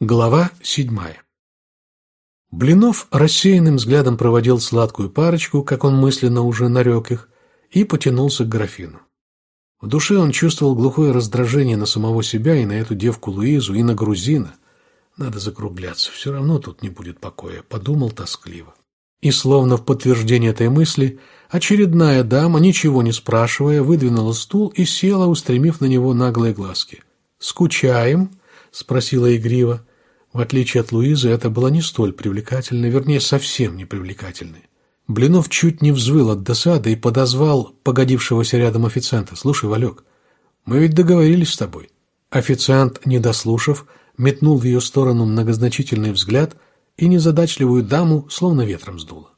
Глава седьмая Блинов рассеянным взглядом проводил сладкую парочку, как он мысленно уже нарек их, и потянулся к графину. В душе он чувствовал глухое раздражение на самого себя и на эту девку Луизу, и на грузина. Надо закругляться, все равно тут не будет покоя, подумал тоскливо. И словно в подтверждение этой мысли, очередная дама, ничего не спрашивая, выдвинула стул и села, устремив на него наглые глазки. «Скучаем?» — спросила игриво. В отличие от Луизы, это была не столь привлекательной, вернее, совсем не привлекательной. Блинов чуть не взвыл от досады и подозвал погодившегося рядом официанта. «Слушай, Валек, мы ведь договорились с тобой». Официант, не дослушав, метнул в ее сторону многозначительный взгляд и незадачливую даму словно ветром сдуло.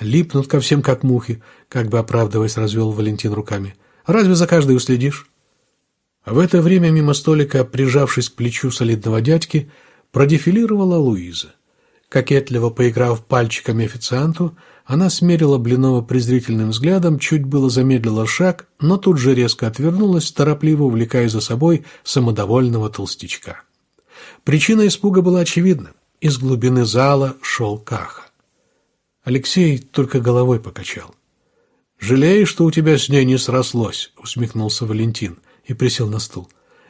«Липнут ко всем, как мухи», как бы оправдываясь, развел Валентин руками. «Разве за каждой уследишь?» В это время мимо столика, прижавшись к плечу солидного дядьки, продефилировала Луиза. Кокетливо поиграв пальчиками официанту, она смерила Блинова презрительным взглядом, чуть было замедлила шаг, но тут же резко отвернулась, торопливо увлекая за собой самодовольного толстячка. Причина испуга была очевидна. Из глубины зала шел Каха. Алексей только головой покачал. «Жалеешь, что у тебя с ней не срослось?» — усмехнулся Валентин и присел на стул.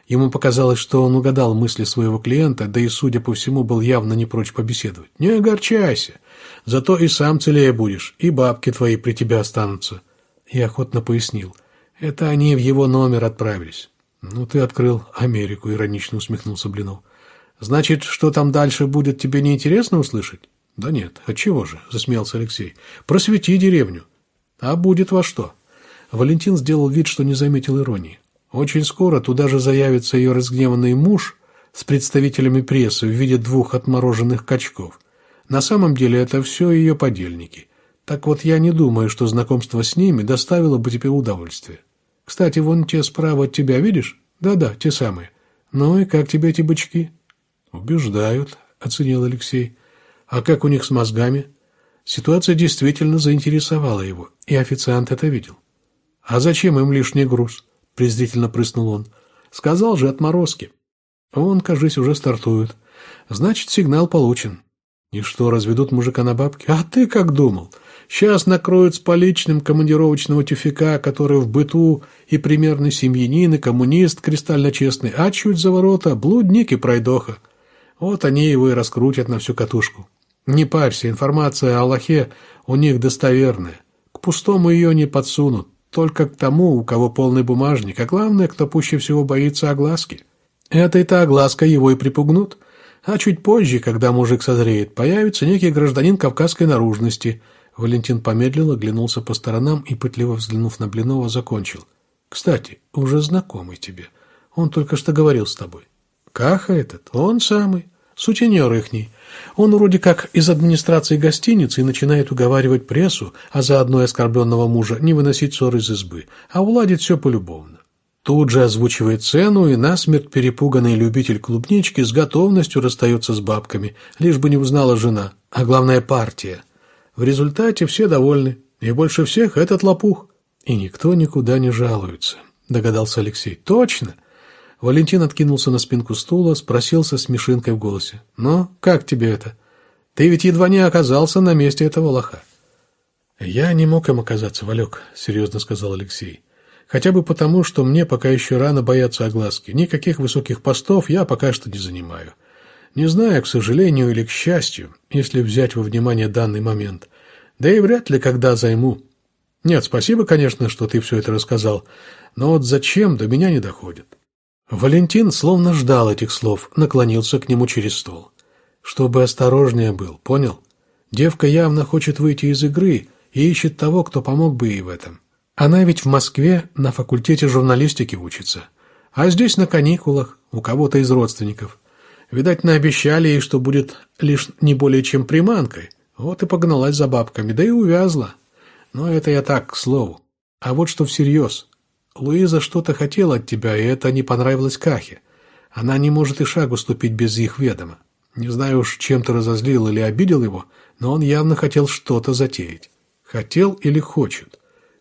Ему показалось, что он угадал мысли своего клиента, да и, судя по всему, был явно не прочь побеседовать. «Не огорчайся. Зато и сам целее будешь, и бабки твои при тебе останутся». Я охотно пояснил. «Это они в его номер отправились». «Ну, ты открыл Америку», — иронично усмехнулся Блинов. «Значит, что там дальше будет, тебе неинтересно услышать?» «Да нет, отчего же?» — засмеялся Алексей. «Просвети деревню». «А будет во что?» Валентин сделал вид, что не заметил иронии. Очень скоро туда же заявится ее разгневанный муж с представителями прессы в виде двух отмороженных качков. На самом деле это все ее подельники. Так вот, я не думаю, что знакомство с ними доставило бы тебе удовольствие. Кстати, вон те справа от тебя, видишь? Да-да, те самые. Ну и как тебе эти бычки? Убеждают, оценил Алексей. А как у них с мозгами? Ситуация действительно заинтересовала его, и официант это видел. А зачем им лишний груз? Презрительно прыснул он. Сказал же отморозки. Он, кажись, уже стартует. Значит, сигнал получен. И что, разведут мужика на бабки? А ты как думал? Сейчас накроют с поличным командировочного тюфика, который в быту и примерный семьянин, и коммунист кристально честный, а чуть за ворота блудник и пройдоха. Вот они его и раскрутят на всю катушку. Не парься, информация о Аллахе у них достоверная. К пустому ее не подсунут только к тому, у кого полный бумажник, а главное, кто пуще всего боится огласки. Это-то огласка его и припугнут. А чуть позже, когда мужик созреет, появится некий гражданин кавказской наружности. Валентин помедлил, оглянулся по сторонам и, пытливо взглянув на Блинова, закончил. «Кстати, уже знакомый тебе. Он только что говорил с тобой». «Каха этот? Он самый. Сутенер ихний. Он вроде как из администрации гостиницы и начинает уговаривать прессу, а заодно и оскорбленного мужа, не выносить ссор из избы, а уладит все полюбовно. Тут же озвучивает цену, и насмерть перепуганный любитель клубнички с готовностью расстается с бабками, лишь бы не узнала жена, а главное партия. В результате все довольны, и больше всех этот лопух. И никто никуда не жалуется, догадался Алексей. Точно! Валентин откинулся на спинку стула, спросил со смешинкой в голосе. «Ну, как тебе это? Ты ведь едва не оказался на месте этого лоха». «Я не мог им оказаться, Валек», — серьезно сказал Алексей. «Хотя бы потому, что мне пока еще рано бояться огласки. Никаких высоких постов я пока что не занимаю. Не знаю, к сожалению или к счастью, если взять во внимание данный момент. Да и вряд ли когда займу. Нет, спасибо, конечно, что ты все это рассказал, но вот зачем до меня не доходит». Валентин словно ждал этих слов, наклонился к нему через стол. «Чтобы осторожнее был, понял? Девка явно хочет выйти из игры и ищет того, кто помог бы ей в этом. Она ведь в Москве на факультете журналистики учится, а здесь на каникулах у кого-то из родственников. Видать, наобещали ей, что будет лишь не более чем приманкой. Вот и погналась за бабками, да и увязла. Но это я так, к слову. А вот что всерьез. Луиза что-то хотела от тебя, и это не понравилось Кахе. Она не может и шагу ступить без их ведома. Не знаю уж, чем ты разозлил или обидел его, но он явно хотел что-то затеять. Хотел или хочет?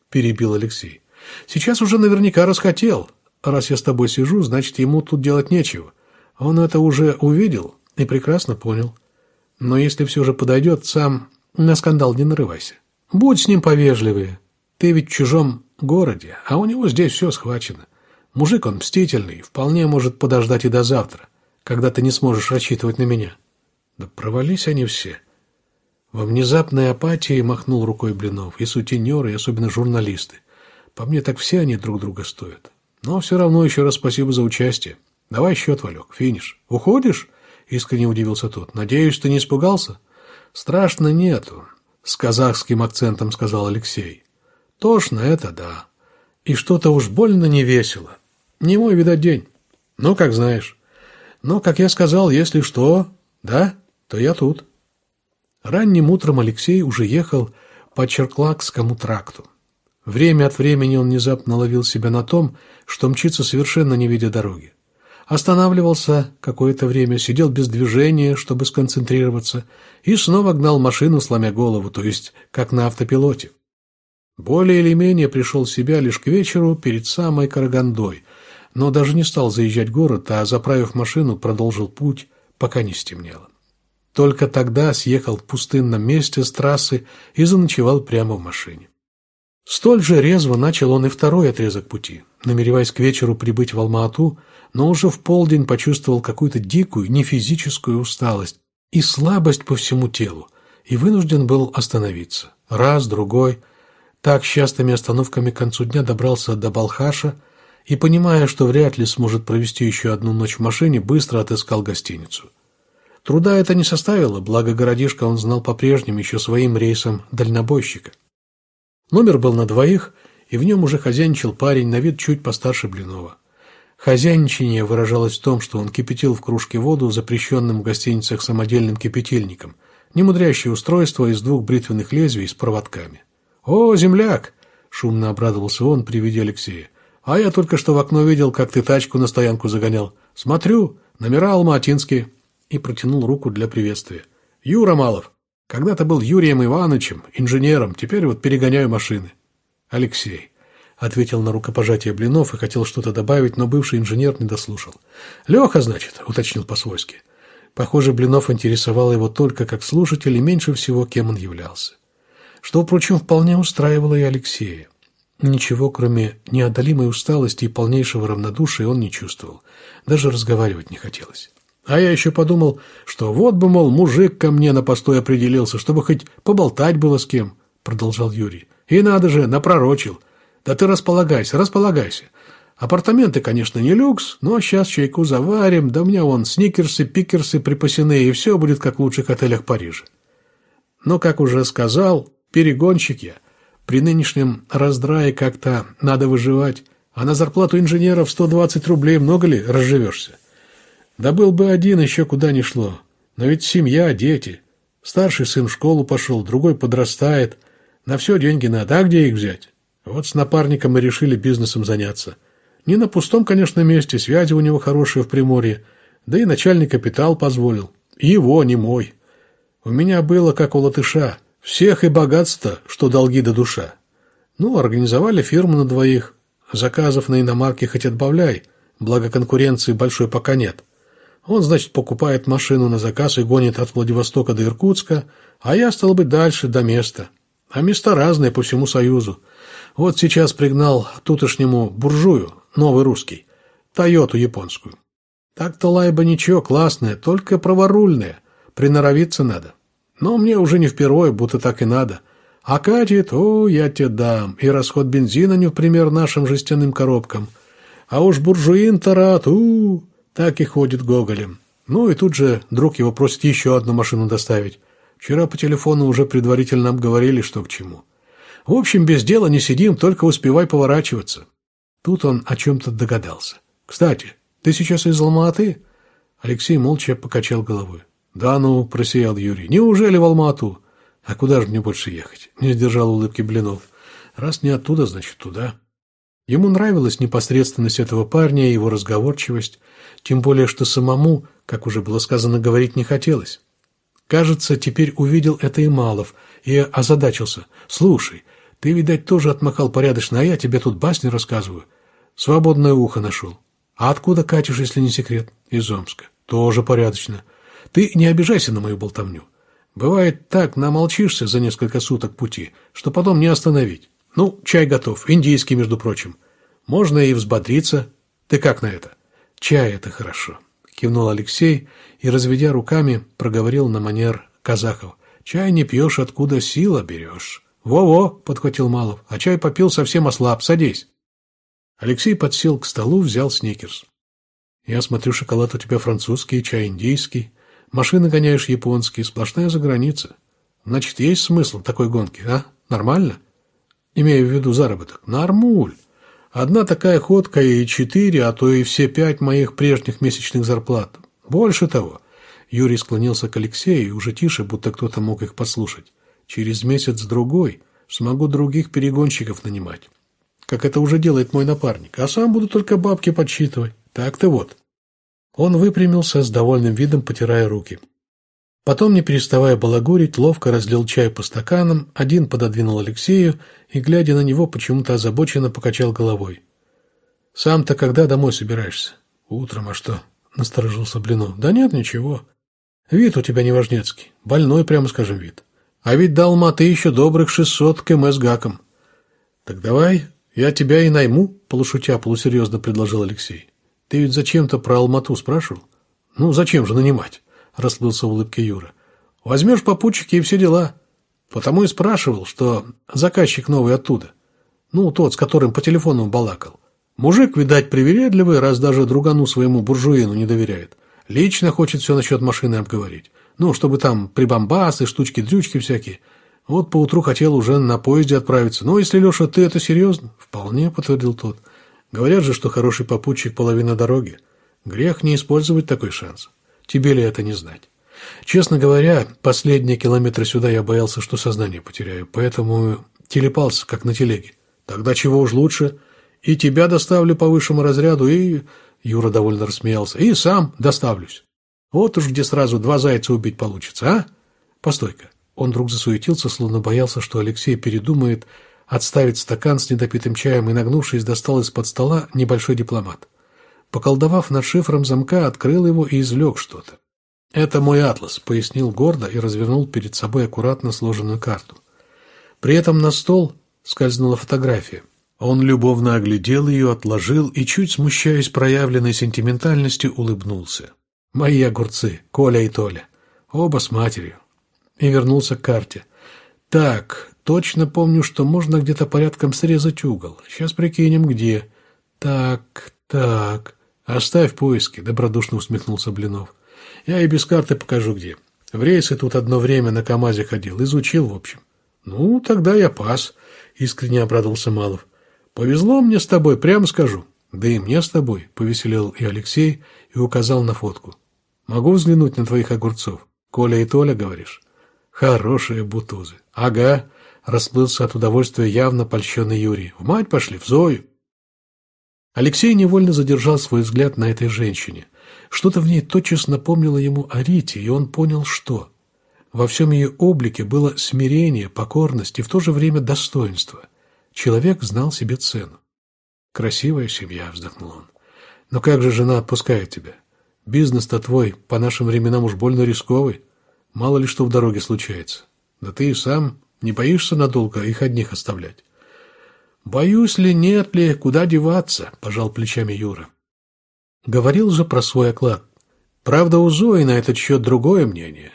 Перебил Алексей. Сейчас уже наверняка расхотел. Раз я с тобой сижу, значит, ему тут делать нечего. Он это уже увидел, И прекрасно понял. Но если все же подойдет, сам на скандал не нарывайся. Будь с ним повежливее. Ты ведь в чужом городе, а у него здесь все схвачено. Мужик он мстительный, вполне может подождать и до завтра, когда ты не сможешь рассчитывать на меня. Да провались они все. Во внезапной апатии махнул рукой Блинов. И сутенеры, и особенно журналисты. По мне так все они друг друга стоят. Но все равно еще раз спасибо за участие. Давай счет, Валек, финиш. Уходишь? Искренне удивился тот. Надеюсь, ты не испугался? Страшно нету, с казахским акцентом сказал Алексей. Тошно это да. И что-то уж больно не весело. Не мой, видать, день. Ну, как знаешь. Но, как я сказал, если что, да, то я тут. Ранним утром Алексей уже ехал по Черклакскому тракту. Время от времени он внезапно ловил себя на том, что мчится совершенно не видя дороги. Останавливался какое-то время, сидел без движения, чтобы сконцентрироваться, и снова гнал машину, сломя голову, то есть как на автопилоте. Более или менее пришел в себя лишь к вечеру перед самой Карагандой, но даже не стал заезжать в город, а, заправив машину, продолжил путь, пока не стемнело. Только тогда съехал в пустынном месте с трассы и заночевал прямо в машине. Столь же резво начал он и второй отрезок пути, намереваясь к вечеру прибыть в Алма-Ату, но уже в полдень почувствовал какую-то дикую, нефизическую усталость и слабость по всему телу, и вынужден был остановиться. Раз, другой – так частыми остановками к концу дня добрался до Балхаша и, понимая, что вряд ли сможет провести еще одну ночь в машине, быстро отыскал гостиницу. Труда это не составило, благо городишко он знал по-прежнему еще своим рейсом дальнобойщика. Номер был на двоих, и в нем уже хозяйничал парень на вид чуть постарше Блинова. Хозяйничание выражалось в том, что он кипятил в кружке воду, запрещенным в гостиницах самодельным кипятильником, немудрящее устройство из двух бритвенных лезвий с проводками. «О, земляк!» — шумно обрадовался он при виде Алексея. «А я только что в окно видел, как ты тачку на стоянку загонял. Смотрю, номера алматинские». И протянул руку для приветствия. «Юра Малов. Когда-то был Юрием Ивановичем, инженером, теперь вот перегоняю машины». «Алексей», — ответил на рукопожатие Блинов и хотел что-то добавить, но бывший инженер не дослушал. «Леха, значит», — уточнил по-свойски. Похоже, Блинов интересовал его только как слушатель и меньше всего, кем он являлся что, впрочем, вполне устраивало и Алексея. Ничего, кроме неодолимой усталости и полнейшего равнодушия, он не чувствовал. Даже разговаривать не хотелось. А я еще подумал, что вот бы, мол, мужик ко мне на постой определился, чтобы хоть поболтать было с кем, продолжал Юрий. И надо же, напророчил. Да ты располагайся, располагайся. Апартаменты, конечно, не люкс, но сейчас чайку заварим, да у меня вон сникерсы, пикерсы припасены, и все будет как в лучших отелях Парижа. Но, как уже сказал, Перегонщик я. При нынешнем раздрае как-то надо выживать, а на зарплату инженеров 120 рублей много ли разживешься? Да был бы один, еще куда ни шло. Но ведь семья, дети. Старший сын в школу пошел, другой подрастает. На все деньги надо, а где их взять? Вот с напарником и решили бизнесом заняться. Не на пустом, конечно, месте, связи у него хорошие в Приморье, да и начальный капитал позволил. Его, не мой. У меня было, как у латыша, всех и богатство, что долги до душа. Ну, организовали фирму на двоих. Заказов на иномарки хоть отбавляй, благо конкуренции большой пока нет. Он, значит, покупает машину на заказ и гонит от Владивостока до Иркутска, а я, стал быть, дальше, до места. А места разные по всему Союзу. Вот сейчас пригнал тутошнему буржую, новый русский, Тойоту японскую. Так-то лайба ничего, классная, только праворульная, приноровиться надо. Но мне уже не впервые, будто так и надо. А катит, о, я тебе дам, и расход бензина не в пример нашим жестяным коробкам. А уж буржуин-то рад, у, так и ходит гоголем. Ну и тут же друг его просит еще одну машину доставить. Вчера по телефону уже предварительно обговорили, что к чему. В общем, без дела не сидим, только успевай поворачиваться. Тут он о чем-то догадался. «Кстати, ты сейчас из Алматы?» Алексей молча покачал головой. «Да ну», – просиял Юрий, – «неужели в Алмату?» «А куда же мне больше ехать?» – не сдержал улыбки Блинов. «Раз не оттуда, значит туда». Ему нравилась непосредственность этого парня и его разговорчивость, тем более, что самому, как уже было сказано, говорить не хотелось. Кажется, теперь увидел это и Малов, и озадачился. «Слушай, ты, видать, тоже отмахал порядочно, а я тебе тут басни рассказываю. Свободное ухо нашел. А откуда катишь, если не секрет?» «Из Омска». «Тоже порядочно. Ты не обижайся на мою болтовню. Бывает так, намолчишься за несколько суток пути, что потом не остановить. Ну, чай готов, индийский, между прочим. Можно и взбодриться. Ты как на это? Чай – это хорошо. Кивнул Алексей и, разведя руками, проговорил на манер казахов. Чай не пьешь, откуда сила берешь. «Во-во!» – подхватил Малов. «А чай попил, совсем ослаб. Садись!» Алексей подсел к столу, взял сникерс. «Я смотрю, шоколад у тебя французский, чай индийский. Машины гоняешь японские, сплошная заграница. Значит, есть смысл такой гонки, а? Нормально?» Имею в виду заработок. Нормуль. Одна такая ходка и четыре, а то и все пять моих прежних месячных зарплат. Больше того. Юрий склонился к Алексею, уже тише, будто кто-то мог их послушать. Через месяц-другой смогу других перегонщиков нанимать. Как это уже делает мой напарник. А сам буду только бабки подсчитывать. Так-то вот. Он выпрямился с довольным видом, потирая руки. Потом, не переставая балагурить, ловко разлил чай по стаканам, один пододвинул Алексею и, глядя на него, почему-то озабоченно покачал головой. «Сам-то когда домой собираешься?» «Утром, а что?» – насторожился Блинов. «Да нет, ничего. Вид у тебя неважнецкий. Больной, прямо скажем, вид. А ведь до Алматы еще добрых шестьсот км с гаком. Так давай, я тебя и найму, полушутя, полусерьезно предложил Алексей. Ты ведь зачем-то про Алмату спрашивал? Ну, зачем же нанимать? Расплылся в улыбке Юра. Возьмешь попутчики и все дела. Потому и спрашивал, что заказчик новый оттуда. Ну, тот, с которым по телефону балакал. Мужик, видать, привередливый, раз даже другану своему буржуину не доверяет. Лично хочет все насчет машины обговорить. Ну, чтобы там прибамбасы, штучки-дрючки всякие. Вот поутру хотел уже на поезде отправиться. Но если, Леша, ты это серьезно? Вполне, подтвердил тот. Говорят же, что хороший попутчик – половина дороги. Грех не использовать такой шанс. Тебе ли это не знать? Честно говоря, последние километры сюда я боялся, что сознание потеряю, поэтому телепался, как на телеге. Тогда чего уж лучше. И тебя доставлю по высшему разряду, и... Юра довольно рассмеялся. И сам доставлюсь. Вот уж где сразу два зайца убить получится, а? Постой-ка. Он вдруг засуетился, словно боялся, что Алексей передумает отставить стакан с недопитым чаем и, нагнувшись, достал из-под стола небольшой дипломат. Поколдовав над шифром замка, открыл его и извлек что-то. «Это мой атлас», — пояснил гордо и развернул перед собой аккуратно сложенную карту. При этом на стол скользнула фотография. Он любовно оглядел ее, отложил и, чуть смущаясь проявленной сентиментальностью, улыбнулся. Мои огурцы, Коля и Толя. Оба с матерью. И вернулся к карте. Так, точно помню, что можно где-то порядком срезать угол. Сейчас прикинем, где. Так, так. Оставь поиски, добродушно усмехнулся Блинов. Я и без карты покажу, где. В рейсы тут одно время на КамАЗе ходил, изучил, в общем. Ну, тогда я пас, искренне обрадовался Малов. Повезло мне с тобой, прямо скажу. Да и мне с тобой, повеселел и Алексей и указал на фотку. Могу взглянуть на твоих огурцов? Коля и Толя, говоришь? Хорошие бутузы. Ага, расплылся от удовольствия явно польщенный Юрий. В мать пошли, в Зою. Алексей невольно задержал свой взгляд на этой женщине. Что-то в ней тотчас напомнило ему о Рите, и он понял, что. Во всем ее облике было смирение, покорность и в то же время достоинство. Человек знал себе цену. «Красивая семья», — вздохнул он. «Но как же жена отпускает тебя? Бизнес-то твой по нашим временам уж больно рисковый. Мало ли что в дороге случается. Да ты и сам не боишься надолго их одних оставлять. Боюсь ли, нет ли, куда деваться, пожал плечами Юра. Говорил же про свой оклад. Правда, у Зои на этот счет другое мнение.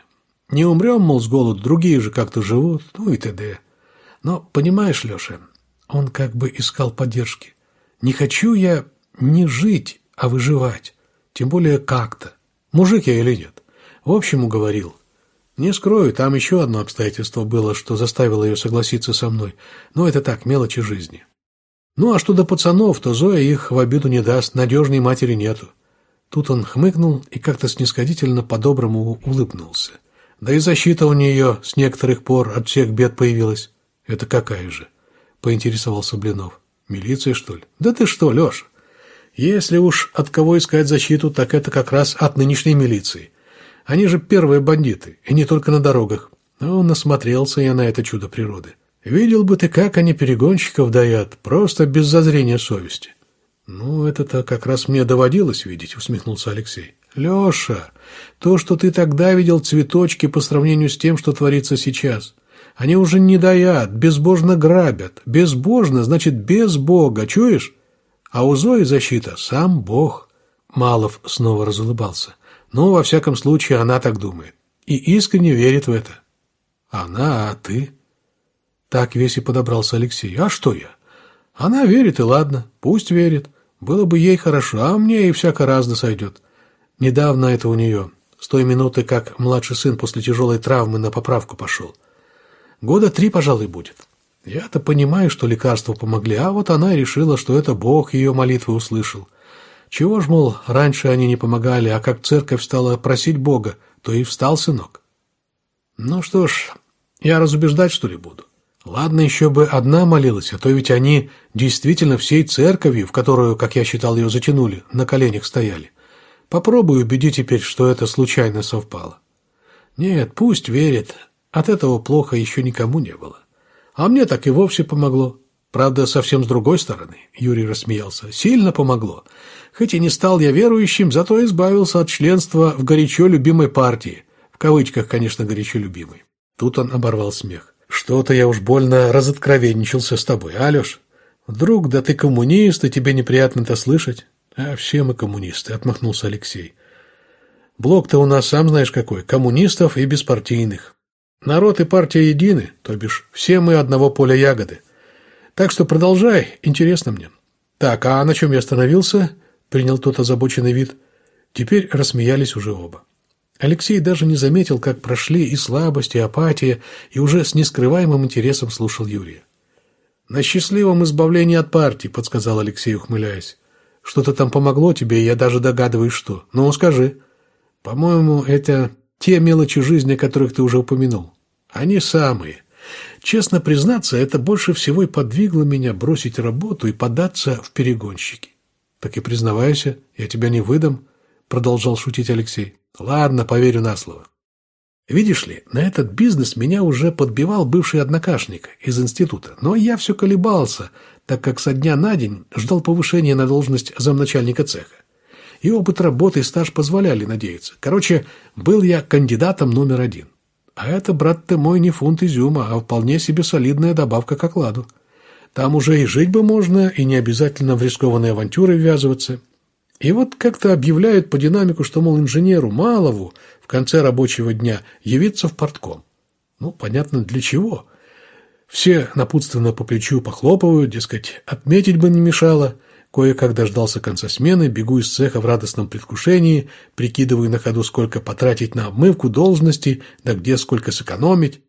Не умрем, мол, с голоду, другие же как-то живут, ну и т.д. Но, понимаешь, Леша, он как бы искал поддержки. Не хочу я не жить, а выживать. Тем более как-то. Мужик я или нет? В общем, уговорил. Не скрою, там еще одно обстоятельство было, что заставило ее согласиться со мной. Но это так, мелочи жизни. Ну, а что до пацанов, то Зоя их в обиду не даст, надежной матери нету. Тут он хмыкнул и как-то снисходительно по-доброму улыбнулся. Да и защита у нее с некоторых пор от всех бед появилась. Это какая же? Поинтересовался Блинов. Милиция, что ли? Да ты что, Леша? Если уж от кого искать защиту, так это как раз от нынешней милиции. Они же первые бандиты, и не только на дорогах. Но насмотрелся я на это чудо природы. Видел бы ты, как они перегонщиков даят, просто без зазрения совести. Ну, это-то как раз мне доводилось видеть, усмехнулся Алексей. Леша, то, что ты тогда видел цветочки по сравнению с тем, что творится сейчас. Они уже не даят, безбожно грабят. Безбожно значит без Бога, чуешь? А у Зои защита сам Бог. Малов снова разулыбался. Ну, во всяком случае, она так думает. И искренне верит в это. Она, а ты? Так весь и подобрался Алексей. А что я? Она верит, и ладно, пусть верит. Было бы ей хорошо, а мне и всяко разно сойдет. Недавно это у нее. С той минуты, как младший сын после тяжелой травмы на поправку пошел. Года три, пожалуй, будет. Я-то понимаю, что лекарства помогли, а вот она решила, что это Бог ее молитвы услышал. Чего ж, мол, раньше они не помогали, а как церковь стала просить Бога, то и встал сынок. Ну что ж, я разубеждать, что ли, буду? Ладно, еще бы одна молилась, а то ведь они действительно всей церковью, в которую, как я считал, ее затянули, на коленях стояли. Попробую убедить теперь, что это случайно совпало. Нет, пусть верит, от этого плохо еще никому не было. А мне так и вовсе помогло. Правда, совсем с другой стороны, Юрий рассмеялся, сильно помогло. Хоть и не стал я верующим, зато избавился от членства в горячо любимой партии. В кавычках, конечно, горячо любимой. Тут он оборвал смех. Что-то я уж больно разоткровенничался с тобой, Алёш. Вдруг, да ты коммунист, и тебе неприятно это слышать? А все мы коммунисты, отмахнулся Алексей. Блок-то у нас, сам знаешь какой, коммунистов и беспартийных. Народ и партия едины, то бишь все мы одного поля ягоды. Так что продолжай, интересно мне. Так, а на чем я остановился? Принял тот озабоченный вид. Теперь рассмеялись уже оба. Алексей даже не заметил, как прошли и слабость, и апатия, и уже с нескрываемым интересом слушал Юрия. «На счастливом избавлении от партии», — подсказал Алексей, ухмыляясь. «Что-то там помогло тебе, и я даже догадываюсь, что. Ну, скажи». «По-моему, это те мелочи жизни, о которых ты уже упомянул. Они самые. Честно признаться, это больше всего и подвигло меня бросить работу и податься в перегонщики. Так и признавайся, я тебя не выдам, продолжал шутить Алексей. Ладно, поверю на слово. Видишь ли, на этот бизнес меня уже подбивал бывший однокашник из института, но я все колебался, так как со дня на день ждал повышения на должность замначальника цеха. И опыт работы и стаж позволяли надеяться. Короче, был я кандидатом номер один. А это, брат ты мой, не фунт изюма, а вполне себе солидная добавка к окладу. Там уже и жить бы можно, и не обязательно в рискованные авантюры ввязываться. И вот как-то объявляют по динамику, что, мол, инженеру Малову в конце рабочего дня явиться в портком. Ну, понятно, для чего. Все напутственно по плечу похлопывают, дескать, отметить бы не мешало – Кое-как дождался конца смены, бегу из цеха в радостном предвкушении, прикидываю на ходу, сколько потратить на обмывку должности, да где сколько сэкономить.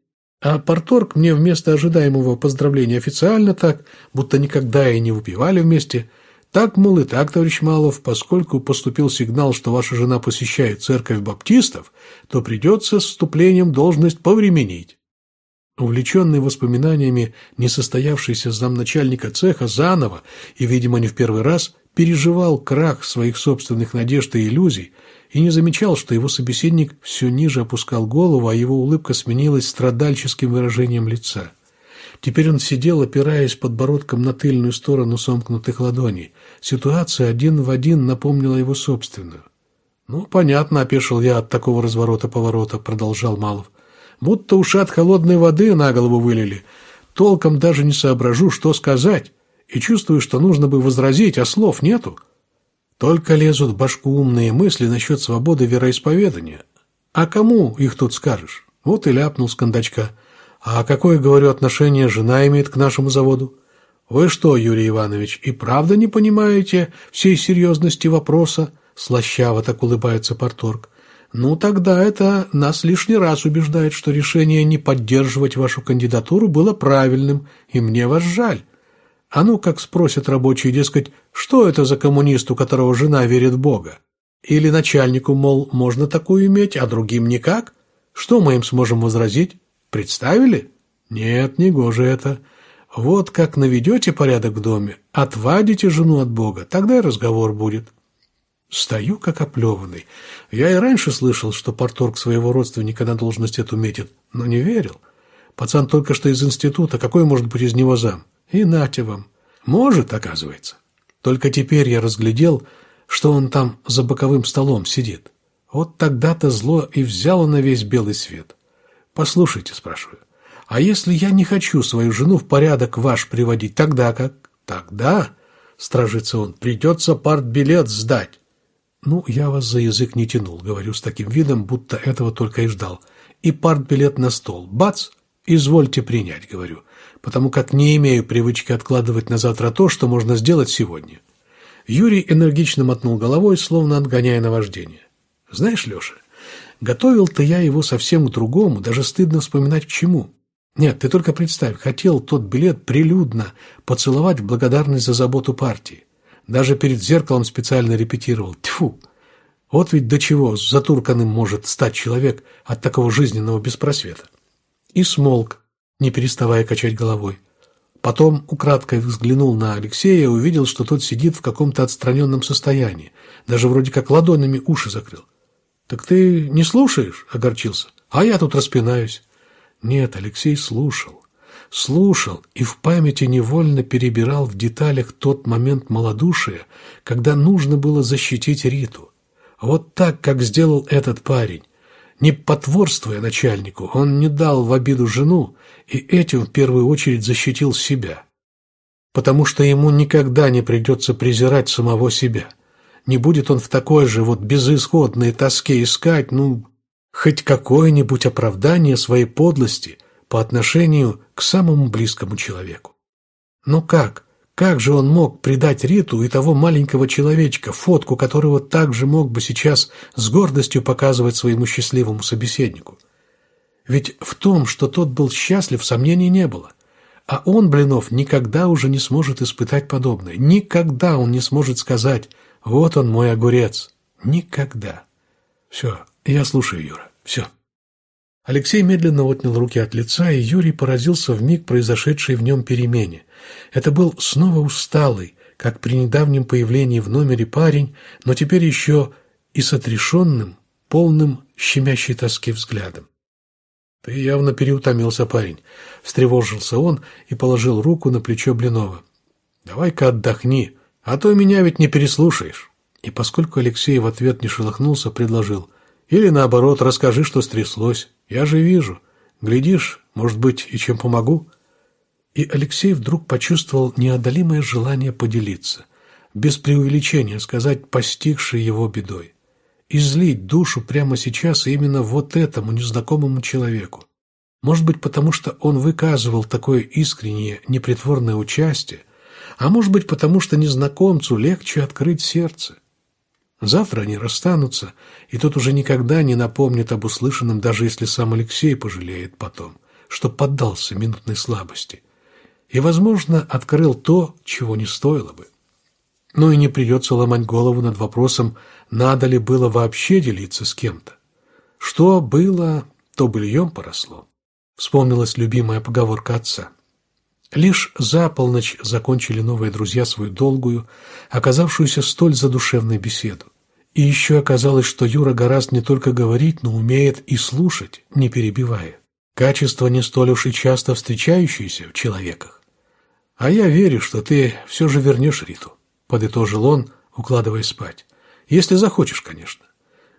А порторг мне вместо ожидаемого поздравления официально так, будто никогда и не выпивали вместе. Так, мол, и так, товарищ Малов, поскольку поступил сигнал, что ваша жена посещает церковь баптистов, то придется с вступлением должность повременить. Увлеченный воспоминаниями несостоявшийся замначальника цеха заново и, видимо, не в первый раз, переживал крах своих собственных надежд и иллюзий и не замечал, что его собеседник все ниже опускал голову, а его улыбка сменилась страдальческим выражением лица. Теперь он сидел, опираясь подбородком на тыльную сторону сомкнутых ладоней. Ситуация один в один напомнила его собственную. «Ну, понятно», — опешил я от такого разворота-поворота, — продолжал Малов будто ушат холодной воды на голову вылили. Толком даже не соображу, что сказать, и чувствую, что нужно бы возразить, а слов нету. Только лезут в башку умные мысли насчет свободы вероисповедания. А кому их тут скажешь? Вот и ляпнул с кондачка. А какое, говорю, отношение жена имеет к нашему заводу? Вы что, Юрий Иванович, и правда не понимаете всей серьезности вопроса? Слащаво так улыбается порторг. Ну, тогда это нас лишний раз убеждает, что решение не поддерживать вашу кандидатуру было правильным, и мне вас жаль. А ну, как спросят рабочие, дескать, что это за коммунист, у которого жена верит в Бога? Или начальнику, мол, можно такую иметь, а другим никак? Что мы им сможем возразить? Представили? Нет, не гоже это. Вот как наведете порядок в доме, отвадите жену от Бога, тогда и разговор будет. Стою, как оплеванный. Я и раньше слышал, что порторг своего родственника на должность эту метит, но не верил. Пацан только что из института, какой может быть из него зам? И нате вам. Может, оказывается. Только теперь я разглядел, что он там за боковым столом сидит. Вот тогда-то зло и взяло на весь белый свет. Послушайте, спрашиваю, а если я не хочу свою жену в порядок ваш приводить, тогда как? Тогда, стражится он, придется партбилет сдать. Ну, я вас за язык не тянул, говорю с таким видом, будто этого только и ждал. И партбилет на стол. Бац! Извольте принять, говорю, потому как не имею привычки откладывать на завтра то, что можно сделать сегодня. Юрий энергично мотнул головой, словно отгоняя наваждение. Знаешь, Леша, готовил-то я его совсем к другому, даже стыдно вспоминать к чему. Нет, ты только представь, хотел тот билет прилюдно поцеловать в благодарность за заботу партии. Даже перед зеркалом специально репетировал. Тьфу! Вот ведь до чего затурканным может стать человек от такого жизненного беспросвета. И смолк, не переставая качать головой. Потом украдкой взглянул на Алексея и увидел, что тот сидит в каком-то отстраненном состоянии, даже вроде как ладонями уши закрыл. «Так ты не слушаешь?» – огорчился. «А я тут распинаюсь». Нет, Алексей слушал. Слушал и в памяти невольно перебирал в деталях тот момент малодушия, когда нужно было защитить Риту. Вот так, как сделал этот парень. Не потворствуя начальнику, он не дал в обиду жену и этим в первую очередь защитил себя. Потому что ему никогда не придется презирать самого себя. Не будет он в такой же вот безысходной тоске искать, ну, хоть какое-нибудь оправдание своей подлости по отношению к самому близкому человеку. Но как? Как же он мог предать Риту и того маленького человечка, фотку которого также мог бы сейчас с гордостью показывать своему счастливому собеседнику? Ведь в том, что тот был счастлив, сомнений не было. А он, Блинов, никогда уже не сможет испытать подобное. Никогда он не сможет сказать «Вот он, мой огурец». Никогда. Все, я слушаю, Юра, все. Алексей медленно отнял руки от лица, и Юрий поразился в миг произошедшей в нем перемене. Это был снова усталый, как при недавнем появлении в номере парень, но теперь еще и с отрешенным, полным щемящей тоски взглядом. «Ты явно переутомился, парень», — встревожился он и положил руку на плечо Блинова. «Давай-ка отдохни, а то меня ведь не переслушаешь». И поскольку Алексей в ответ не шелохнулся, предложил. «Или наоборот, расскажи, что стряслось. Я же вижу. Глядишь, может быть, и чем помогу?» И Алексей вдруг почувствовал неодолимое желание поделиться, без преувеличения сказать постигшей его бедой, излить душу прямо сейчас именно вот этому незнакомому человеку. Может быть, потому что он выказывал такое искреннее, непритворное участие, а может быть, потому что незнакомцу легче открыть сердце. Завтра они расстанутся, и тот уже никогда не напомнит об услышанном, даже если сам Алексей пожалеет потом, что поддался минутной слабости – и, возможно, открыл то, чего не стоило бы. Но и не придется ломать голову над вопросом, надо ли было вообще делиться с кем-то. Что было, то быльем поросло. Вспомнилась любимая поговорка отца. Лишь за полночь закончили новые друзья свою долгую, оказавшуюся столь задушевной беседу. И еще оказалось, что Юра гораздо не только говорить, но умеет и слушать, не перебивая. Качество не столь уж и часто встречающееся в человеках. «А я верю, что ты все же вернешь Риту», — подытожил он, укладываясь спать. «Если захочешь, конечно.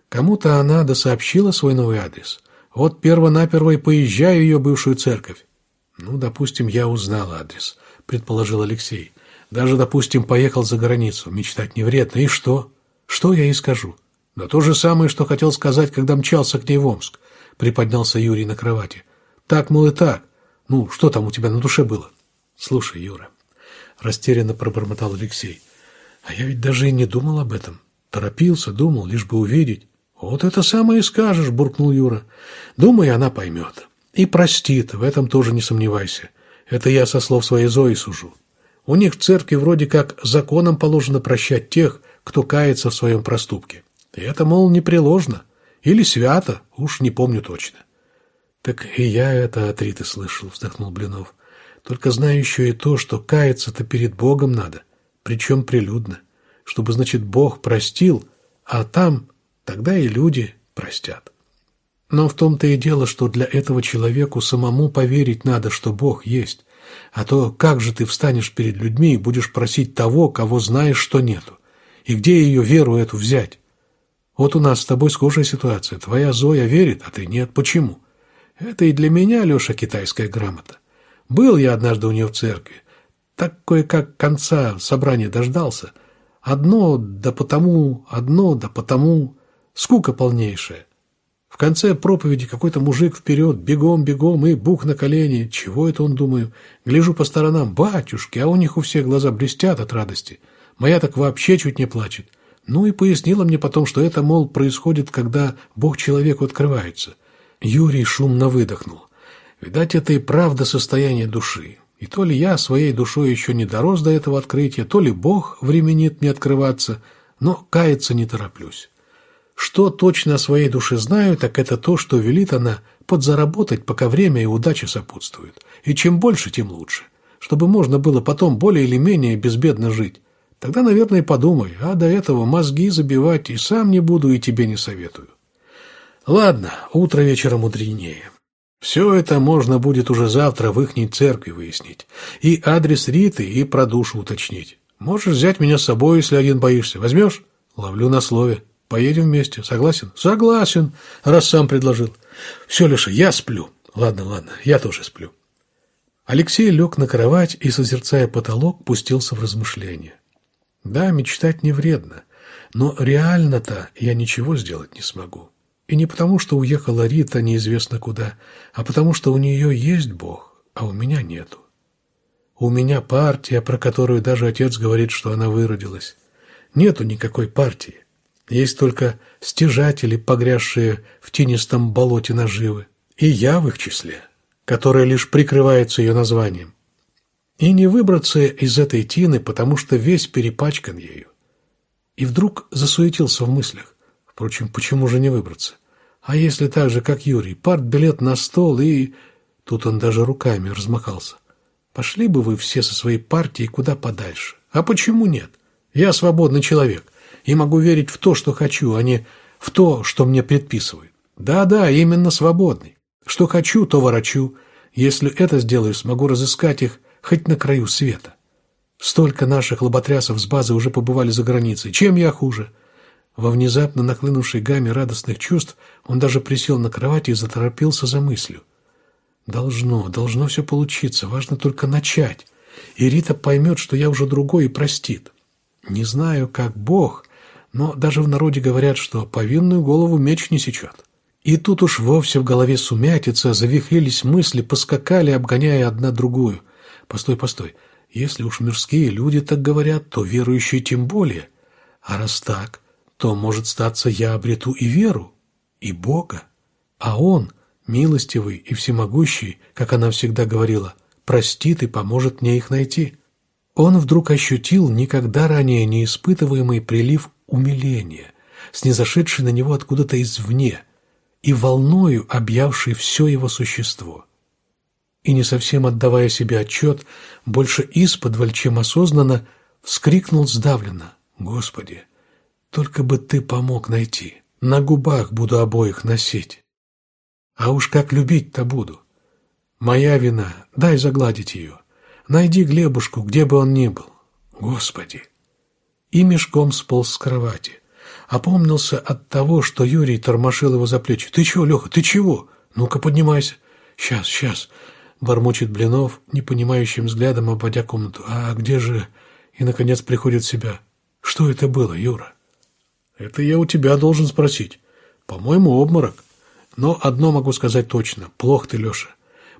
Кому-то она досообщила свой новый адрес. Вот перво-наперво и поезжай в ее бывшую церковь». «Ну, допустим, я узнал адрес», — предположил Алексей. «Даже, допустим, поехал за границу. Мечтать не вредно. И что? Что я ей скажу?» «Да то же самое, что хотел сказать, когда мчался к ней в Омск», — приподнялся Юрий на кровати. «Так, мол, и так. Ну, что там у тебя на душе было?» «Слушай, Юра», – растерянно пробормотал Алексей, – «а я ведь даже и не думал об этом. Торопился, думал, лишь бы увидеть». «Вот это самое и скажешь», – буркнул Юра. «Думаю, она поймет. И простит, в этом тоже не сомневайся. Это я со слов своей Зои сужу. У них в церкви вроде как законом положено прощать тех, кто кается в своем проступке. И это, мол, непреложно. Или свято, уж не помню точно». «Так и я это от Риты слышал», – вздохнул Блинов. Только знаю еще и то, что каяться-то перед Богом надо, причем прилюдно, чтобы, значит, Бог простил, а там тогда и люди простят. Но в том-то и дело, что для этого человеку самому поверить надо, что Бог есть. А то как же ты встанешь перед людьми и будешь просить того, кого знаешь, что нету? И где ее веру эту взять? Вот у нас с тобой схожая ситуация. Твоя Зоя верит, а ты нет. Почему? Это и для меня, Леша, китайская грамота. Был я однажды у нее в церкви. Так кое-как конца собрания дождался. Одно да потому, одно да потому. Скука полнейшая. В конце проповеди какой-то мужик вперед, бегом, бегом, и бух на колени. Чего это он, думаю? Гляжу по сторонам, батюшки, а у них у всех глаза блестят от радости. Моя так вообще чуть не плачет. Ну и пояснила мне потом, что это, мол, происходит, когда Бог человеку открывается. Юрий шумно выдохнул. Видать, это и правда состояние души. И то ли я своей душой еще не дорос до этого открытия, то ли Бог временит мне открываться, но каяться не тороплюсь. Что точно о своей душе знаю, так это то, что велит она подзаработать, пока время и удача сопутствуют. И чем больше, тем лучше. Чтобы можно было потом более или менее безбедно жить. Тогда, наверное, подумай, а до этого мозги забивать и сам не буду, и тебе не советую. Ладно, утро вечера мудренее. Все это можно будет уже завтра в ихней церкви выяснить. И адрес Риты, и про душу уточнить. Можешь взять меня с собой, если один боишься. Возьмешь? Ловлю на слове. Поедем вместе. Согласен? Согласен, раз сам предложил. Все, Леша, я сплю. Ладно, ладно, я тоже сплю. Алексей лег на кровать и, созерцая потолок, пустился в размышления. Да, мечтать не вредно, но реально-то я ничего сделать не смогу. И не потому, что уехала Рита неизвестно куда, а потому, что у нее есть Бог, а у меня нету. У меня партия, про которую даже отец говорит, что она выродилась. Нету никакой партии. Есть только стяжатели, погрязшие в тенистом болоте наживы. И я в их числе, которая лишь прикрывается ее названием. И не выбраться из этой тины, потому что весь перепачкан ею. И вдруг засуетился в мыслях. Впрочем, почему же не выбраться? А если так же, как Юрий, партбилет на стол и... Тут он даже руками размахался. Пошли бы вы все со своей партией куда подальше. А почему нет? Я свободный человек и могу верить в то, что хочу, а не в то, что мне предписывают. Да-да, именно свободный. Что хочу, то ворочу. Если это сделаю, смогу разыскать их хоть на краю света. Столько наших лоботрясов с базы уже побывали за границей. Чем я хуже? Во внезапно нахлынувшей гамме радостных чувств он даже присел на кровати и заторопился за мыслью. Должно, должно все получиться, важно только начать. И Рита поймет, что я уже другой и простит. Не знаю, как Бог, но даже в народе говорят, что повинную голову меч не сечет. И тут уж вовсе в голове сумятица, завихрились мысли, поскакали, обгоняя одна другую. Постой, постой, если уж мирские люди так говорят, то верующие тем более. А раз так, то, может статься, я обрету и веру, и Бога. А Он, милостивый и всемогущий, как она всегда говорила, простит и поможет мне их найти. Он вдруг ощутил никогда ранее не испытываемый прилив умиления, снизошедший на него откуда-то извне и волною объявший все его существо. И не совсем отдавая себе отчет, больше исподволь, чем осознанно, вскрикнул сдавленно «Господи!» Только бы ты помог найти. На губах буду обоих носить. А уж как любить-то буду. Моя вина, дай загладить ее. Найди Глебушку, где бы он ни был. Господи! И мешком сполз с кровати. Опомнился от того, что Юрий тормошил его за плечи. «Ты чего, Леха, ты чего? Ну-ка поднимайся!» «Сейчас, сейчас!» — бормочет Блинов, непонимающим взглядом обводя комнату. «А где же...» И, наконец, приходит в себя. «Что это было, Юра?» Это я у тебя должен спросить. По-моему, обморок. Но одно могу сказать точно. Плох ты, Леша.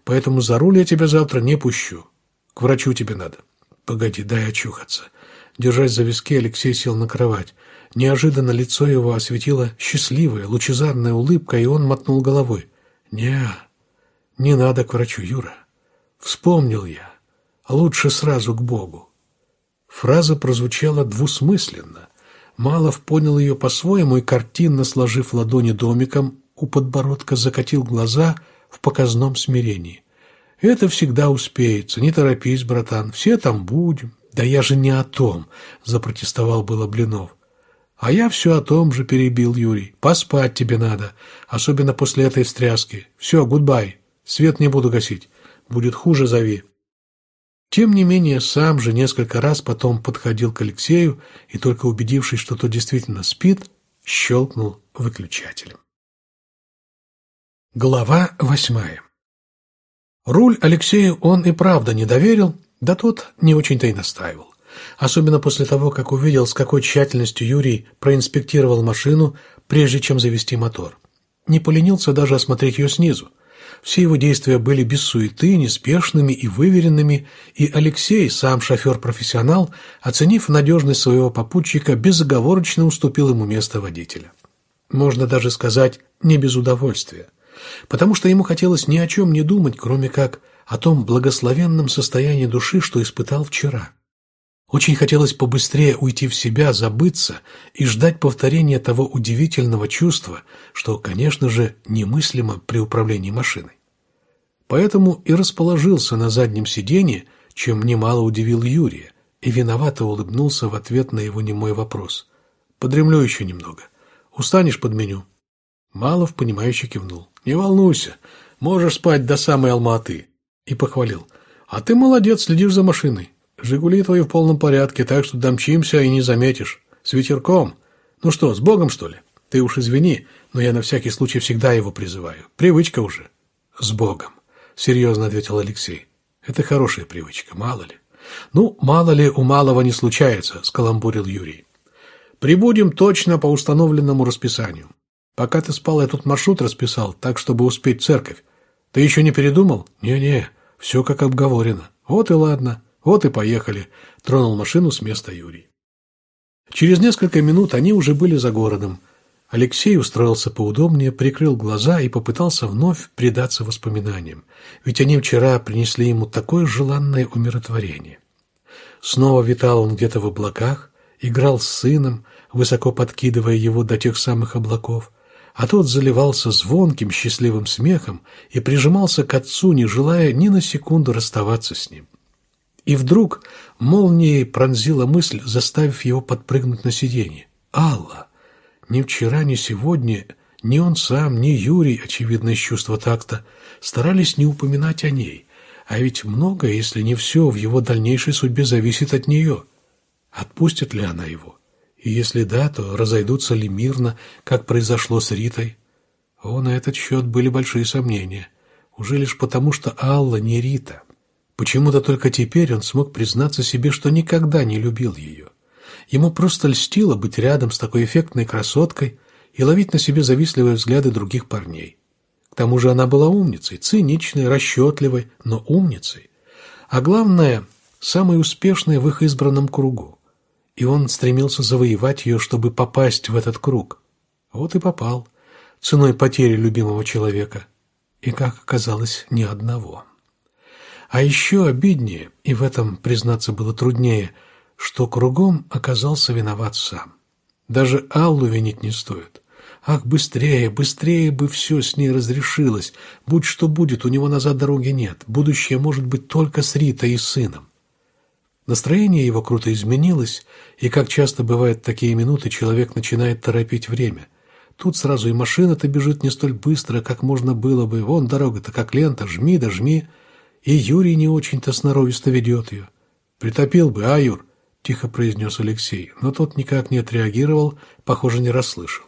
Поэтому за руль я тебя завтра не пущу. К врачу тебе надо. Погоди, дай очухаться. Держась за виски, Алексей сел на кровать. Неожиданно лицо его осветила счастливая, лучезарная улыбка, и он мотнул головой. «Не, не надо к врачу, Юра. Вспомнил я. Лучше сразу к Богу». Фраза прозвучала двусмысленно. Малов понял ее по-своему и, картинно сложив ладони домиком, у подбородка закатил глаза в показном смирении. «Это всегда успеется, не торопись, братан, все там будем». «Да я же не о том», — запротестовал было Блинов. «А я все о том же», — перебил Юрий. «Поспать тебе надо, особенно после этой встряски. Все, гудбай, свет не буду гасить. Будет хуже, зови». Тем не менее, сам же несколько раз потом подходил к Алексею и, только убедившись, что тот действительно спит, щелкнул выключателем. Глава восьмая Руль Алексею он и правда не доверил, да тот не очень-то и настаивал. Особенно после того, как увидел, с какой тщательностью Юрий проинспектировал машину, прежде чем завести мотор. Не поленился даже осмотреть ее снизу. Все его действия были без суеты, неспешными и выверенными, и Алексей, сам шофер-профессионал, оценив надежность своего попутчика, безоговорочно уступил ему место водителя. Можно даже сказать, не без удовольствия. Потому что ему хотелось ни о чем не думать, кроме как о том благословенном состоянии души, что испытал вчера. Очень хотелось побыстрее уйти в себя, забыться и ждать повторения того удивительного чувства, что, конечно же, немыслимо при управлении машиной. Поэтому и расположился на заднем сиденье, чем немало удивил Юрия, и виновато улыбнулся в ответ на его немой вопрос. «Подремлю еще немного. Устанешь под меню?» Малов, понимающе кивнул. «Не волнуйся, можешь спать до самой Алматы». И похвалил. «А ты молодец, следишь за машиной. «Жигули твои в полном порядке, так что домчимся и не заметишь. С ветерком. Ну что, с Богом, что ли? Ты уж извини, но я на всякий случай всегда его призываю. Привычка уже». «С Богом», — серьезно ответил Алексей. «Это хорошая привычка, мало ли». «Ну, мало ли, у малого не случается», — скаламбурил Юрий. «Прибудем точно по установленному расписанию. Пока ты спал, я тут маршрут расписал, так, чтобы успеть церковь. Ты еще не передумал? Не-не, все как обговорено. Вот и ладно. «Вот и поехали», – тронул машину с места Юрий. Через несколько минут они уже были за городом. Алексей устроился поудобнее, прикрыл глаза и попытался вновь предаться воспоминаниям, ведь они вчера принесли ему такое желанное умиротворение. Снова витал он где-то в облаках, играл с сыном, высоко подкидывая его до тех самых облаков, а тот заливался звонким счастливым смехом и прижимался к отцу, не желая ни на секунду расставаться с ним. И вдруг молнией пронзила мысль, заставив его подпрыгнуть на сиденье. «Алла! Ни вчера, ни сегодня ни он сам, ни Юрий, очевидно, из чувства такта, старались не упоминать о ней. А ведь многое, если не все, в его дальнейшей судьбе зависит от нее. Отпустит ли она его? И если да, то разойдутся ли мирно, как произошло с Ритой? О, на этот счет были большие сомнения. Уже лишь потому, что Алла не Рита. Почему-то только теперь он смог признаться себе, что никогда не любил ее. Ему просто льстило быть рядом с такой эффектной красоткой и ловить на себе завистливые взгляды других парней. К тому же она была умницей, циничной, расчетливой, но умницей. А главное, самой успешной в их избранном кругу. И он стремился завоевать ее, чтобы попасть в этот круг. Вот и попал, ценой потери любимого человека. И, как оказалось, ни одного. А еще обиднее, и в этом признаться было труднее, что кругом оказался виноват сам. Даже Аллу винить не стоит. Ах, быстрее, быстрее бы все с ней разрешилось. Будь что будет, у него назад дороги нет. Будущее может быть только с Ритой и сыном. Настроение его круто изменилось, и, как часто бывает такие минуты, человек начинает торопить время. Тут сразу и машина-то бежит не столь быстро, как можно было бы. Вон дорога-то как лента, жми да жми. И Юрий не очень-то сноровисто ведет ее. Притопил бы, а, Юр? Тихо произнес Алексей, но тот никак не отреагировал, похоже, не расслышал.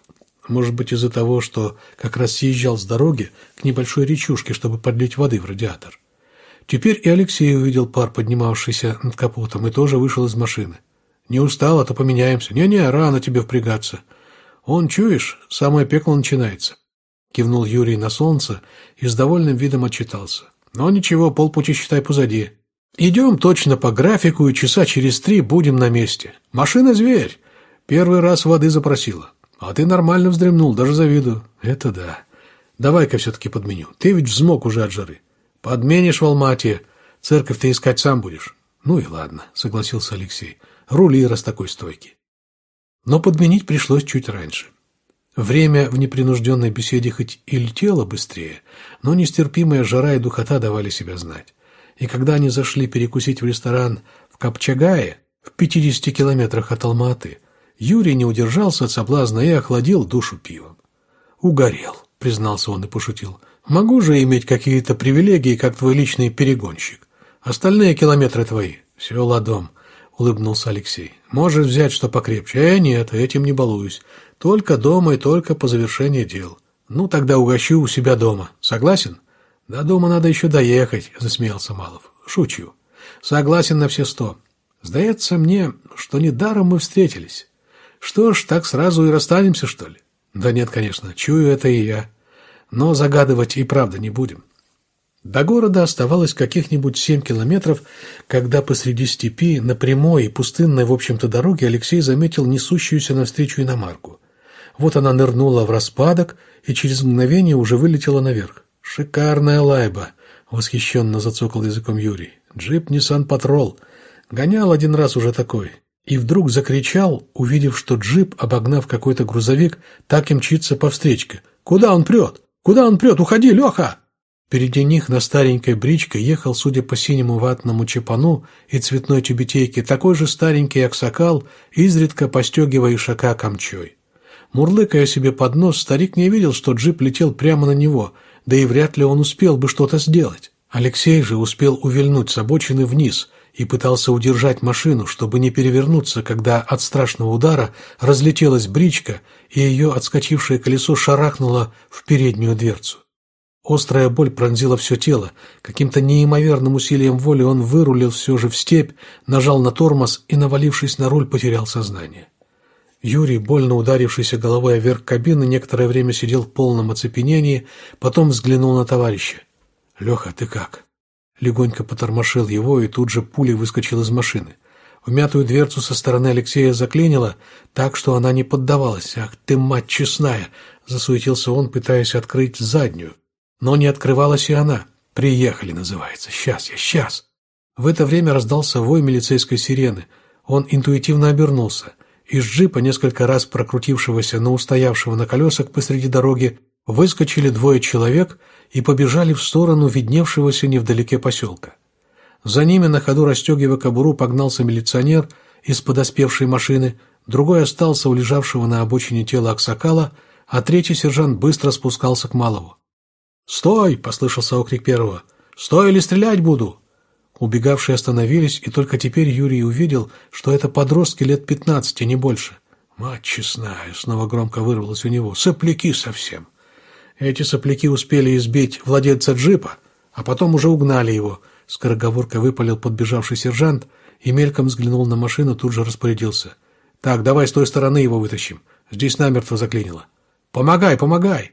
Может быть, из-за того, что как раз съезжал с дороги к небольшой речушке, чтобы подлить воды в радиатор. Теперь и Алексей увидел пар, поднимавшийся над капотом, и тоже вышел из машины. «Не устал, а то поменяемся». «Не-не, рано тебе впрягаться». «Он, чуешь, самое пекло начинается». Кивнул Юрий на солнце и с довольным видом отчитался. Но ничего, полпути, считай, позади. Идем точно по графику, и часа через три будем на месте. Машина – зверь. Первый раз воды запросила. А ты нормально вздремнул, даже завидую. Это да. Давай-ка все-таки подменю. Ты ведь взмок уже от жары. Подменишь в Алмате. Церковь ты искать сам будешь. Ну и ладно, согласился Алексей. Рули, раз такой стойкий. Но подменить пришлось чуть раньше. Время в непринужденной беседе хоть и летело быстрее, но нестерпимая жара и духота давали себя знать. И когда они зашли перекусить в ресторан в Капчагае, в 50 километрах от Алматы, Юрий не удержался от соблазна и охладил душу пивом. «Угорел», — признался он и пошутил. «Могу же иметь какие-то привилегии, как твой личный перегонщик. Остальные километры твои. Все ладом», — улыбнулся Алексей. «Можешь взять что покрепче». «Э, нет, этим не балуюсь. Только дома и только по завершении дел. Ну, тогда угощу у себя дома. Согласен? До дома надо еще доехать, засмеялся Малов. Шучу. Согласен на все сто. Сдается мне, что недаром мы встретились. Что ж, так сразу и расстанемся, что ли? Да нет, конечно, чую это и я. Но загадывать и правда не будем. До города оставалось каких-нибудь семь километров, когда посреди степи, на прямой и пустынной, в общем-то, дороге Алексей заметил несущуюся навстречу иномарку. Вот она нырнула в распадок и через мгновение уже вылетела наверх. «Шикарная лайба!» — восхищенно зацокал языком Юрий. «Джип Nissan Patrol. Гонял один раз уже такой». И вдруг закричал, увидев, что джип, обогнав какой-то грузовик, так и мчится по встречке. «Куда он прет? Куда он прет? Уходи, Леха!» Впереди них на старенькой бричке ехал, судя по синему ватному чепану и цветной тюбетейке, такой же старенький аксакал, изредка постегивая ишака камчой. Мурлыкая себе под нос, старик не видел, что джип летел прямо на него, да и вряд ли он успел бы что-то сделать. Алексей же успел увильнуть с обочины вниз и пытался удержать машину, чтобы не перевернуться, когда от страшного удара разлетелась бричка, и ее отскочившее колесо шарахнуло в переднюю дверцу. Острая боль пронзила все тело. Каким-то неимоверным усилием воли он вырулил все же в степь, нажал на тормоз и, навалившись на руль, потерял сознание. Юрий, больно ударившийся головой о верх кабины, некоторое время сидел в полном оцепенении, потом взглянул на товарища. «Леха, ты как?» Легонько потормошил его, и тут же пулей выскочил из машины. Вмятую дверцу со стороны Алексея заклинило, так что она не поддавалась. «Ах ты, мать честная!» — засуетился он, пытаясь открыть заднюю. Но не открывалась и она. «Приехали» называется. «Сейчас я, сейчас». В это время раздался вой милицейской сирены. Он интуитивно обернулся. Из джипа, несколько раз прокрутившегося, но устоявшего на колесах посреди дороги, выскочили двое человек и побежали в сторону видневшегося невдалеке поселка. За ними, на ходу расстегивая кобуру, погнался милиционер из подоспевшей машины, другой остался у лежавшего на обочине тела Аксакала, а третий сержант быстро спускался к Малову. «Стой!» — послышался окрик первого. «Стой или стрелять буду!» Убегавшие остановились, и только теперь Юрий увидел, что это подростки лет пятнадцати, не больше. «Мать честная!» — снова громко вырвалось у него. «Сопляки совсем!» Эти сопляки успели избить владельца джипа, а потом уже угнали его. Скороговоркой выпалил подбежавший сержант и мельком взглянул на машину, тут же распорядился. «Так, давай с той стороны его вытащим. Здесь намертво заклинило». «Помогай, помогай!»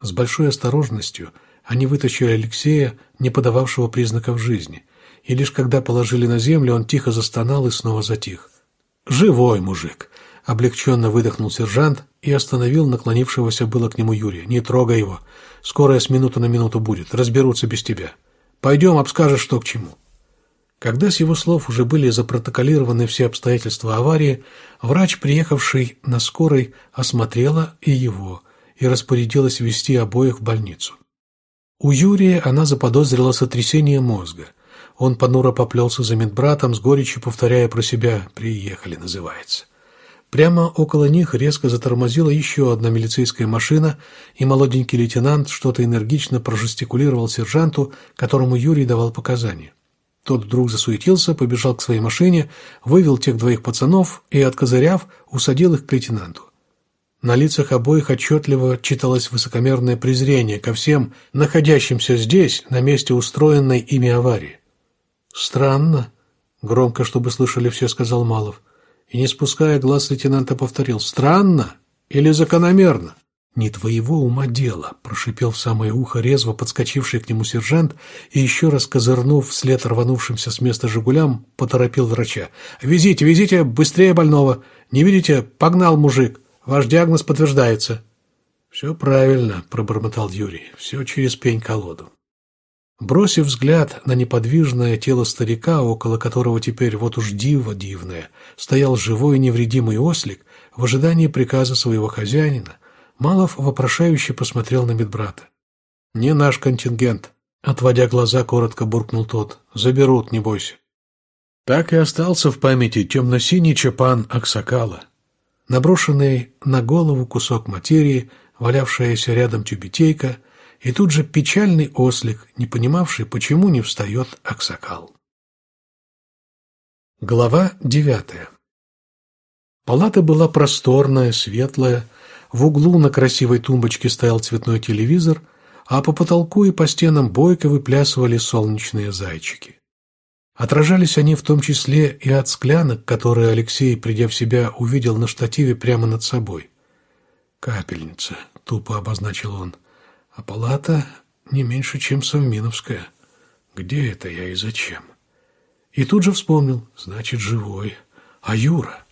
С большой осторожностью они вытащили Алексея, не подававшего признаков жизни, и лишь когда положили на землю, он тихо застонал и снова затих. «Живой мужик!» — облегченно выдохнул сержант и остановил наклонившегося было к нему Юрия. «Не трогай его. Скоро с минуты на минуту будет. Разберутся без тебя. Пойдем, обскажешь, что к чему». Когда с его слов уже были запротоколированы все обстоятельства аварии, врач, приехавший на скорой, осмотрела и его – и распорядилась вести обоих в больницу. У Юрия она заподозрила сотрясение мозга. Он понуро поплелся за медбратом, с горечью повторяя про себя «приехали» называется. Прямо около них резко затормозила еще одна милицейская машина, и молоденький лейтенант что-то энергично прожестикулировал сержанту, которому Юрий давал показания. Тот вдруг засуетился, побежал к своей машине, вывел тех двоих пацанов и, откозыряв, усадил их к лейтенанту. На лицах обоих отчетливо читалось высокомерное презрение ко всем, находящимся здесь, на месте устроенной ими аварии. «Странно», — громко, чтобы слышали все, сказал Малов. И, не спуская глаз лейтенанта, повторил. «Странно или закономерно?» «Не твоего ума дело», — прошипел в самое ухо резво подскочивший к нему сержант и, еще раз козырнув вслед рванувшимся с места «Жигулям», поторопил врача. «Везите, везите быстрее больного! Не видите? Погнал мужик!» Ваш диагноз подтверждается». «Все правильно», — пробормотал Юрий. «Все через пень-колоду». Бросив взгляд на неподвижное тело старика, около которого теперь вот уж диво дивное, стоял живой невредимый ослик в ожидании приказа своего хозяина, Малов вопрошающе посмотрел на медбрата. «Не наш контингент», — отводя глаза, коротко буркнул тот. «Заберут, не бойся». Так и остался в памяти темно-синий чапан Аксакала, наброшенный на голову кусок материи, валявшаяся рядом тюбетейка, и тут же печальный ослик, не понимавший, почему не встает Аксакал. Глава девятая Палата была просторная, светлая, в углу на красивой тумбочке стоял цветной телевизор, а по потолку и по стенам бойко выплясывали солнечные зайчики. Отражались они в том числе и от склянок, которые Алексей, придя в себя, увидел на штативе прямо над собой. «Капельница», — тупо обозначил он, — «а палата не меньше, чем Совминовская. Где это я и зачем?» И тут же вспомнил, значит, живой. А Юра?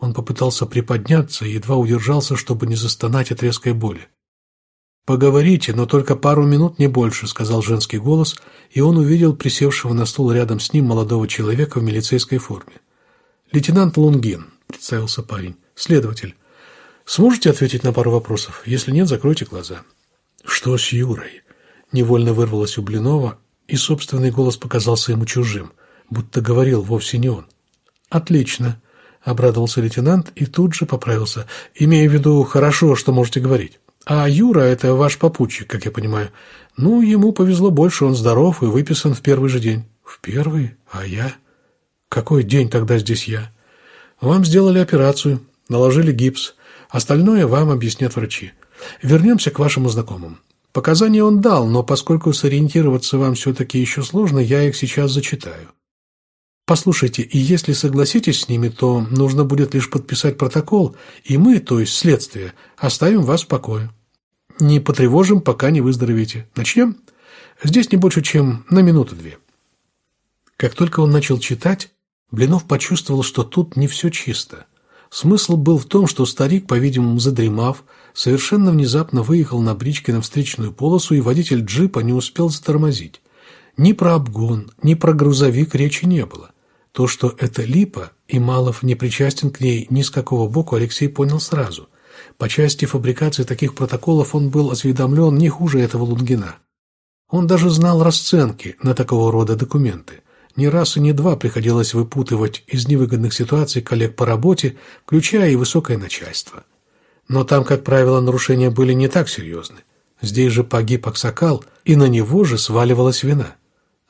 Он попытался приподняться и едва удержался, чтобы не застонать от резкой боли. «Поговорите, но только пару минут, не больше», — сказал женский голос, и он увидел присевшего на стул рядом с ним молодого человека в милицейской форме. «Лейтенант Лунгин», — представился парень, — «следователь. Сможете ответить на пару вопросов? Если нет, закройте глаза». «Что с Юрой?» — невольно вырвалось у Блинова, и собственный голос показался ему чужим, будто говорил вовсе не он. «Отлично», — обрадовался лейтенант и тут же поправился, имея в виду «хорошо, что можете говорить». А Юра – это ваш попутчик, как я понимаю. Ну, ему повезло больше, он здоров и выписан в первый же день. В первый? А я? Какой день тогда здесь я? Вам сделали операцию, наложили гипс. Остальное вам объяснят врачи. Вернемся к вашему знакомому. Показания он дал, но поскольку сориентироваться вам все-таки еще сложно, я их сейчас зачитаю. Послушайте, и если согласитесь с ними, то нужно будет лишь подписать протокол, и мы, то есть следствие, оставим вас в покое. Не потревожим, пока не выздоровеете. Начнем? Здесь не больше, чем на минуту-две. Как только он начал читать, Блинов почувствовал, что тут не все чисто. Смысл был в том, что старик, по-видимому, задремав, совершенно внезапно выехал на бричке на встречную полосу, и водитель джипа не успел затормозить. Ни про обгон, ни про грузовик речи не было. То, что это липа, и Малов не причастен к ней ни с какого боку, Алексей понял сразу. По части фабрикации таких протоколов он был осведомлен не хуже этого Лунгина. Он даже знал расценки на такого рода документы. Не раз и не два приходилось выпутывать из невыгодных ситуаций коллег по работе, включая и высокое начальство. Но там, как правило, нарушения были не так серьезны. Здесь же погиб Аксакал, и на него же сваливалась вина.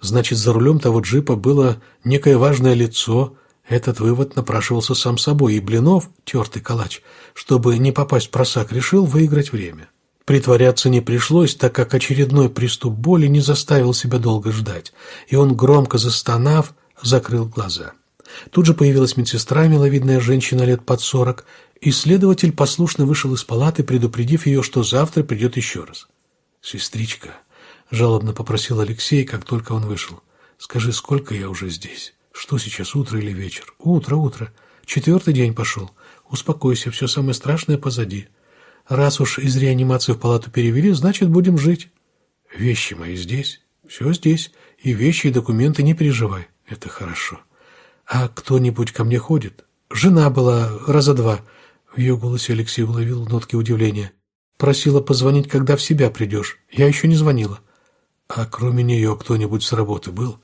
Значит, за рулем того джипа было некое важное лицо. Этот вывод напрашивался сам собой, и Блинов, тертый калач, чтобы не попасть в просак, решил выиграть время. Притворяться не пришлось, так как очередной приступ боли не заставил себя долго ждать, и он, громко застонав, закрыл глаза. Тут же появилась медсестра, миловидная женщина лет под сорок, и следователь послушно вышел из палаты, предупредив ее, что завтра придет еще раз. «Сестричка», Жалобно попросил Алексей, как только он вышел. «Скажи, сколько я уже здесь? Что сейчас, утро или вечер?» «Утро, утро. Четвертый день пошел. Успокойся, все самое страшное позади. Раз уж из реанимации в палату перевели, значит, будем жить. Вещи мои здесь. Все здесь. И вещи, и документы, не переживай. Это хорошо. А кто-нибудь ко мне ходит? Жена была раза два». В ее голосе Алексей уловил нотки удивления. «Просила позвонить, когда в себя придешь. Я еще не звонила». «А кроме нее кто-нибудь с работы был?»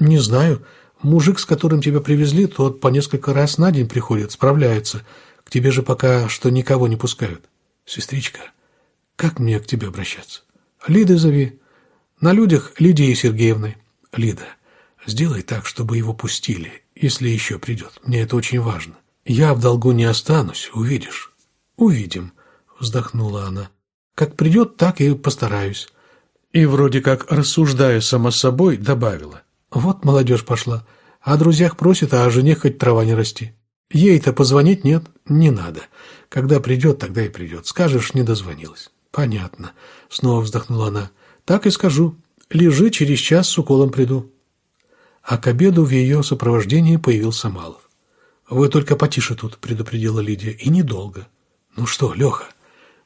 «Не знаю. Мужик, с которым тебя привезли, тот по несколько раз на день приходит, справляется. К тебе же пока что никого не пускают. Сестричка, как мне к тебе обращаться? Лиды зови. На людях Лидией Сергеевной. Лида, сделай так, чтобы его пустили, если еще придет. Мне это очень важно. Я в долгу не останусь, увидишь». «Увидим», — вздохнула она. «Как придет, так и постараюсь. И вроде как, рассуждая сама собой, добавила. Вот молодежь пошла. О друзьях просит, а о жене хоть трава не расти. Ей-то позвонить нет, не надо. Когда придет, тогда и придет. Скажешь, не дозвонилась. Понятно. Снова вздохнула она. Так и скажу. Лежи, через час с уколом приду. А к обеду в ее сопровождении появился Малов. «Вы только потише тут», — предупредила Лидия, — «и недолго». «Ну что, Леха?»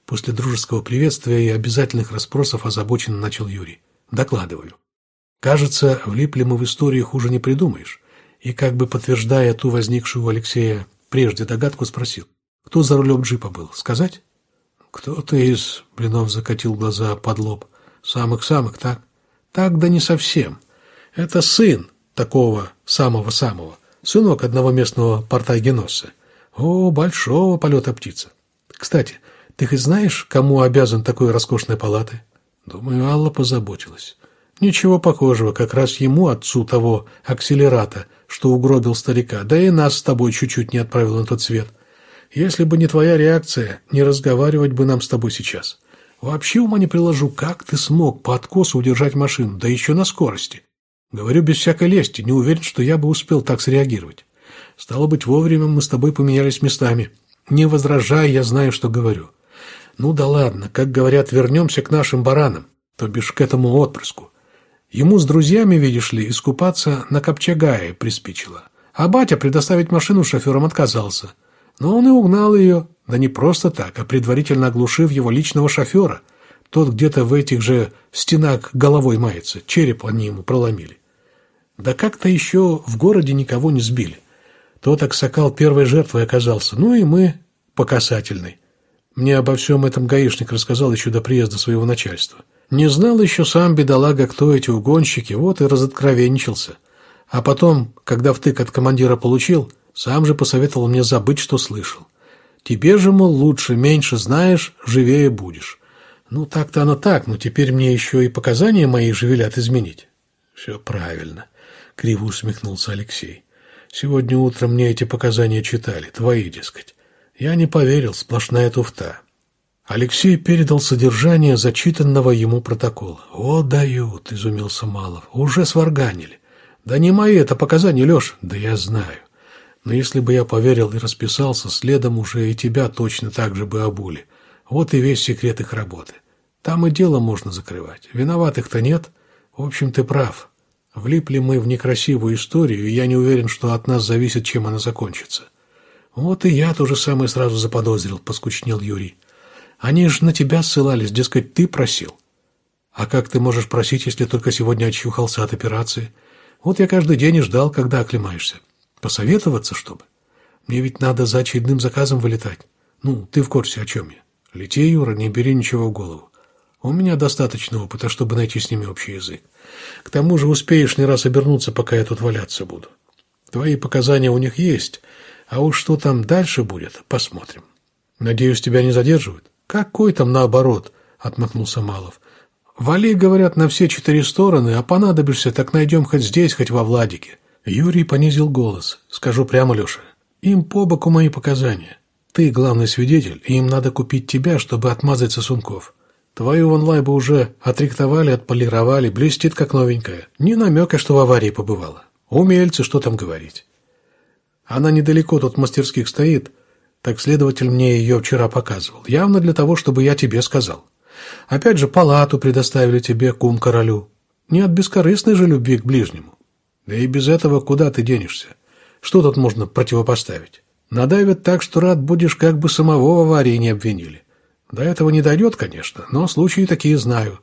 После дружеского приветствия и обязательных расспросов озабоченно начал Юрий. «Докладываю. Кажется, влипли мы в историю хуже не придумаешь». И как бы подтверждая ту возникшую у Алексея прежде догадку, спросил. «Кто за рулем джипа был? Сказать?» «Кто-то из...» — Блинов закатил глаза под лоб. «Самых-самых, так?» «Так, да не совсем. Это сын такого самого-самого. Сынок одного местного портагеносца. О, большого полета птица. Кстати, ты хоть знаешь, кому обязан такой роскошной палаты? Думаю, Алла позаботилась. Ничего похожего, как раз ему, отцу того акселерата, что угробил старика, да и нас с тобой чуть-чуть не отправил на тот свет. Если бы не твоя реакция, не разговаривать бы нам с тобой сейчас. Вообще ума не приложу, как ты смог по откосу удержать машину, да еще на скорости. Говорю без всякой лести, не уверен, что я бы успел так среагировать. Стало быть, вовремя мы с тобой поменялись местами. Не возражай, я знаю, что говорю. Ну да ладно, как говорят, вернемся к нашим баранам, то бишь к этому отпрыску. Ему с друзьями, видишь ли, искупаться на Копчагае приспичило. А батя предоставить машину шоферам отказался. Но он и угнал ее, да не просто так, а предварительно оглушив его личного шофера. Тот где-то в этих же стенах головой мается, череп они ему проломили. Да как-то еще в городе никого не сбили. Тот Аксакал первой жертвой оказался, ну и мы по касательной. Мне обо всем этом гаишник рассказал еще до приезда своего начальства. Не знал еще сам бедолага, кто эти угонщики, вот и разоткровенничался. А потом, когда втык от командира получил, сам же посоветовал мне забыть, что слышал. Тебе же, мол, лучше, меньше знаешь, живее будешь. Ну, так-то оно так, но теперь мне еще и показания мои же изменить. Все правильно, криво усмехнулся Алексей. Сегодня утром мне эти показания читали, твои, дескать. Я не поверил, сплошная туфта. Алексей передал содержание зачитанного ему протокола. «О, дают!» – изумился Малов. «Уже сварганили». «Да не мои это показания, Леша». «Да я знаю. Но если бы я поверил и расписался, следом уже и тебя точно так же бы обули. Вот и весь секрет их работы. Там и дело можно закрывать. Виноватых-то нет. В общем, ты прав. Влипли мы в некрасивую историю, и я не уверен, что от нас зависит, чем она закончится». «Вот и я то же самое сразу заподозрил», – поскучнел Юрий. Они же на тебя ссылались, дескать, ты просил. А как ты можешь просить, если только сегодня очухался от операции? Вот я каждый день и ждал, когда оклемаешься. Посоветоваться, чтобы? Мне ведь надо за очередным заказом вылетать. Ну, ты в курсе, о чем я. Лети, Юра, не бери ничего в голову. У меня достаточно опыта, чтобы найти с ними общий язык. К тому же успеешь не раз обернуться, пока я тут валяться буду. Твои показания у них есть, а уж что там дальше будет, посмотрим. Надеюсь, тебя не задерживают? «Какой там наоборот?» – отмахнулся Малов. «Вали, говорят, на все четыре стороны, а понадобишься, так найдем хоть здесь, хоть во Владике». Юрий понизил голос. «Скажу прямо, Леша, им по боку мои показания. Ты главный свидетель, и им надо купить тебя, чтобы отмазать сосунков. Твою онлайбу уже отрихтовали, отполировали, блестит как новенькая. Ни намека, что в аварии побывала. Умельцы, что там говорить. Она недалеко тут мастерских стоит, так следователь мне ее вчера показывал. Явно для того, чтобы я тебе сказал. Опять же, палату предоставили тебе, кум королю. Не от бескорыстной же любви к ближнему. Да и без этого куда ты денешься? Что тут можно противопоставить? Надавят так, что рад будешь, как бы самого в аварии не обвинили. До этого не дойдет, конечно, но случаи такие знаю.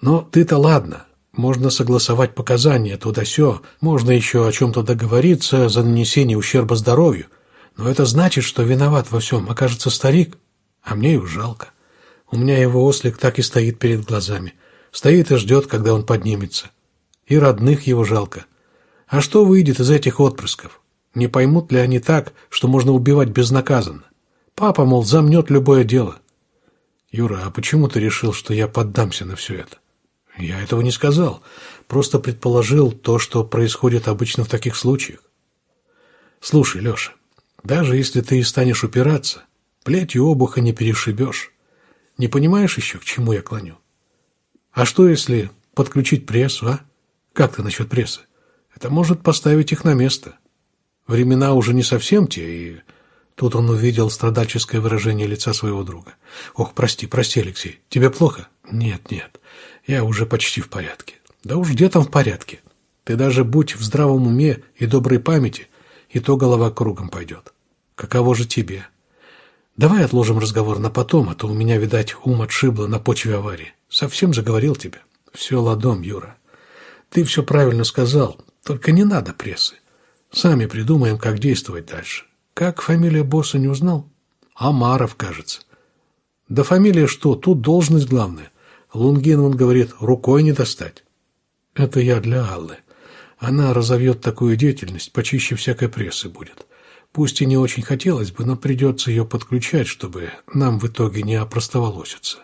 Но ты-то ладно, можно согласовать показания туда-сё, можно еще о чем-то договориться за нанесение ущерба здоровью – но это значит, что виноват во всем окажется старик, а мне его жалко. У меня его ослик так и стоит перед глазами. Стоит и ждет, когда он поднимется. И родных его жалко. А что выйдет из этих отпрысков? Не поймут ли они так, что можно убивать безнаказанно? Папа, мол, замнет любое дело. Юра, а почему ты решил, что я поддамся на все это? Я этого не сказал. Просто предположил то, что происходит обычно в таких случаях. Слушай, Леша, даже если ты и станешь упираться, плетью обуха не перешибешь. Не понимаешь еще, к чему я клоню? А что, если подключить прессу, а? Как ты насчет прессы? Это может поставить их на место. Времена уже не совсем те, и... Тут он увидел страдальческое выражение лица своего друга. «Ох, прости, прости, Алексей. Тебе плохо?» «Нет, нет. Я уже почти в порядке». «Да уж где там в порядке? Ты даже будь в здравом уме и доброй памяти, и то голова кругом пойдет. Каково же тебе? Давай отложим разговор на потом, а то у меня, видать, ум отшибло на почве аварии. Совсем заговорил тебя. Все ладом, Юра. Ты все правильно сказал, только не надо прессы. Сами придумаем, как действовать дальше. Как фамилия босса не узнал? Амаров, кажется. Да фамилия что, тут должность главная. Лунгин, он говорит, рукой не достать. Это я для Аллы. Она разовьет такую деятельность, почище всякой прессы будет. Пусть и не очень хотелось бы, но придется ее подключать, чтобы нам в итоге не опростоволоситься.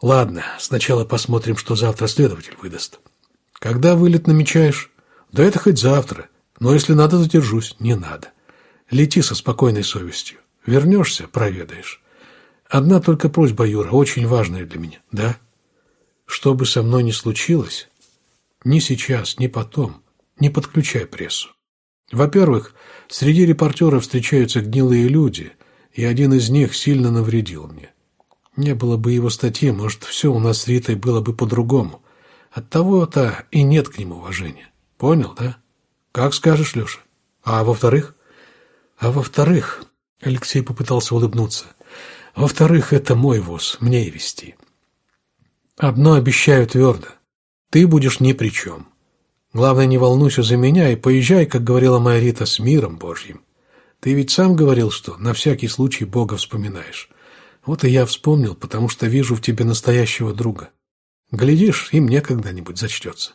Ладно, сначала посмотрим, что завтра следователь выдаст. Когда вылет намечаешь? Да это хоть завтра. Но если надо, задержусь. Не надо. Лети со спокойной совестью. Вернешься, проведаешь. Одна только просьба, Юра, очень важная для меня, да? Что бы со мной ни случилось, ни сейчас, ни потом, не подключай прессу. Во-первых, среди репортеров встречаются гнилые люди, и один из них сильно навредил мне. Не было бы его статьи, может, все у нас с Ритой было бы по-другому. Оттого-то и нет к нему уважения. Понял, да? Как скажешь, Леша. А во-вторых? А во-вторых, Алексей попытался улыбнуться. Во-вторых, это мой воз, мне и вести. Одно обещаю твердо. Ты будешь ни при чем. Главное, не волнуйся за меня и поезжай, как говорила моя Рита, с миром Божьим. Ты ведь сам говорил, что на всякий случай Бога вспоминаешь. Вот и я вспомнил, потому что вижу в тебе настоящего друга. Глядишь, и мне когда-нибудь зачтется.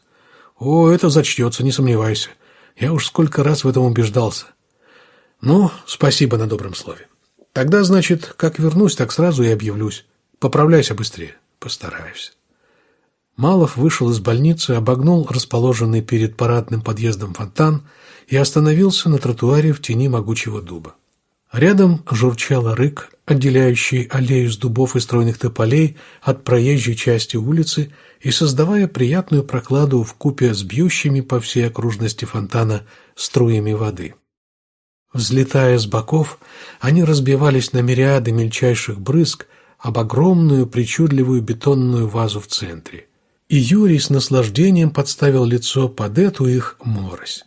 О, это зачтется, не сомневайся. Я уж сколько раз в этом убеждался. Ну, спасибо на добром слове. Тогда, значит, как вернусь, так сразу и объявлюсь. Поправляйся быстрее. Постараюсь. Малов вышел из больницы, обогнул расположенный перед парадным подъездом фонтан и остановился на тротуаре в тени могучего дуба. Рядом журчал рык, отделяющий аллею с дубов и стройных тополей от проезжей части улицы и создавая приятную прокладу в купе с бьющими по всей окружности фонтана струями воды. Взлетая с боков, они разбивались на мириады мельчайших брызг об огромную причудливую бетонную вазу в центре. И Юрий с наслаждением подставил лицо под эту их морось.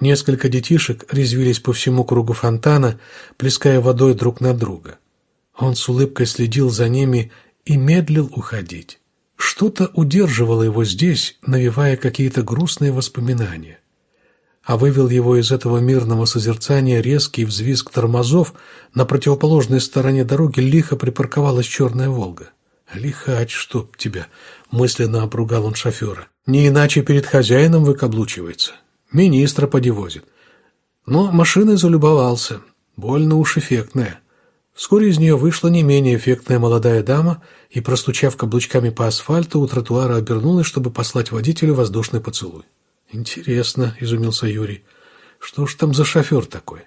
Несколько детишек резвились по всему кругу фонтана, плеская водой друг на друга. Он с улыбкой следил за ними и медлил уходить. Что-то удерживало его здесь, навевая какие-то грустные воспоминания. А вывел его из этого мирного созерцания резкий взвизг тормозов, на противоположной стороне дороги лихо припарковалась черная «Волга». «Лихач, чтоб тебя!» — мысленно обругал он шофера. «Не иначе перед хозяином выкаблучивается. Министра подевозит. Но машиной залюбовался. Больно уж эффектная. Вскоре из нее вышла не менее эффектная молодая дама и, простучав каблучками по асфальту, у тротуара обернулась, чтобы послать водителю воздушный поцелуй. «Интересно», — изумился Юрий, — «что ж там за шофер такой?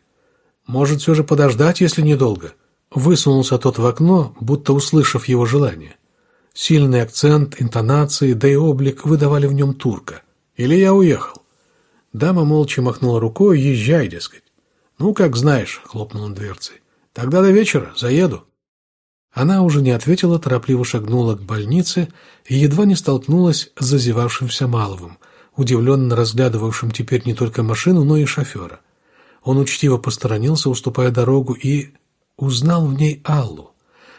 Может, все же подождать, если недолго?» Высунулся тот в окно, будто услышав его желание. Сильный акцент, интонации, да и облик выдавали в нем турка. «Или я уехал?» Дама молча махнула рукой, езжай, дескать. «Ну, как знаешь», — хлопнул он дверцей. «Тогда до вечера, заеду». Она уже не ответила, торопливо шагнула к больнице и едва не столкнулась с зазевавшимся Маловым, удивленно разглядывавшим теперь не только машину, но и шофера. Он учтиво посторонился, уступая дорогу, и узнал в ней Аллу.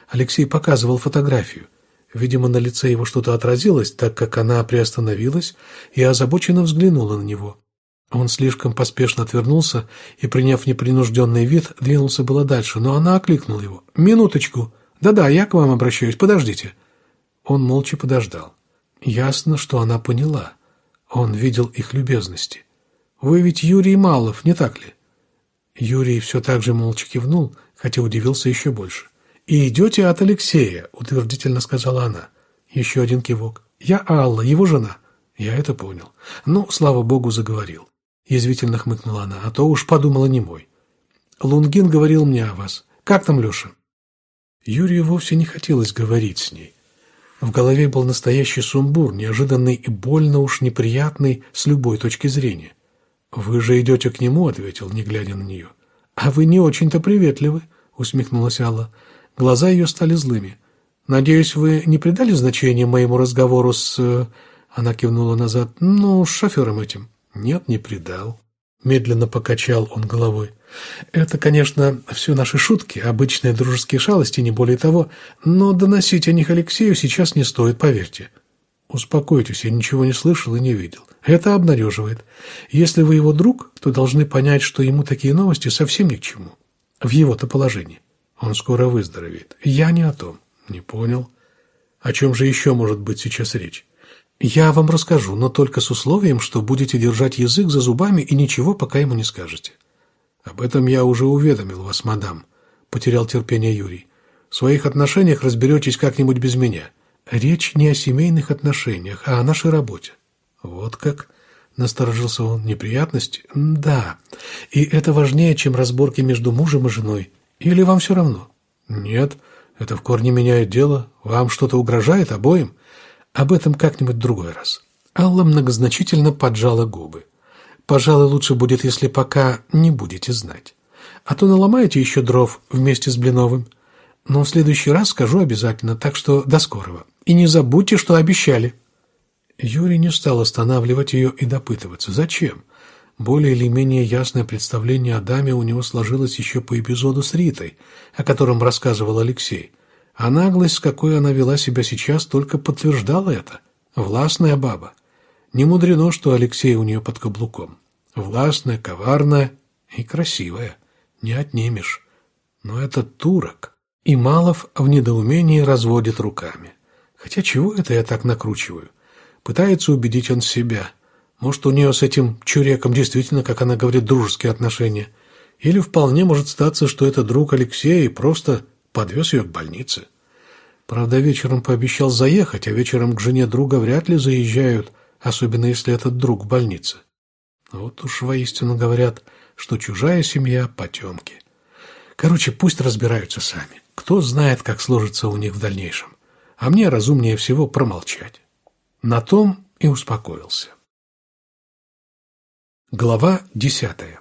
Алексей показывал фотографию. Видимо, на лице его что-то отразилось, так как она приостановилась и озабоченно взглянула на него. Он слишком поспешно отвернулся и, приняв непринужденный вид, двинулся было дальше, но она окликнула его. «Минуточку! Да-да, я к вам обращаюсь, подождите!» Он молча подождал. Ясно, что она поняла. Он видел их любезности. «Вы ведь Юрий Малов, не так ли?» Юрий все так же молча кивнул, хотя удивился еще больше. «И идете от Алексея», — утвердительно сказала она. Еще один кивок. «Я Алла, его жена». Я это понял. Ну, слава богу, заговорил. — язвительно хмыкнула она, — а то уж подумала не мой. Лунгин говорил мне о вас. Как там Леша? Юрию вовсе не хотелось говорить с ней. В голове был настоящий сумбур, неожиданный и больно уж неприятный с любой точки зрения. «Вы же идете к нему», — ответил, не глядя на нее. «А вы не очень-то приветливы», — усмехнулась Алла. Глаза ее стали злыми. «Надеюсь, вы не придали значения моему разговору с...» э, Она кивнула назад. «Ну, с шофером этим». Нет, не предал. Медленно покачал он головой. Это, конечно, все наши шутки, обычные дружеские шалости, не более того, но доносить о них Алексею сейчас не стоит, поверьте. Успокойтесь, я ничего не слышал и не видел. Это обнадеживает. Если вы его друг, то должны понять, что ему такие новости совсем ни к чему. В его-то положении. Он скоро выздоровеет. Я не о том. Не понял. О чем же еще может быть сейчас речь? «Я вам расскажу, но только с условием, что будете держать язык за зубами и ничего пока ему не скажете». «Об этом я уже уведомил вас, мадам», — потерял терпение Юрий. «В своих отношениях разберетесь как-нибудь без меня. Речь не о семейных отношениях, а о нашей работе». «Вот как?» — насторожился он. «Неприятности?» «Да. И это важнее, чем разборки между мужем и женой. Или вам все равно? Нет, это в корне меняет дело. Вам что-то угрожает обоим? Об этом как-нибудь другой раз. Алла многозначительно поджала губы. Пожалуй, лучше будет, если пока не будете знать. А то наломаете еще дров вместе с Блиновым. Но в следующий раз скажу обязательно, так что до скорого. И не забудьте, что обещали. Юрий не стал останавливать ее и допытываться. Зачем? Более или менее ясное представление о даме у него сложилось еще по эпизоду с Ритой, о котором рассказывал Алексей. А наглость, с какой она вела себя сейчас, только подтверждала это. Властная баба. Не мудрено, что Алексей у нее под каблуком. Властная, коварная и красивая. Не отнимешь. Но это турок. И Малов в недоумении разводит руками. Хотя чего это я так накручиваю? Пытается убедить он себя – может, у нее с этим чуреком действительно, как она говорит, дружеские отношения. Или вполне может статься, что это друг Алексея и просто подвез ее к больнице. Правда, вечером пообещал заехать, а вечером к жене друга вряд ли заезжают, особенно если этот друг в больнице. Вот уж воистину говорят, что чужая семья – потемки. Короче, пусть разбираются сами. Кто знает, как сложится у них в дальнейшем. А мне разумнее всего промолчать. На том и успокоился. Глава десятая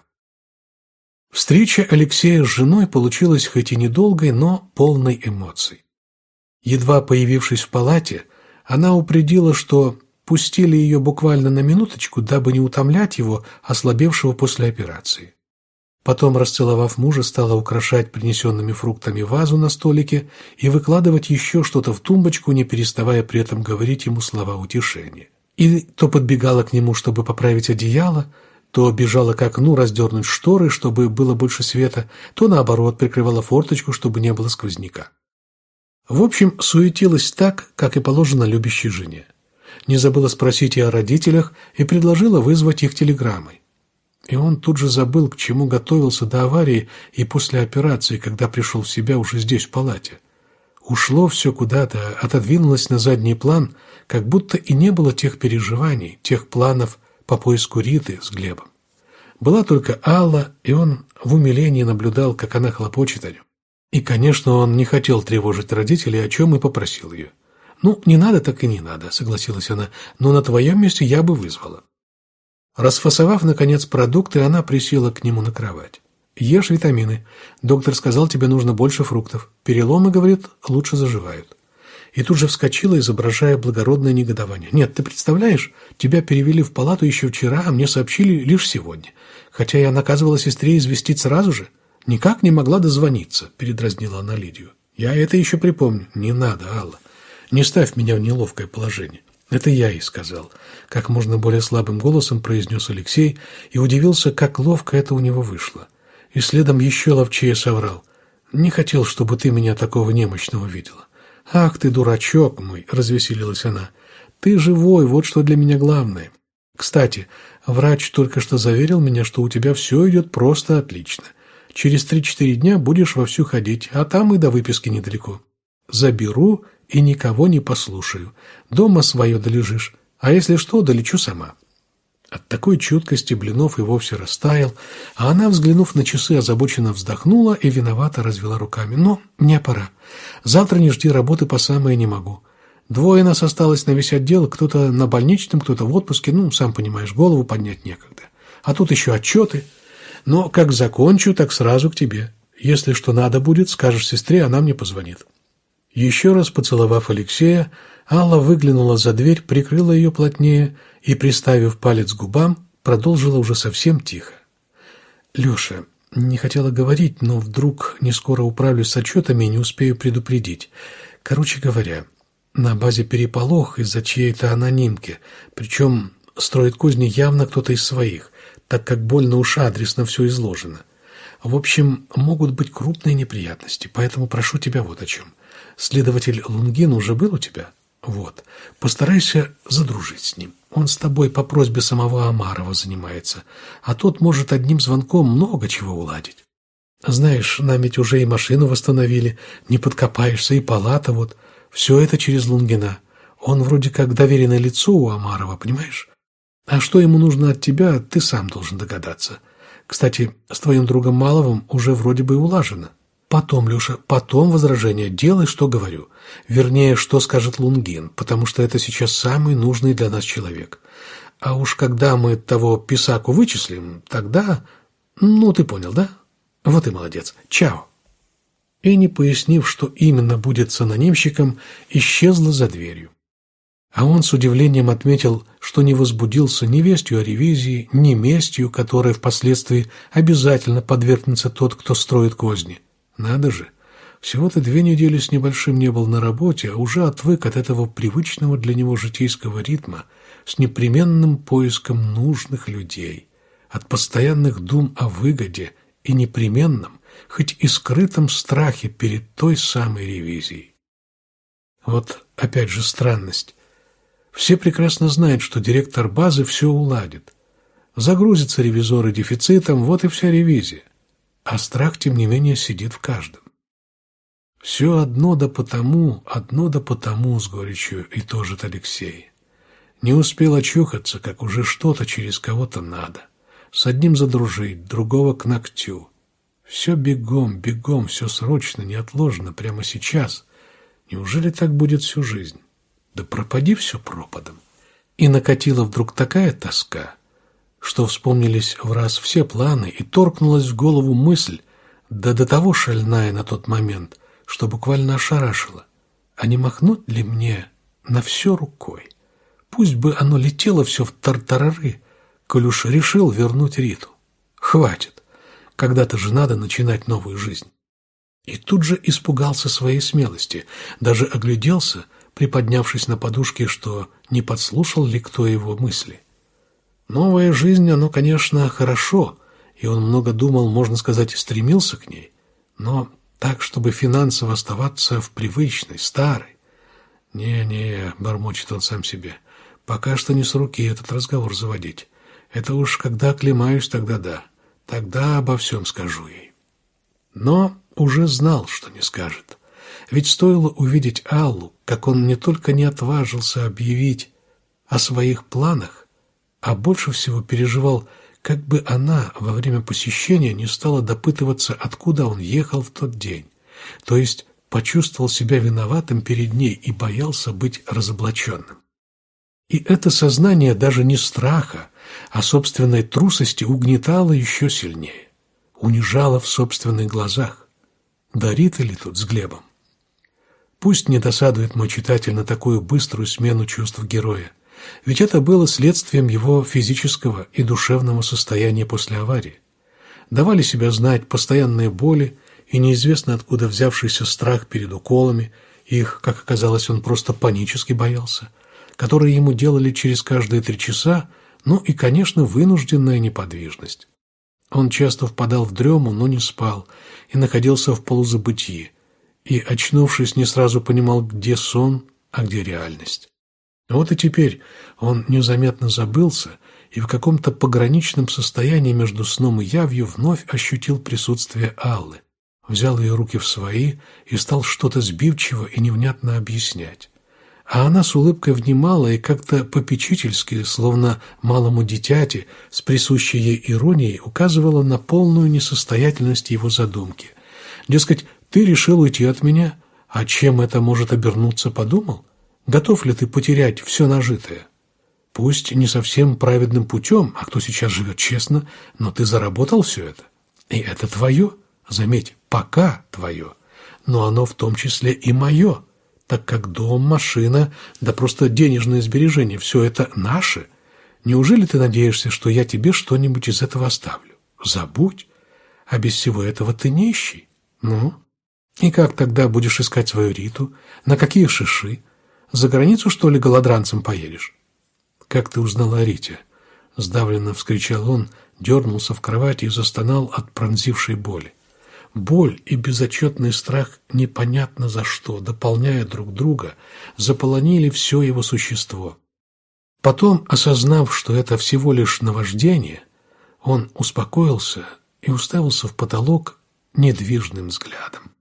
Встреча Алексея с женой получилась хоть и недолгой, но полной эмоций. Едва появившись в палате, она упредила, что пустили ее буквально на минуточку, дабы не утомлять его, ослабевшего после операции. Потом, расцеловав мужа, стала украшать принесенными фруктами вазу на столике и выкладывать еще что-то в тумбочку, не переставая при этом говорить ему слова утешения. И то подбегала к нему, чтобы поправить одеяло, то бежала к окну раздернуть шторы, чтобы было больше света, то, наоборот, прикрывала форточку, чтобы не было сквозняка. В общем, суетилась так, как и положено любящей жене. Не забыла спросить и о родителях, и предложила вызвать их телеграммой. И он тут же забыл, к чему готовился до аварии и после операции, когда пришел в себя уже здесь, в палате. Ушло все куда-то, отодвинулось на задний план, как будто и не было тех переживаний, тех планов, по поиску Риты с Глебом. Была только Алла, и он в умилении наблюдал, как она хлопочет о нем. И, конечно, он не хотел тревожить родителей, о чем и попросил ее. «Ну, не надо, так и не надо», — согласилась она, «но на твоем месте я бы вызвала». Расфасовав, наконец, продукты, она присела к нему на кровать. «Ешь витамины. Доктор сказал, тебе нужно больше фруктов. Переломы, говорит, лучше заживают» и тут же вскочила, изображая благородное негодование. «Нет, ты представляешь, тебя перевели в палату еще вчера, а мне сообщили лишь сегодня. Хотя я наказывала сестре известить сразу же. Никак не могла дозвониться», — передразнила она Лидию. «Я это еще припомню». «Не надо, Алла. Не ставь меня в неловкое положение». «Это я ей сказал», — как можно более слабым голосом произнес Алексей и удивился, как ловко это у него вышло. И следом еще ловчее соврал. «Не хотел, чтобы ты меня такого немощного видела. «Ах ты, дурачок мой!» – развеселилась она. «Ты живой, вот что для меня главное. Кстати, врач только что заверил меня, что у тебя все идет просто отлично. Через три-четыре дня будешь вовсю ходить, а там и до выписки недалеко. Заберу и никого не послушаю. Дома свое долежишь, а если что, долечу сама». От такой чуткости Блинов и вовсе растаял, а она, взглянув на часы, озабоченно вздохнула и виновато развела руками. «Но мне пора. Завтра не жди, работы по самое не могу. Двое нас осталось на весь отдел, кто-то на больничном, кто-то в отпуске, ну, сам понимаешь, голову поднять некогда. А тут еще отчеты. Но как закончу, так сразу к тебе. Если что надо будет, скажешь сестре, она мне позвонит». Еще раз поцеловав Алексея, Алла выглянула за дверь, прикрыла ее плотнее и, приставив палец к губам, продолжила уже совсем тихо. «Леша, не хотела говорить, но вдруг не скоро управлюсь с отчетами и не успею предупредить. Короче говоря, на базе переполох из-за чьей-то анонимки, причем строит козни явно кто-то из своих, так как больно уж адресно все изложено. В общем, могут быть крупные неприятности, поэтому прошу тебя вот о чем. Следователь Лунгин уже был у тебя?» Вот. Постарайся задружить с ним. Он с тобой по просьбе самого Амарова занимается, а тот может одним звонком много чего уладить. Знаешь, нам ведь уже и машину восстановили, не подкопаешься, и палата вот. Все это через Лунгина. Он вроде как доверенное лицо у Амарова, понимаешь? А что ему нужно от тебя, ты сам должен догадаться. Кстати, с твоим другом Маловым уже вроде бы улажено. Потом, Люша, потом возражение. Делай, что говорю. Вернее, что скажет Лунгин, потому что это сейчас самый нужный для нас человек. А уж когда мы того писаку вычислим, тогда... Ну, ты понял, да? Вот и молодец. Чао. И, не пояснив, что именно будет с анонимщиком, исчезла за дверью. А он с удивлением отметил, что не возбудился ни вестью о ревизии, ни местью, которой впоследствии обязательно подвергнется тот, кто строит козни. Надо же, всего-то две недели с небольшим не был на работе, а уже отвык от этого привычного для него житейского ритма с непременным поиском нужных людей, от постоянных дум о выгоде и непременном, хоть и скрытом страхе перед той самой ревизией. Вот опять же странность. Все прекрасно знают, что директор базы все уладит. Загрузятся ревизоры дефицитом, вот и вся ревизия. А страх, тем не менее, сидит в каждом. Все одно да потому, одно да потому, с горечью и тожит Алексей. Не успел очухаться, как уже что-то через кого-то надо. С одним задружить, другого к ногтю. Все бегом, бегом, все срочно, неотложно, прямо сейчас. Неужели так будет всю жизнь? Да пропади все пропадом. И накатила вдруг такая тоска, что вспомнились в раз все планы, и торкнулась в голову мысль, да до того шальная на тот момент, что буквально ошарашила. А не махнуть ли мне на все рукой? Пусть бы оно летело все в тартарары, коль уж решил вернуть Риту. Хватит. Когда-то же надо начинать новую жизнь. И тут же испугался своей смелости, даже огляделся, приподнявшись на подушке, что не подслушал ли кто его мысли. Новая жизнь, оно, конечно, хорошо, и он много думал, можно сказать, и стремился к ней, но так, чтобы финансово оставаться в привычной, старой. «Не-не», — бормочет он сам себе, — «пока что не с руки этот разговор заводить. Это уж когда оклемаюсь, тогда да. Тогда обо всем скажу ей». Но уже знал, что не скажет. Ведь стоило увидеть Аллу, как он не только не отважился объявить о своих планах, а больше всего переживал, как бы она во время посещения не стала допытываться, откуда он ехал в тот день. То есть почувствовал себя виноватым перед ней и боялся быть разоблаченным. И это сознание даже не страха, а собственной трусости угнетало еще сильнее, унижало в собственных глазах. Дарит ли тут с Глебом? Пусть не досадует мой читатель на такую быструю смену чувств героя, ведь это было следствием его физического и душевного состояния после аварии. Давали себя знать постоянные боли и неизвестно откуда взявшийся страх перед уколами, их, как оказалось, он просто панически боялся, которые ему делали через каждые три часа, ну и, конечно, вынужденная неподвижность. Он часто впадал в дрему, но не спал, и находился в полузабытии, и, очнувшись, не сразу понимал, где сон, а где реальность. Вот и теперь он незаметно забылся и в каком-то пограничном состоянии между сном и явью вновь ощутил присутствие Аллы, взял ее руки в свои и стал что-то сбивчиво и невнятно объяснять. А она с улыбкой внимала и как-то попечительски, словно малому дитяти, с присущей ей иронией, указывала на полную несостоятельность его задумки. Дескать, ты решил уйти от меня, а чем это может обернуться, подумал? Готов ли ты потерять все нажитое? Пусть не совсем праведным путем, а кто сейчас живет честно, но ты заработал все это. И это твое, заметь, пока твое, но оно в том числе и мое, так как дом, машина, да просто денежные сбережения, все это наше. Неужели ты надеешься, что я тебе что-нибудь из этого оставлю? Забудь, а без всего этого ты нищий. Ну, и как тогда будешь искать свою Риту? На какие шиши? За границу, что ли, голодранцем поедешь? Как ты узнала о Рите? Сдавленно вскричал он, дернулся в кровати и застонал от пронзившей боли. Боль и безотчетный страх непонятно за что, дополняя друг друга, заполонили все его существо. Потом, осознав, что это всего лишь наваждение, он успокоился и уставился в потолок недвижным взглядом.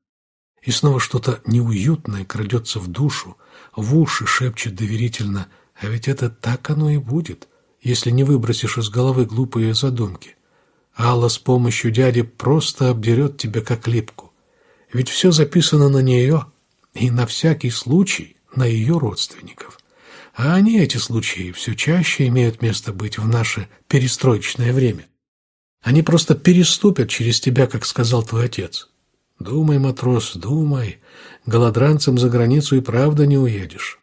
И снова что-то неуютное крадется в душу, в уши шепчет доверительно, а ведь это так оно и будет, если не выбросишь из головы глупые задумки. Алла с помощью дяди просто обдерет тебя как липку. Ведь все записано на нее и на всякий случай на ее родственников. А они, эти случаи, все чаще имеют место быть в наше перестроечное время. Они просто переступят через тебя, как сказал твой отец. Думай, матрос, думай. Голодранцем за границу и правда не уедешь.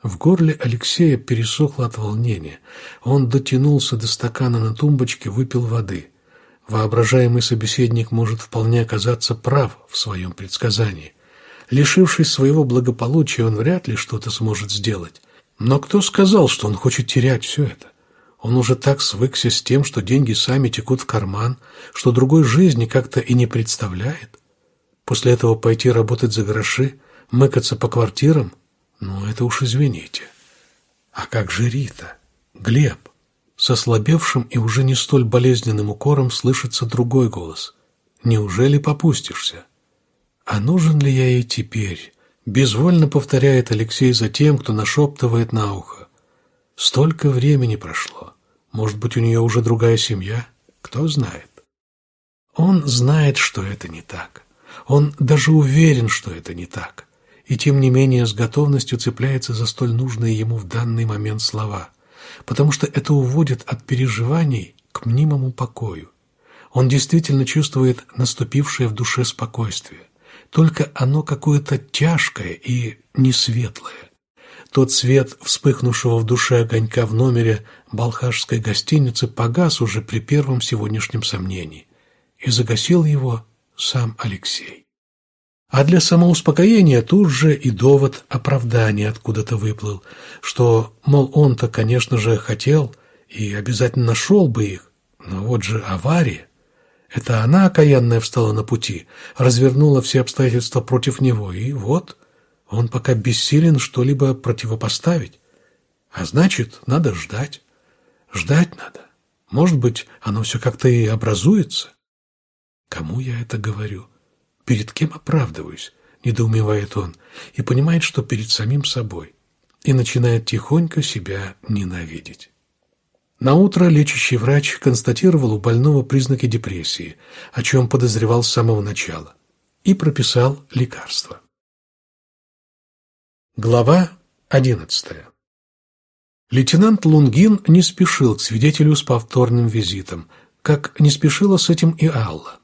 В горле Алексея пересохло от волнения. Он дотянулся до стакана на тумбочке, выпил воды. Воображаемый собеседник может вполне оказаться прав в своем предсказании. Лишившись своего благополучия, он вряд ли что-то сможет сделать. Но кто сказал, что он хочет терять все это? Он уже так свыкся с тем, что деньги сами текут в карман, что другой жизни как-то и не представляет. После этого пойти работать за гроши, мыкаться по квартирам? Ну, это уж извините. А как же Рита? Глеб? Со слабевшим и уже не столь болезненным укором слышится другой голос. «Неужели попустишься?» «А нужен ли я ей теперь?» Безвольно повторяет Алексей за тем, кто нашептывает на ухо. Столько времени прошло. Может быть, у нее уже другая семья? Кто знает? Он знает, что это не так. Он даже уверен, что это не так. И тем не менее с готовностью цепляется за столь нужные ему в данный момент слова – потому что это уводит от переживаний к мнимому покою. Он действительно чувствует наступившее в душе спокойствие, только оно какое-то тяжкое и несветлое. Тот свет, вспыхнувшего в душе огонька в номере балхашской гостиницы, погас уже при первом сегодняшнем сомнении, и загасил его сам Алексей. А для самоуспокоения тут же и довод оправдания откуда-то выплыл, что, мол, он-то, конечно же, хотел и обязательно нашел бы их, но вот же авария. Это она, окаянная, встала на пути, развернула все обстоятельства против него, и вот он пока бессилен что-либо противопоставить. А значит, надо ждать. Ждать надо. Может быть, оно все как-то и образуется. Кому я это говорю? Перед кем оправдываюсь? Недоумевает он и понимает, что перед самим собой. И начинает тихонько себя ненавидеть. Наутро лечащий врач констатировал у больного признаки депрессии, о чем подозревал с самого начала, и прописал лекарство. Глава одиннадцатая. Лейтенант Лунгин не спешил к свидетелю с повторным визитом, как не спешила с этим и Алла.